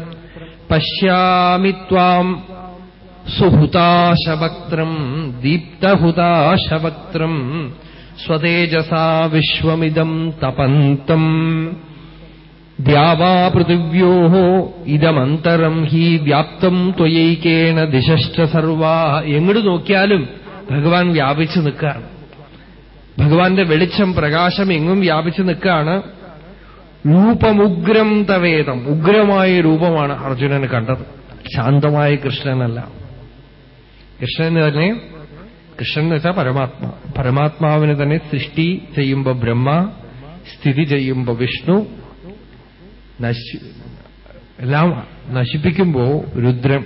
പശ്യാമി ത്വാം സുഹുതാശവക്ത്രം ദീപ്തഹുതാശവക്ത്രം സ്വതേജസാ വിശ്വമിദം തപന്തം. ദ്യാവാപൃഥിവ്യോ ഇതമന്തരം ഹി വ്യാപ്തം ത്വയൈക്കേണ ദിശശ്ച സർവാ. എങ്ങോട്ട് നോക്കിയാലും ഭഗവാൻ വ്യാപിച്ചു നിൽക്കുകയാണ്. ഭഗവാന്റെ വെളിച്ചം പ്രകാശം എങ്ങും വ്യാപിച്ചു നിൽക്കുകയാണ്. രൂപമുഗ്രം തവേദം ഉഗ്രമായ രൂപമാണ് അർജുനന് കണ്ടത്. ശാന്തമായ കൃഷ്ണനല്ല. കൃഷ്ണന് തന്നെ കൃഷ്ണൻ എന്ന് വെച്ചാൽ പരമാത്മാ പരമാത്മാവിന് തന്നെ സൃഷ്ടി ചെയ്യുമ്പോ ബ്രഹ്മ സ്ഥിതി ചെയ്യുമ്പോ വിഷ്ണു എല്ലാം നശിപ്പിക്കുമ്പോ രുദ്രം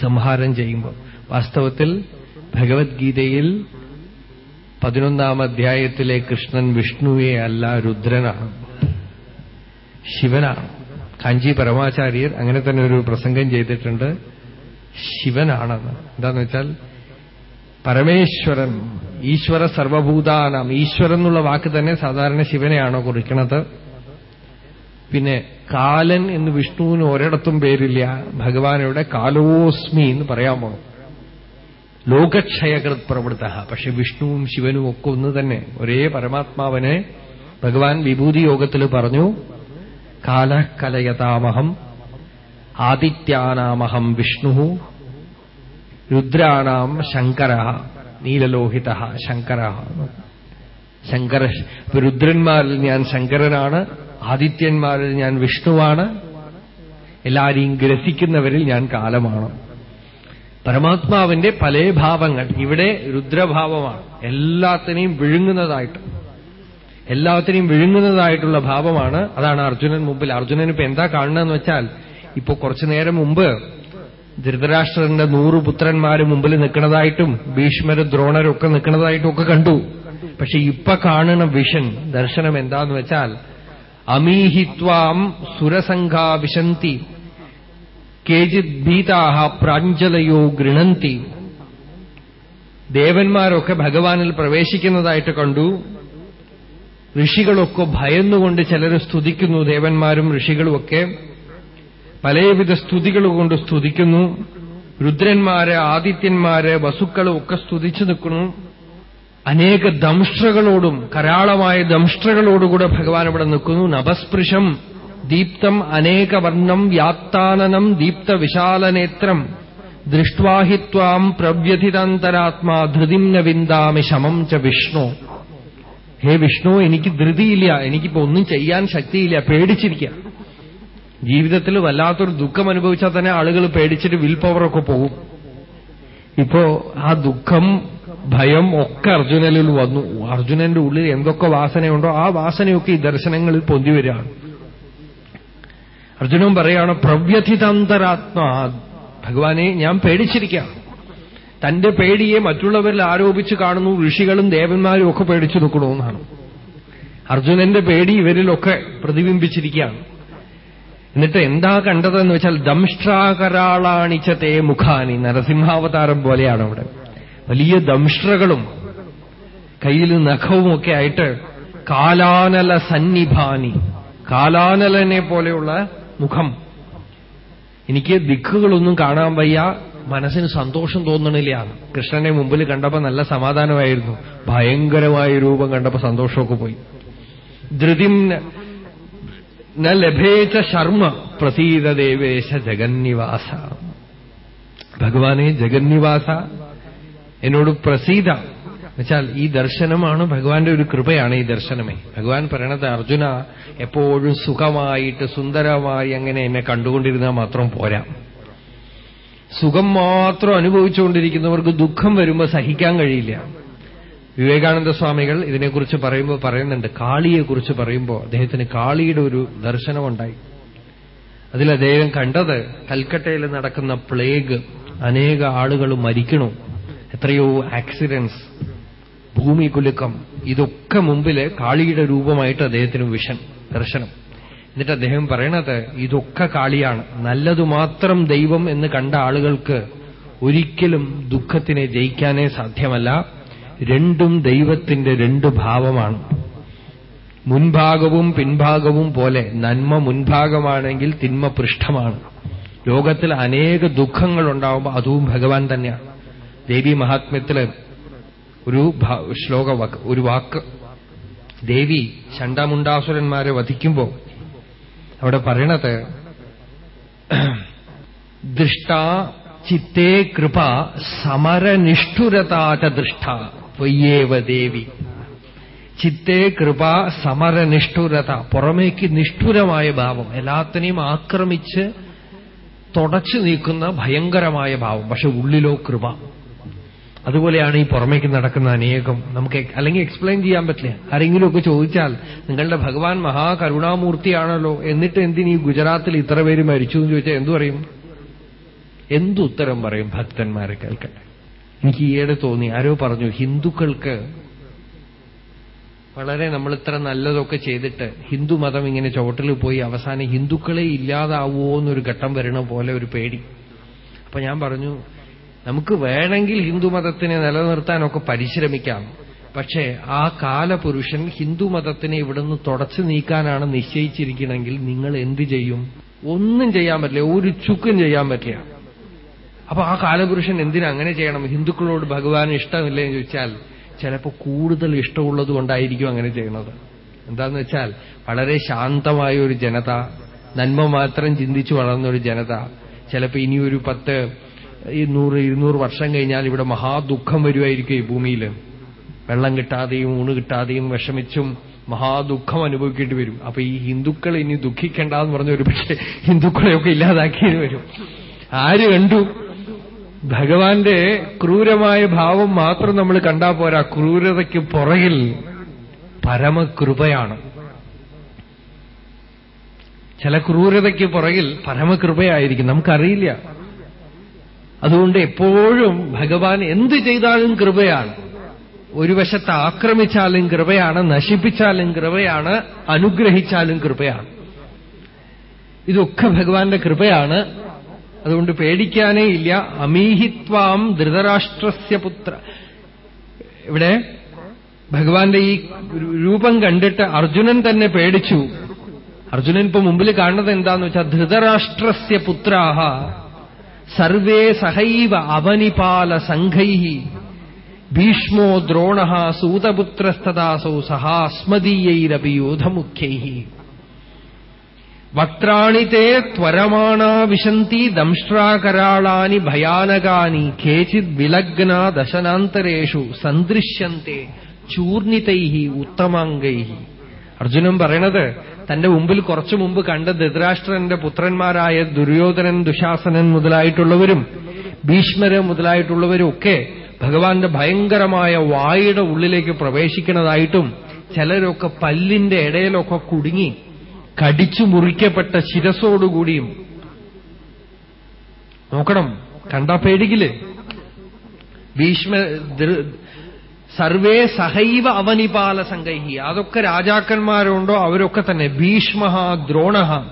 സംഹാരം ചെയ്യുമ്പോൾ വാസ്തവത്തിൽ ഭഗവത്ഗീതയിൽ പതിനൊന്നാം അധ്യായത്തിലെ കൃഷ്ണൻ വിഷ്ണുവെ അല്ല രുദ്രനാണ്. ശിവനാണ്. കാഞ്ചി പരമാചാര്യർ അങ്ങനെ തന്നെ ഒരു പ്രസംഗം ചെയ്തിട്ടുണ്ട്. ശിവനാണെന്ന്. എന്താന്ന് വെച്ചാൽ പരമേശ്വരൻ ഈശ്വര സർവഭൂതാനാം ഈശ്വരൻ എന്നുള്ള വാക്ക് തന്നെ സാധാരണ ശിവനെയാണോ കുറിക്കണത്? പിന്നെ കാലൻ എന്ന് വിഷ്ണുവിന് ഒരിടത്തും പേരില്ല. ഭഗവാനോടെ കാലോസ്മി എന്ന് പറയാൻ പോണം ലോകക്ഷയകൃത് പ്രവൃത്ത പക്ഷെ വിഷ്ണുവും ശിവനും ഒക്കെ ഒന്ന് തന്നെ. ഒരേ പരമാത്മാവനെ ഭഗവാൻ വിഭൂതി യോഗത്തിൽ പറഞ്ഞു കാലകലയതാമഹം ആദിത്യാനാമഹം വിഷ്ണു രുദ്രാണാം ശങ്കര നീലലോഹിത ശങ്കര. ശങ്കര രുദ്രന്മാരിൽ ഞാൻ ശങ്കരനാണ് ആദിത്യന്മാരിൽ ഞാൻ വിഷ്ണുവാണ് എല്ലാരെയും ഗ്രസിക്കുന്നവരിൽ ഞാൻ കാലമാണ്. പരമാത്മാവിന്റെ പല ഭാവങ്ങൾ ഇവിടെ രുദ്രഭാവമാണ്. എല്ലാത്തിനെയും വിഴുങ്ങുന്നതായിട്ട് എല്ലാത്തിനെയും വിഴുങ്ങുന്നതായിട്ടുള്ള ഭാവമാണ്. അതാണ് അർജുനൻ മുമ്പിൽ. അർജുനൻ ഇപ്പൊ എന്താ കാണുന്നതെന്ന് വെച്ചാൽ ഇപ്പൊ കുറച്ചു നേരം മുമ്പ് ധൃതരാഷ്ട്രന്റെ നൂറ് പുത്രന്മാര് മുമ്പിൽ നിൽക്കുന്നതായിട്ടും ഭീഷ്മര് ദ്രോണരൊക്കെ നിൽക്കുന്നതായിട്ടും ഒക്കെ കണ്ടു. പക്ഷെ ഇപ്പൊ കാണുന്ന വിഷൻ ദർശനം എന്താന്ന് വെച്ചാൽ അമീഹിത്വാം സുരസംഘാ വിശന്തി കേചിത് ഭീതാഹ പ്രാഞ്ജലയോ ഗൃണന്തി. ദേവന്മാരൊക്കെ ഭഗവാനിൽ പ്രവേശിക്കുന്നതായിട്ട് കണ്ടു. ഋഷികളൊക്കെ ഭയന്നുകൊണ്ട് ചിലർ സ്തുതിക്കുന്നു ദേവന്മാരും ഋഷികളുമൊക്കെ പലവിധ സ്തുതികൾ കൊണ്ട് സ്തുതിക്കുന്നു. രുദ്രന്മാരെ ആദിത്യന്മാരെ വസുക്കളും ഒക്കെ സ്തുതിച്ചു നിൽക്കുന്നു. അനേക ദംഷ്ട്രകളോടും കരാളമായ ദംഷ്ട്രകളോടുകൂടെ ഭഗവാൻ ഇവിടെ നിൽക്കുന്നു. നഭസ്പൃശം ദീപ്തം അനേകവർണം വ്യാത്താനനം ദീപ്ത വിശാലനേത്രം ദൃഷ്ട്വാഹിത്വാം പ്രവ്യഥിതാന്തരാത്മാ ധൃതിം ന വിന്ദാമി ശമം ച വിഷ്ണു. ഹേ വിഷ്ണു എനിക്ക് ധൃതിയില്ല. എനിക്കിപ്പോ ഒന്നും ചെയ്യാൻ ശക്തിയില്ല. പേടിച്ചിരിക്കുക ജീവിതത്തിൽ വല്ലാത്തൊരു ദുഃഖം അനുഭവിച്ചാൽ തന്നെ ആളുകൾ പേടിച്ചിട്ട് വിൽ പവറൊക്കെ പോകും. ഇപ്പോ ആ ദുഃഖം ഭയം ഒക്കെ അർജുനനിൽ വന്നു. അർജുനന്റെ ഉള്ളിൽ എന്തൊക്കെ വാസനയുണ്ടോ ആ വാസനയൊക്കെ ഈ ദർശനങ്ങളിൽ പൊന്തി വരികയാണ്. അർജുനൻ പറയാണ് പ്രവ്യഥിതാന്തരാത്മാ. ഭഗവാനെ ഞാൻ പേടിച്ചിരിക്കാം തന്റെ പേടിയെ മറ്റുള്ളവരിൽ ആരോപിച്ച് കാണുന്നു ഋഷികളും ദേവന്മാരും ഒക്കെ പേടിച്ചു നിൽക്കണമെന്നാണ് അർജുനന്റെ പേടി ഇവരിലൊക്കെ പ്രതിബിംബിച്ചിരിക്കുകയാണ്. എന്നിട്ട് എന്താ കണ്ടതെന്ന് വെച്ചാൽ ദംഷ്ട്രാകരാളാണിച്ചത്തെ മുഖാനി നരസിംഹാവതാരം പോലെയാണ് അവിടെ. വലിയ ദംഷ്ട്രകളും കയ്യിൽ നഖവും ഒക്കെ ആയിട്ട് കാലാനല സന്നിഭാനി കാലാനലനെ പോലെയുള്ള മുഖം. എനിക്ക് ദിക്കുകളൊന്നും കാണാൻ വയ്യ മനസ്സിന് സന്തോഷം തോന്നണില്ല. കൃഷ്ണനെ മുമ്പിൽ കണ്ടപ്പോ നല്ല സമാധാനമായിരുന്നു. ഭയങ്കരമായ രൂപം കണ്ടപ്പോ സന്തോഷമൊക്കെ പോയി. ധൃതിം ന ശർമ്മ പ്രസീതദേവേശ ജഗന്നിവാസ. ഭഗവാനെ ജഗന്നിവാസ എന്നോട് പ്രസീത. എന്നുവെച്ചാൽ ഈ ദർശനമാണ് ഭഗവാന്റെ ഒരു കൃപയാണ് ഈ ദർശനമേ. ഭഗവാൻ പറയണത് അർജുന എപ്പോഴും സുഖമായിട്ട് സുന്ദരമായി അങ്ങനെ എന്നെ കണ്ടുകൊണ്ടിരുന്നാൽ മാത്രം പോരാ. സുഖം മാത്രം അനുഭവിച്ചുകൊണ്ടിരിക്കുന്നവർക്ക് ദുഃഖം വരുമ്പോൾ സഹിക്കാൻ കഴിയില്ല. വിവേകാനന്ദ സ്വാമികൾ ഇതിനെക്കുറിച്ച് പറയുമ്പോൾ പറയുന്നുണ്ട്. കാളിയെക്കുറിച്ച് പറയുമ്പോൾ അദ്ദേഹത്തിന് കാളിയുടെ ഒരു ദർശനമുണ്ടായി. അതിൽ അദ്ദേഹം കണ്ടത് കൽക്കട്ടയിൽ നടക്കുന്ന പ്ലേഗ് അനേക ആളുകൾ മരിക്കണു. എത്രയോ ആക്സിഡൻസ് ഭൂമി കുലുക്കം ഇതൊക്കെ മുമ്പിൽ കാളിയുടെ രൂപമായിട്ട് അദ്ദേഹത്തിന് വിഷൻ ദർശനം. എന്നിട്ട് അദ്ദേഹം പറയണത് ഇതൊക്കെ കാളിയാണ്. നല്ലതു മാത്രം ദൈവം എന്ന് കണ്ട ആളുകൾക്ക് ഒരിക്കലും ദുഃഖത്തിനെ ജയിക്കാനേ സാധ്യമല്ല. രണ്ടും ദൈവത്തിന്റെ രണ്ട് ഭാവമാണ്. മുൻഭാഗവും പിൻഭാഗവും പോലെ നന്മ മുൻഭാഗമാണെങ്കിൽ തിന്മ പൃഷ്ഠമാണ്. ലോകത്തിൽ അനേക ദുഃഖങ്ങൾ ഉണ്ടാവുമ്പോൾ അതും ഭഗവാൻ തന്നെയാണ്. ദേവി മഹാത്മ്യത്തിൽ ഒരു ശ്ലോക ഒരു വാക്ക്. ദേവി ചണ്ടാമുണ്ടാസുരന്മാരെ വധിക്കുമ്പോ അവിടെ പറയണത് ദൃഷ്ട ചിത്തേ കൃപ സമരനിഷ്ഠുരതാച ദൃഷ്ട. പൊയ്യേവ ദേവി. ചിത്തേ കൃപ സമരനിഷ്ഠുരത. പുറമേക്ക് നിഷ്ഠുരമായ ഭാവം. എല്ലാത്തിനെയും ആക്രമിച്ച് തുടച്ചു നീക്കുന്ന ഭയങ്കരമായ ഭാവം. പക്ഷെ ഉള്ളിലോ കൃപ. അതുപോലെയാണ് ഈ പുറമേക്ക് നടക്കുന്ന അനേകം. നമുക്ക് അല്ലെങ്കിൽ എക്സ്പ്ലെയിൻ ചെയ്യാൻ പറ്റില്ല. ആരെങ്കിലുമൊക്കെ ചോദിച്ചാൽ നിങ്ങളുടെ ഭഗവാൻ മഹാകരുണാമൂർത്തിയാണല്ലോ. എന്നിട്ട് എന്തിന് ഈ ഗുജറാത്തിൽ ഇത്ര പേര് മരിച്ചു? എന്ന് ചോദിച്ചാൽ എന്തു പറയും? എന്തുത്തരം പറയും ഭക്തന്മാരെ കേൾക്കട്ടെ. എനിക്ക് ഈയിടെ തോന്നി. ആരോ പറഞ്ഞു ഹിന്ദുക്കൾക്ക് വളരെ നമ്മൾ ഇത്ര നല്ലതൊക്കെ ചെയ്തിട്ട് ഹിന്ദു മതം ഇങ്ങനെ ചുവട്ടിൽ പോയി അവസാനം ഹിന്ദുക്കളെ ഇല്ലാതാവുമോ എന്നൊരു ഘട്ടം വരണ പോലെ ഒരു പേടി. അപ്പൊ ഞാൻ പറഞ്ഞു നമുക്ക് വേണമെങ്കിൽ ഹിന്ദു മതത്തിനെ നിലനിർത്താനൊക്കെ പരിശ്രമിക്കാം. പക്ഷേ ആ കാലപുരുഷൻ ഹിന്ദു മതത്തിനെ ഇവിടുന്ന് തുടച്ചു നീക്കാനാണ് നിശ്ചയിച്ചിരിക്കണമെങ്കിൽ നിങ്ങൾ എന്ത് ചെയ്യും? ഒന്നും ചെയ്യാൻ പറ്റില്ല. ഒരു ചുക്കും ചെയ്യാൻ പറ്റില്ല. അപ്പൊ ആ കാലപുരുഷൻ എന്തിനാ അങ്ങനെ ചെയ്യണം? ഹിന്ദുക്കളോട് ഭഗവാൻ ഇഷ്ടമില്ല എന്ന് ചോദിച്ചാൽ ചിലപ്പോൾ കൂടുതൽ ഇഷ്ടമുള്ളത് കൊണ്ടായിരിക്കും അങ്ങനെ ചെയ്യുന്നത് എന്താന്ന് വെച്ചാൽ വളരെ ശാന്തമായ ഒരു ജനത നന്മ മാത്രം ചിന്തിച്ചു വളർന്ന ഒരു ജനത ചിലപ്പോൾ ഇനിയൊരു പത്ത് ഇരുന്നൂറ് ഇരുന്നൂറ് വർഷം കഴിഞ്ഞാൽ ഇവിടെ മഹാദുഃഖം വരുമായിരിക്കും ഈ ഭൂമിയിൽ. വെള്ളം കിട്ടാതെയും ഊണ് കിട്ടാതെയും വിഷമിച്ചും മഹാദുഃഖം അനുഭവിക്കേണ്ടി വരും. അപ്പൊ ഈ ഹിന്ദുക്കൾ ഇനി ദുഃഖിക്കേണ്ടെന്ന് പറഞ്ഞ ഒരു പക്ഷേ ഹിന്ദുക്കളെയൊക്കെ ഇല്ലാതാക്കിയത് വരും. ആര് കണ്ടു? ഭഗവാന്റെ ക്രൂരമായ ഭാവം മാത്രം നമ്മൾ കണ്ടാൽ പോരാ. ക്രൂരതയ്ക്ക് പുറകിൽ പരമകൃപയാണ്. ചില ക്രൂരതയ്ക്ക് പുറകിൽ പരമകൃപയായിരിക്കും. നമുക്കറിയില്ല. അതുകൊണ്ട് എപ്പോഴും ഭഗവാൻ എന്ത് ചെയ്താലും കൃപയാണ്. ഒരു വശത്ത് ആക്രമിച്ചാലും കൃപയാണ് നശിപ്പിച്ചാലും കൃപയാണ് അനുഗ്രഹിച്ചാലും കൃപയാണ്. ഇതൊക്കെ ഭഗവാന്റെ കൃപയാണ്. അതുകൊണ്ട് പേടിക്കാനേ ഇല്ല. അമീഹിത്വാം ധൃതരാഷ്ട്രസ്യ പുത്ര. ഇവിടെ ഭഗവാന്റെ ഈ രൂപം കണ്ടിട്ട് അർജുനൻ തന്നെ പേടിച്ചു. അർജുനൻ ഇപ്പൊ മുമ്പിൽ കാണുന്നത് എന്താന്ന് വെച്ചാൽ ധൃതരാഷ്ട്രസ്യ പുത്രാഹ. സർവേ സഹൈവ അവനിപാല സംഘൈ ഭീഷ്മോ ദ്രോണ സൂതപുത്രസ്തദാസൗ സഹാസ്മദീയൈരപി യോധമുഖ്യൈ വക്രാണി തേ ത്വരമാണാ വിശന്തി ദംഷ്ട്രാകരാളാനി ഭയാനകാനി കേചിത് വിലഗ്ന ദശനാന്തരേഷു സന്ദൃശ്യന്തെ ചൂർണിതൈ ഉത്തമാംഗൈ അർജുനൻ പറയണത് തന്റെ മുമ്പിൽ കുറച്ചു മുമ്പ് കണ്ട ധൃതരാഷ്ട്രന്റെ പുത്രന്മാരായ ദുര്യോധനൻ ദുശാസനൻ മുതലായിട്ടുള്ളവരും ഭീഷ്മര് മുതലായിട്ടുള്ളവരും ഒക്കെ ഭഗവാന്റെ ഭയങ്കരമായ വായുടെ ഉള്ളിലേക്ക് പ്രവേശിക്കുന്നതായിട്ടും ചിലരൊക്കെ പല്ലിന്റെ ഇടയിലൊക്കെ കുടുങ്ങി കടിച്ചു മുറിക്കപ്പെട്ട ശിരസോടുകൂടിയും നോക്കണം കണ്ടാ പേടികിൽ ഭീഷ്മ സർവേ സഹൈവ അവനിപാല സംഗൈഹി. അതൊക്കെ രാജാക്കന്മാരുണ്ടോ? അവരൊക്കെ തന്നെ. ഭീഷ്മ ദ്രോണ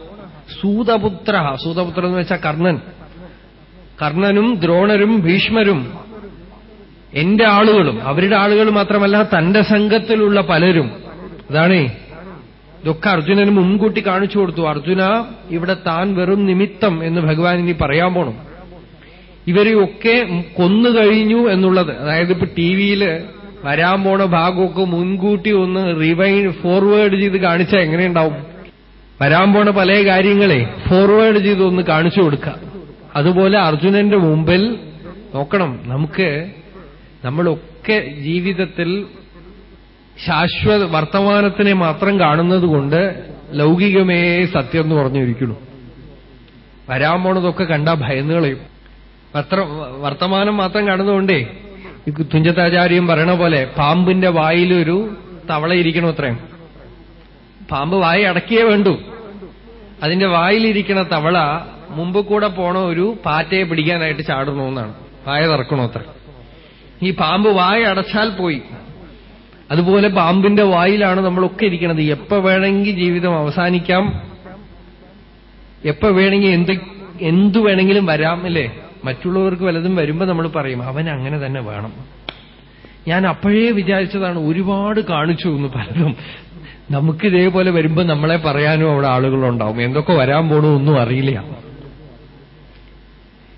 സൂതപുത്ര. സൂതപുത്ര എന്ന് വെച്ചാൽ കർണൻ. കർണനും ദ്രോണരും ഭീഷ്മരും എന്റെ ആളുകളും. അവരുടെ ആളുകൾ മാത്രമല്ല തന്റെ സംഘത്തിലുള്ള പലരും. അതാണേ ഇതൊക്കെ അർജുനന് മുൻകൂട്ടി കാണിച്ചു കൊടുത്തു. അർജുന ഇവിടെ താൻ വെറും നിമിത്തം എന്ന് ഭഗവാൻ ഇനി പറയാൻ പോണം. ഇവരെയൊക്കെ കൊന്നു കഴിഞ്ഞു എന്നുള്ളത് അതായത് ഇപ്പൊ ടി വിയിൽ വരാൻ പോണ ഭാഗമൊക്കെ മുൻകൂട്ടി ഒന്ന് റിവൈൻഡ് ഫോർവേഡ് ചെയ്ത് കാണിച്ചാൽ എങ്ങനെയുണ്ടാവും? വരാൻ പോണ പല കാര്യങ്ങളെ ഫോർവേഡ് ചെയ്ത് ഒന്ന് കാണിച്ചു കൊടുക്കുക അതുപോലെ അർജുനന്റെ മുമ്പിൽ നോക്കണം. നമുക്ക് നമ്മളൊക്കെ ജീവിതത്തിൽ ശാശ്വത വർത്തമാനത്തിനെ മാത്രം കാണുന്നതുകൊണ്ട് ലൗകികമേ സത്യം എന്ന് പറഞ്ഞിരിക്കുന്നു. വരാൻ പോണതൊക്കെ കണ്ടാ ഭയന്നുകളയും. വർത്തമാനം മാത്രം കാണുന്നതുകൊണ്ടേ തുഞ്ചത്താചാര്യം പറയണ പോലെ പാമ്പിന്റെ വായിലൊരു തവള ഇരിക്കണം അത്രയും പാമ്പ് വായി അടക്കിയേ വേണ്ടു. അതിന്റെ വായിലിരിക്കണ തവള മുമ്പ് കൂടെ പോണ ഒരു പാറ്റയെ പിടിക്കാനായിട്ട് ചാടണമെന്നാണ് വായ തറക്കണോ അത്ര? ഈ പാമ്പ് വായ അടച്ചാൽ പോയി. അതുപോലെ പാമ്പിന്റെ വായിലാണ് നമ്മളൊക്കെ ഇരിക്കുന്നത് എപ്പോ വേണമെങ്കിൽ ജീവിതം അവസാനിക്കാം. എപ്പോ വേണമെങ്കിൽ എന്ത് എന്തു വേണമെങ്കിലും വരാം അല്ലേ? മറ്റുള്ളവർക്ക് വലതും വരുമ്പോ നമ്മൾ പറയും അവൻ അങ്ങനെ തന്നെ വേണം. ഞാൻ അപ്പോഴേ വിചാരിച്ചതാണ് ഒരുപാട് കാണിച്ചു എന്ന് പലതും നമുക്ക് ഇതേപോലെ വരുമ്പോ നമ്മളെ പറയാനും അവിടെ ആളുകളുണ്ടാവും. എന്തൊക്കെ വരാൻ പോണോ ഒന്നും അറിയില്ല.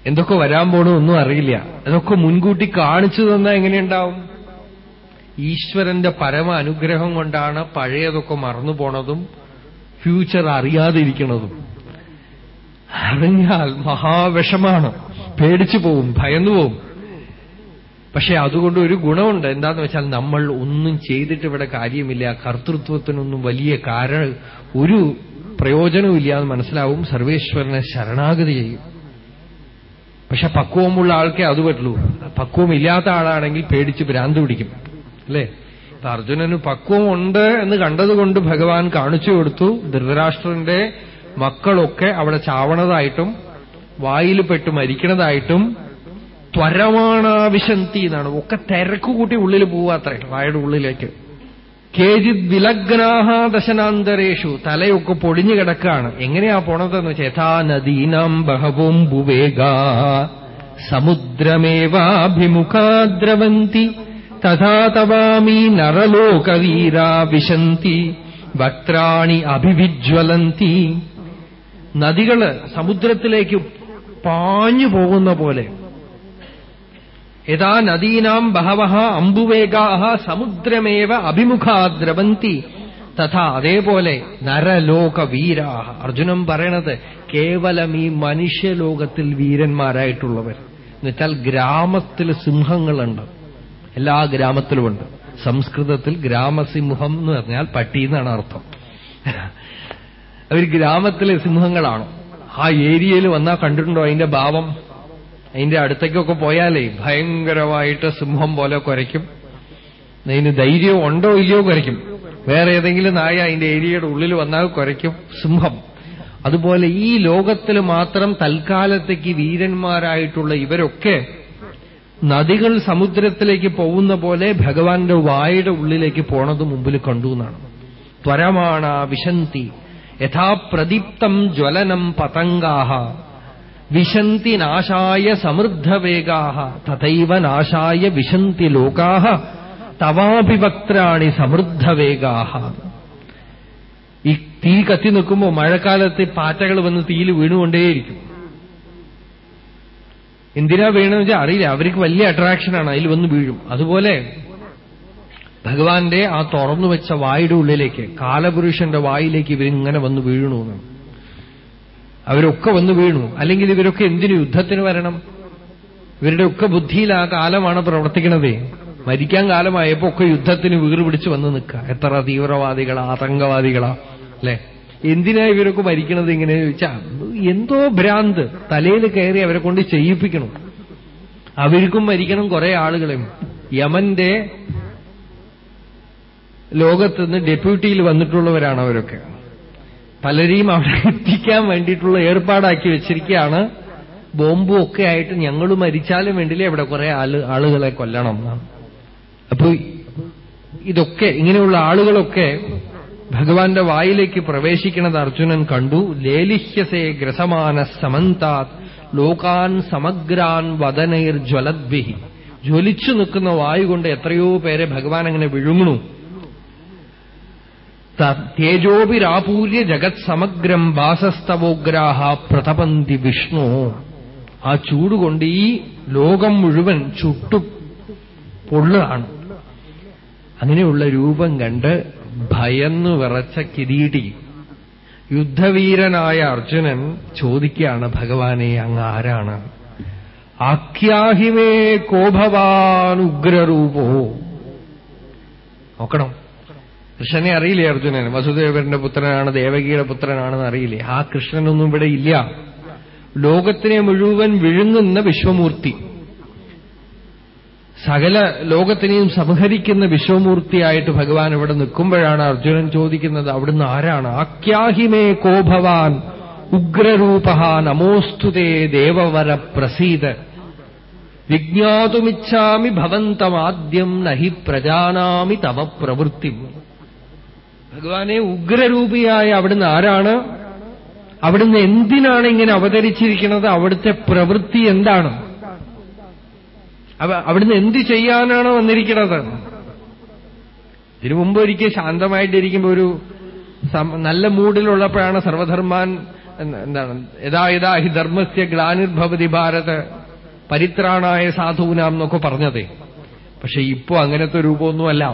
എന്തൊക്കെ വരാൻ പോണോ ഒന്നും അറിയില്ല. അതൊക്കെ മുൻകൂട്ടി കാണിച്ചു തന്നാൽ എങ്ങനെയുണ്ടാവും ഈശ്വരന്റെ പരമ അനുഗ്രഹം കൊണ്ടാണ് പഴയതൊക്കെ മറന്നു പോണതും ഫ്യൂച്ചർ അറിയാതിരിക്കുന്നതും അറിഞ്ഞാൽ മഹാവിഷമാണ്. പേടിച്ചു പോവും ഭയന്നു പോവും. പക്ഷെ അതുകൊണ്ട് ഒരു ഗുണമുണ്ട്. എന്താന്ന് വെച്ചാൽ നമ്മൾ ഒന്നും ചെയ്തിട്ട് ഇവിടെ കാര്യമില്ല. കർത്തൃത്വത്തിനൊന്നും വലിയ കാരണം ഒരു പ്രയോജനവുമില്ല എന്ന് മനസ്സിലാവും. സർവേശ്വരനെ ശരണാഗതി ചെയ്യും. പക്ഷെ പക്വമുള്ള ആൾക്കേ അത് പറ്റുള്ളൂ. പക്വമില്ലാത്ത ആളാണെങ്കിൽ പേടിച്ച് ഭ്രാന്ത് പിടിക്കും. അല്ലേ? അർജുനന് പക്വമുണ്ട് എന്ന് കണ്ടതുകൊണ്ട് ഭഗവാൻ കാണിച്ചു കൊടുത്തു. ധൃതരാഷ്ട്രന്റെ മക്കളൊക്കെ അവിടെ ചാവണതായിട്ടും വായിൽ പെട്ട് മരിക്കണതായിട്ടും ത്വരമാണാവിശന്തി എന്നാണ്. ഒക്കെ തിരക്ക് കൂട്ടി ഉള്ളിൽ പോവാത്രേ വായുടെ ഉള്ളിലേക്ക്. കേജിത് വിലഗ്നാഹ ദശനാന്തരേഷു തലയൊക്കെ പൊടിഞ്ഞു കിടക്കാണ്. എങ്ങനെയാ പോണതെന്ന് യഥാ നദീനാം ബഹവോംബുവേഗ സമുദ്രമേവാഭിമുഖാദ്രവന്തി. തഥാ തവാമി നരലോകവീരാ വിശന്തി വക്രാണി അഭിവിജ്വലന്തി. നദികൾ സമുദ്രത്തിലേക്ക് പാഞ്ഞു പോകുന്ന പോലെ. യഥാ നദീനാം ബഹവ അമ്പുവേഗാ സമുദ്രമേവ അഭിമുഖാദ്രവന്തി. തഥാ അതേപോലെ നരലോക വീരാഹ അർജുനൻ പറയണത് കേവലം ഈ മനുഷ്യലോകത്തിൽ വീരന്മാരായിട്ടുള്ളവർ. എന്നുവെച്ചാൽ ഗ്രാമത്തിൽ സിംഹങ്ങളുണ്ട്. എല്ലാ ഗ്രാമത്തിലുമുണ്ട് സംസ്കൃതത്തിൽ ഗ്രാമസിംഹം എന്ന് പറഞ്ഞാൽ പട്ടി എന്നാണ് അർത്ഥം. അവർ ഗ്രാമത്തിലെ സിംഹങ്ങളാണ്. ആ ഏരിയയിൽ വന്നാൽ കണ്ടിട്ടുണ്ടോ അതിന്റെ ഭാവം? അതിന്റെ അടുത്തേക്കൊക്കെ പോയാലേ ഭയങ്കരമായിട്ട് സിംഹം പോലെ കുരയ്ക്കും. അതിന് ധൈര്യം ഉണ്ടോ ഇല്ലയോ കുരയ്ക്കും. വേറെ ഏതെങ്കിലും നായ അതിന്റെ ഏരിയയുടെ ഉള്ളിൽ വന്നാൽ കുരയ്ക്കും. സിംഹം. അതുപോലെ ഈ ലോകത്തിൽ മാത്രം തൽക്കാലത്തേക്ക് വീരന്മാരായിട്ടുള്ള ഇവരൊക്കെ നദികൾ സമുദ്രത്തിലേക്ക് പോകുന്ന പോലെ ഭഗവാന്റെ വായുടെ ഉള്ളിലേക്ക് പോണത് മുമ്പിൽ കണ്ടു എന്നാണ്. ത്വരമാണ വിശന്തി യഥാപ്രദീപ്തം ജ്വലനം പതംഗാഹ വിശന്തി നാശായ സമൃദ്ധവേഗാഹ തഥൈവ നാശായ വിശന്തി ലോകാഹ തവാഭിവക്ത്രാണി സമൃദ്ധവേഗാഹ. ഈ തീ കത്തി നിൽക്കുമ്പോൾ മഴക്കാലത്ത് പാറ്റകൾ വന്ന് തീയിൽ വീണുകൊണ്ടേയിരിക്കും. എന്തിനാ വീണെന്ന് വെച്ചാൽ അറിയില്ല. അവർക്ക് വലിയ അട്രാക്ഷനാണ് അതിൽ വന്ന് വീഴും. അതുപോലെ ഭഗവാന്റെ ആ തുറന്നു വെച്ച വായുടെ ഉള്ളിലേക്ക് കാലപുരുഷന്റെ വായിലേക്ക് ഇവരിങ്ങനെ വന്ന് വീഴണു എന്നാണ് അവരൊക്കെ വന്ന് വീണു. അല്ലെങ്കിൽ ഇവരൊക്കെ എന്തിനു യുദ്ധത്തിന് വരണം? ഇവരുടെ ഒക്കെ ബുദ്ധിയിൽ ആ കാലമാണ് പ്രവർത്തിക്കണതേ. മരിക്കാൻ കാലമായപ്പോ ഒക്കെ യുദ്ധത്തിന് വീറുപിടിച്ച് വന്ന് നിൽക്കുക. എത്ര തീവ്രവാദികളാ ആതങ്കവാദികളാ അല്ലെ? എന്തിനാ ഇവരൊക്കെ മരിക്കണത് ഇങ്ങനെ ചോദിച്ചാ എന്തോ ഭ്രാന്ത് തലയിൽ കയറി അവരെ കൊണ്ട് ചെയ്യിപ്പിക്കണം. അവർക്കും മരിക്കണം കുറെ ആളുകളെയും. യമന്റെ ലോകത്തുനിന്ന് ഡെപ്യൂട്ടിയിൽ വന്നിട്ടുള്ളവരാണ് അവരൊക്കെ. പലരെയും അവിടെ *laughs* എത്തിക്കാൻ വേണ്ടിയിട്ടുള്ള ഏർപ്പാടാക്കി വെച്ചിരിക്കുകയാണ് ബോംബും ഒക്കെ ആയിട്ട് ഞങ്ങൾ മരിച്ചാലും വേണ്ടിയില്ലേ ഇവിടെ കുറെ ആളുകളെ കൊല്ലണം അപ്പൊ ഇതൊക്കെ ഇങ്ങനെയുള്ള ആളുകളൊക്കെ ഭഗവാന്റെ വായിലേക്ക് പ്രവേശിക്കുന്നത് അർജുനൻ കണ്ടു. ലേലിഹ്യസേ ഗ്രസമാന സമന്താത് ലോകാൻ സമഗ്രാൻ വദനൈർ ജ്വലദ്ഭിഹി. ജ്വലിച്ചു നിൽക്കുന്ന വായു കൊണ്ട് എത്രയോ പേരെ ഭഗവാൻ അങ്ങനെ വിഴുങ്ങണു തേജോപിരാപൂര്യ ജഗത് സമഗ്രം വാസസ്തവോഗ്രാഹ പ്രതപന്തി വിഷ്ണു. ആ ചൂടുകൊണ്ട് ഈ ലോകം മുഴുവൻ ചുട്ടു പൊള്ളാണ്. അങ്ങനെയുള്ള രൂപം കണ്ട് ഭയന്നു വിറച്ച കിരീടി. യുദ്ധവീരനായ അർജുനൻ ചോദിക്കുകയാണ് ഭഗവാനെ അങ്ങ് ആരാണ്? ആഖ്യാഹിമേ കോഭവാൻ നോക്കണം. കൃഷ്ണനെ അറിയില്ലേ അർജുനൻ? വസുദേവന്റെ പുത്രനാണ് ദേവകിയുടെ പുത്രനാണെന്ന് അറിയില്ലേ? ആ കൃഷ്ണനൊന്നും ഇവിടെ ഇല്ല. ലോകത്തിനെ മുഴുവൻ വിഴുങ്ങുന്ന വിശ്വമൂർത്തി. സകല ലോകത്തിനെയും സംഹരിക്കുന്ന വിശ്വമൂർത്തിയായിട്ട് ഭഗവാൻ ഇവിടെ നിൽക്കുമ്പോഴാണ് അർജുനൻ ചോദിക്കുന്നത് അവിടുന്ന് ആരാണ്? ആഖ്യാഹിമേ കോഭവാൻ ഉഗ്രരൂപ നമോസ്തുതേ ദേവവര പ്രസീത. വിജ്ഞാതുമിച്ഛാമി ഭവന്തമാദ്യം നഹി പ്രജാനാമി തവ പ്രവൃത്തി. ഭഗവാനെ ഉഗ്രരൂപിയായ അവിടുന്ന് ആരാണ്? അവിടുന്ന് എന്തിനാണ് ഇങ്ങനെ അവതരിച്ചിരിക്കുന്നത്? അവിടുത്തെ പ്രവൃത്തി എന്താണ്? അവിടുന്ന് എന്ത് ചെയ്യാനാണോ വന്നിരിക്കുന്നത്? ഇതിനു മുമ്പ് ഒരിക്കൽ ശാന്തമായിട്ടിരിക്കുമ്പോ ഒരു നല്ല മൂഡിലുള്ളപ്പോഴാണ് സർവധർമാൻ എന്താണ് യഥാ യഥാ ഹി ധർമ്മസ്യ ഗ്ലാനിർഭവതി ഭാരത് പരിത്രാണായ സാധുവിനാം എന്നൊക്കെ പറഞ്ഞതേ. പക്ഷെ ഇപ്പോ അങ്ങനത്തെ രൂപമൊന്നുമല്ല.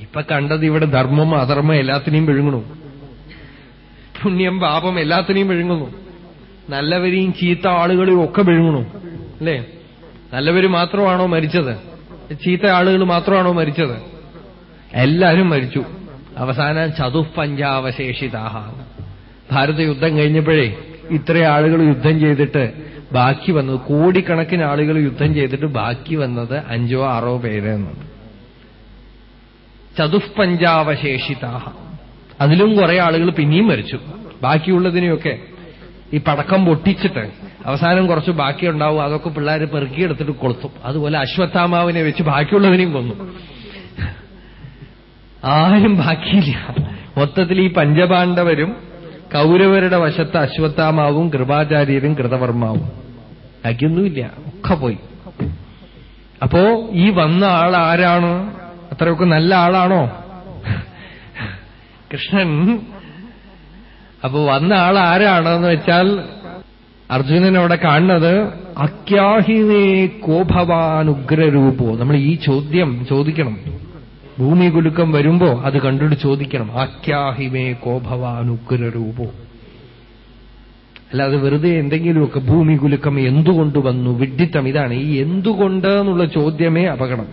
ഇപ്പൊ കണ്ടത് ഇവിടെ ധർമ്മം അധർമ്മം എല്ലാത്തിനെയും വിഴുങ്ങണു പുണ്യം പാപം എല്ലാത്തിനെയും വിഴുങ്ങുന്നു നല്ലവരെയും ചീത്ത ആളുകളെയും ഒക്കെ വിഴുങ്ങണു അല്ലേ? നല്ലവര് മാത്രമാണോ മരിച്ചത്? ചീത്ത ആളുകൾ മാത്രമാണോ മരിച്ചത്? എല്ലാവരും മരിച്ചു. അവസാനം ചതുപഞ്ചാവശേഷിതാഹ. ഭാരത യുദ്ധം കഴിഞ്ഞപ്പോഴേ ഇത്ര ആളുകൾ യുദ്ധം ചെയ്തിട്ട് ബാക്കി വന്നത് കോടിക്കണക്കിന് ആളുകൾ യുദ്ധം ചെയ്തിട്ട് ബാക്കി വന്നത് അഞ്ചോ ആറോ പേര് എന്നത് ചതുപഞ്ചാവശേഷിതാഹ. അതിലും കുറെ ആളുകൾ പിന്നെയും മരിച്ചു. ബാക്കിയുള്ളതിനെയൊക്കെ ഈ പടക്കം പൊട്ടിച്ചിട്ട് അവസാനം കുറച്ച് ബാക്കിയുണ്ടാവും അതൊക്കെ പിള്ളേർ പെറുക്കിയെടുത്തിട്ട് കൊളുത്തും. അതുപോലെ അശ്വത്ഥാമാവിനെ വെച്ച് ബാക്കിയുള്ളതിനെയും കൊന്നു. ആരും ബാക്കിയില്ല. മൊത്തത്തിൽ ഈ പഞ്ചപാണ്ഡവരും കൗരവരുടെ വശത്ത് അശ്വത്ഥാമാവും കൃപാചാര്യരും കൃതവർമാവും ബാക്കിയൊന്നുമില്ല. ഒക്കെ പോയി. അപ്പോ ഈ വന്ന ആൾ ആരാണ്? അത്രയൊക്കെ നല്ല ആളാണോ? കൃഷ്ണൻ അപ്പൊ വന്ന ആൾ ആരാണെന്ന് വെച്ചാൽ അർജുനൻ അവിടെ കാണുന്നത് അക്യാഹിമേ കോപവാനുഗ്രൂപോ നമ്മൾ ഈ ചോദ്യം ചോദിക്കണം. ഭൂമി കുലുക്കം വരുമ്പോ അത് കണ്ടിട്ട് ചോദിക്കണം. അക്യാഹിമേ കോപവാനുഗ്രൂപോ അല്ലാതെ വെറുതെ എന്തെങ്കിലുമൊക്കെ ഭൂമി കുലുക്കം എന്തുകൊണ്ട് വന്നു? വിഡിത്തം ഇതാണ്. ഈ എന്തുകൊണ്ട് എന്നുള്ള ചോദ്യമേ അപകടം.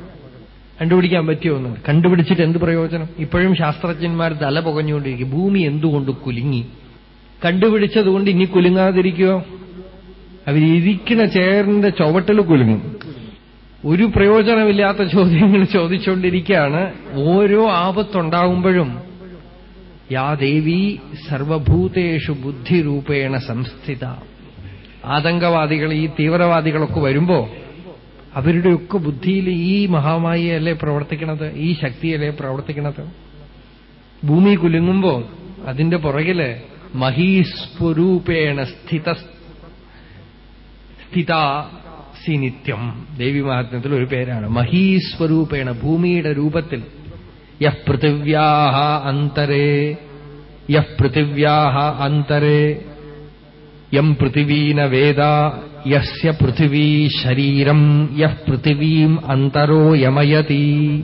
കണ്ടുപിടിക്കാൻ പറ്റിയോ എന്ന്? കണ്ടുപിടിച്ചിട്ട് എന്ത് പ്രയോജനം? ഇപ്പോഴും ശാസ്ത്രജ്ഞന്മാർ തല പുകഞ്ഞുകൊണ്ടിരിക്കും. ഭൂമി എന്തുകൊണ്ട് കുലുങ്ങി? കണ്ടുപിടിച്ചതുകൊണ്ട് ഇനി കുലുങ്ങാതിരിക്കുമോ അവരിയ്ക്കുന്ന ചേറിന്റെ ചുവട്ടിൽ കുലുങ്ങും. ഒരു പ്രയോജനമില്ലാത്ത ചോദ്യങ്ങൾ ചോദിച്ചുകൊണ്ടിരിക്കുകയാണ്. ഓരോ ആപത്തുണ്ടാകുമ്പോഴും യാ ദേവി സർവഭൂതേഷു ബുദ്ധിരൂപേണ സംസ്ഥിത. ആതങ്കവാദികൾ ഈ തീവ്രവാദികളൊക്കെ വരുമ്പോ അവരുടെയൊക്കെ ബുദ്ധിയിൽ ഈ മഹാമായിയല്ലേ പ്രവർത്തിക്കണത്? ഈ ശക്തിയല്ലേ പ്രവർത്തിക്കണത്? ഭൂമി കുലുങ്ങുമ്പോ അതിന്റെ പുറകിൽ മഹീസ്വരൂപേണ സ്ഥിത സ്ഥിതാസി നിത്യം. ദേവി മഹാത്മ്യത്തിൽ ഒരു പേരാണ്. മഹീസ്വരൂപേണ ഭൂമിയുടെ രൂപത്തിൽ. യഹ് പൃഥിവ്യാഹ അന്തരേ യഹ് പൃഥിവ്യാഹ അന്തരേ യം പൃഥിവീന വേദ യസ്യ പൃഥിവീ ശരീരം യഹ് പൃഥിവീം അന്തരോ യമയതി.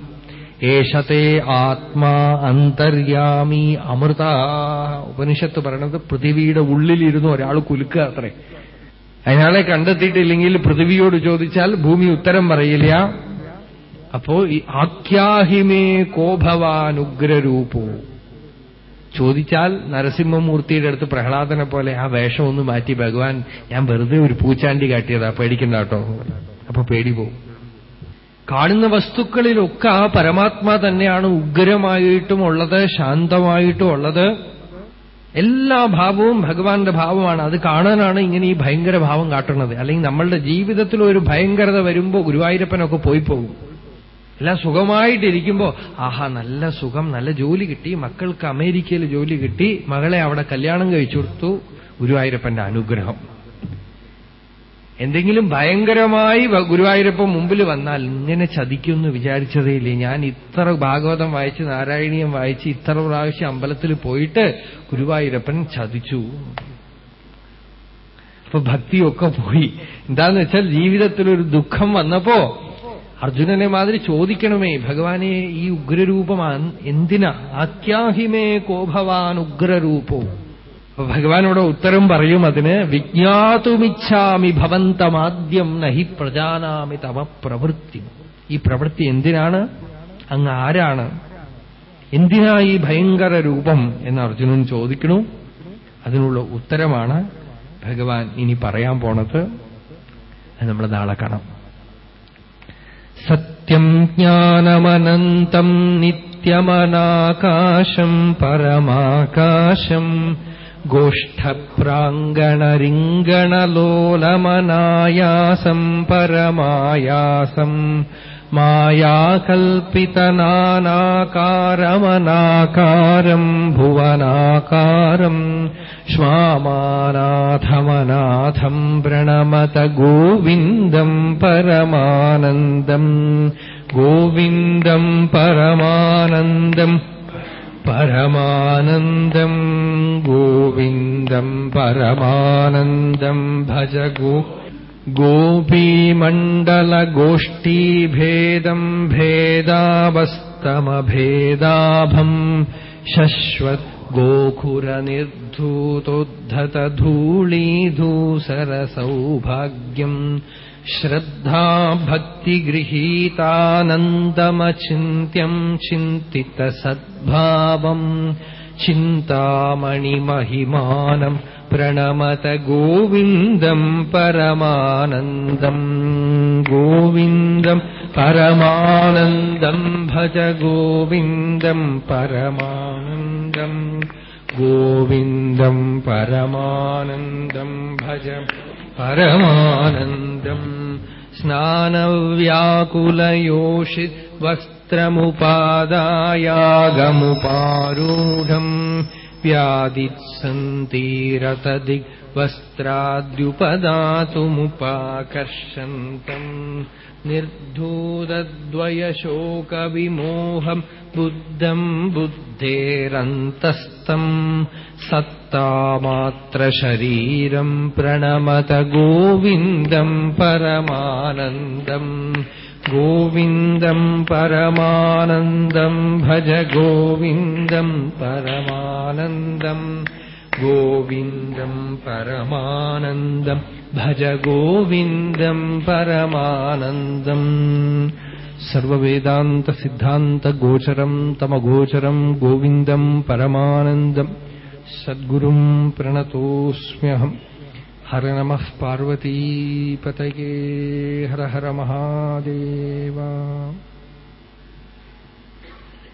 ഏഷത്തെ ആത്മാ അന്തര്യാമി അമൃത. ഉപനിഷത്ത് പറയണത് പൃഥിവിയുടെ ഉള്ളിലിരുന്ന് ഒരാൾ കുലുക്കുക അത്രേ. അയാളെ കണ്ടെത്തിയിട്ടില്ലെങ്കിൽ പൃഥിവിയോട് ചോദിച്ചാൽ ഭൂമി ഉത്തരം പറയില്ല. അപ്പോ ഈ ആഖ്യാഹിമേ കോഭവാനുഗ്രരൂപോ ചോദിച്ചാൽ നരസിംഹമൂർത്തിയുടെ അടുത്ത് പ്രഹ്ലാദനെ പോലെ ആ വേഷം ഒന്ന് മാറ്റി ഭഗവാൻ ഞാൻ വെറുതെ ഒരു പൂച്ചാണ്ടി കാട്ടിയതാ പേടിക്കണ്ട കേട്ടോ. അപ്പൊ പേടി പോവും. കാണുന്ന വസ്തുക്കളിലൊക്കെ ആ പരമാത്മാ തന്നെയാണ് ഉഗ്രമായിട്ടും ഉള്ളത് ശാന്തമായിട്ടും ഉള്ളത്. എല്ലാ ഭാവവും ഭഗവാന്റെ ഭാവമാണ്. അത് കാണാനാണ് ഇങ്ങനെ ഈ ഭയങ്കര ഭാവം കാട്ടുന്നത്. അല്ലെങ്കിൽ നമ്മളുടെ ജീവിതത്തിൽ ഒരു ഭയങ്കരത വരുമ്പോ ഗുരുവായൂരപ്പനൊക്കെ പോയി പോകും. എല്ലാം സുഖമായിട്ടിരിക്കുമ്പോ ആഹാ നല്ല സുഖം നല്ല ജോലി കിട്ടി. മക്കൾക്ക് അമേരിക്കയിൽ ജോലി കിട്ടി. മകളെ അവിടെ കല്യാണം കഴിച്ചു കൊടുത്തു. ഗുരുവായൂരപ്പന്റെ അനുഗ്രഹം. എന്തെങ്കിലും ഭയങ്കരമായി ഗുരുവായൂരപ്പം മുമ്പിൽ വന്നാൽ ഇങ്ങനെ ചതിക്കുമെന്ന് വിചാരിച്ചതേയില്ലേ ഞാൻ ഇത്ര ഭാഗവതം വായിച്ച് നാരായണീയം വായിച്ച് ഇത്ര പ്രാവശ്യം അമ്പലത്തിൽ പോയിട്ട് ഗുരുവായൂരപ്പൻ ചതിച്ചു. അപ്പൊ ഭക്തിയൊക്കെ പോയി. എന്താന്ന് വെച്ചാൽ ജീവിതത്തിൽ ഒരു ദുഃഖം വന്നപ്പോ അർജുനനെ മാതിരി ചോദിക്കണമേ ഭഗവാനെ ഈ ഉഗ്രരൂപമാ എന്തിനാ? അത്യാഹിമേ കോഭവാൻ ഉഗ്രരൂപോ അപ്പൊ ഭഗവാനോട് ഉത്തരം പറയും അതിന് വിജ്ഞാതുമിച്ഛാമി ഭവന്തമാദ്യം നഹി പ്രജാനാമി തമ പ്രവൃത്തി. ഈ പ്രവൃത്തി എന്തിനാണ്? അങ്ങ് ആരാണ്? എന്തിനാ ഈ ഭയങ്കര രൂപം എന്ന് അർജുനൻ ചോദിക്കണു അതിനുള്ള ഉത്തരമാണ് ഭഗവാൻ ഇനി പറയാൻ പോണത്. നമ്മൾ നാളെ കാണാം. സത്യം ജ്ഞാനമനന്തം നിത്യമനാകാശം പരമാകാശം गोष्ठप्राङ्गणरिङ्गणलोलमनायासम् परमायासम् मायाकल्पितनानाकारमनाकारम् भुवनाकारम् श्वामानाथमनाथम् प्रणमत गोविन्दम् परमानन्दम् गोविन्दम् परमानन्दम् परमानन्दम् गोविन्दम् परमानन्दम् भज गो गोपीमण्डलगोष्ठीभेदम् भेदावस्तमभेदाभम् शश्वत् गोखुरनिर्धूतोद्धतधूळीधूसरसौभाग्यम् श्रद्धाभक्तिगृहीतानन्दमचिन्त्यम् चिन्तितसद्भावम् चिन्तामणिमहिमानम् प्रणमत गोविन्दम् परमानन्दम्। गोविन्दम् परमानन्दम् भज गोविन्दम् परमानन्दम्। गोविन्दम् परमानन्दम् भज परमानन्दम् स्नानव्याकुलयोषित् वस्त्रमुपादायागमुपारूढम् व्यादित्सन्तीरतदिग्वस्त्राद्युपदातुमुपाकर्षन्तम् निर्धूतद्वयशोकविमोहम् बुद्धम् बुद्धेरन्तस्तम् सत्तामात्रशरीरम् प्रणमत गोविन्दम् परमानन्दम् गोविन्दम् परमानन्दम् भज गोविन्दम् परमानन्दम् गोविन्दम् परमानन्दम् भज गोविन्दम् परमानन्दम् सर्ववेदान्तसिद्धान्तगोचरम् तमगोचरम् गोविन्दम् परमानन्दम् सद्गुरुम् प्रणतोऽस्म्यहम् हर नमः पार्वतीपतये हर हर महादेवा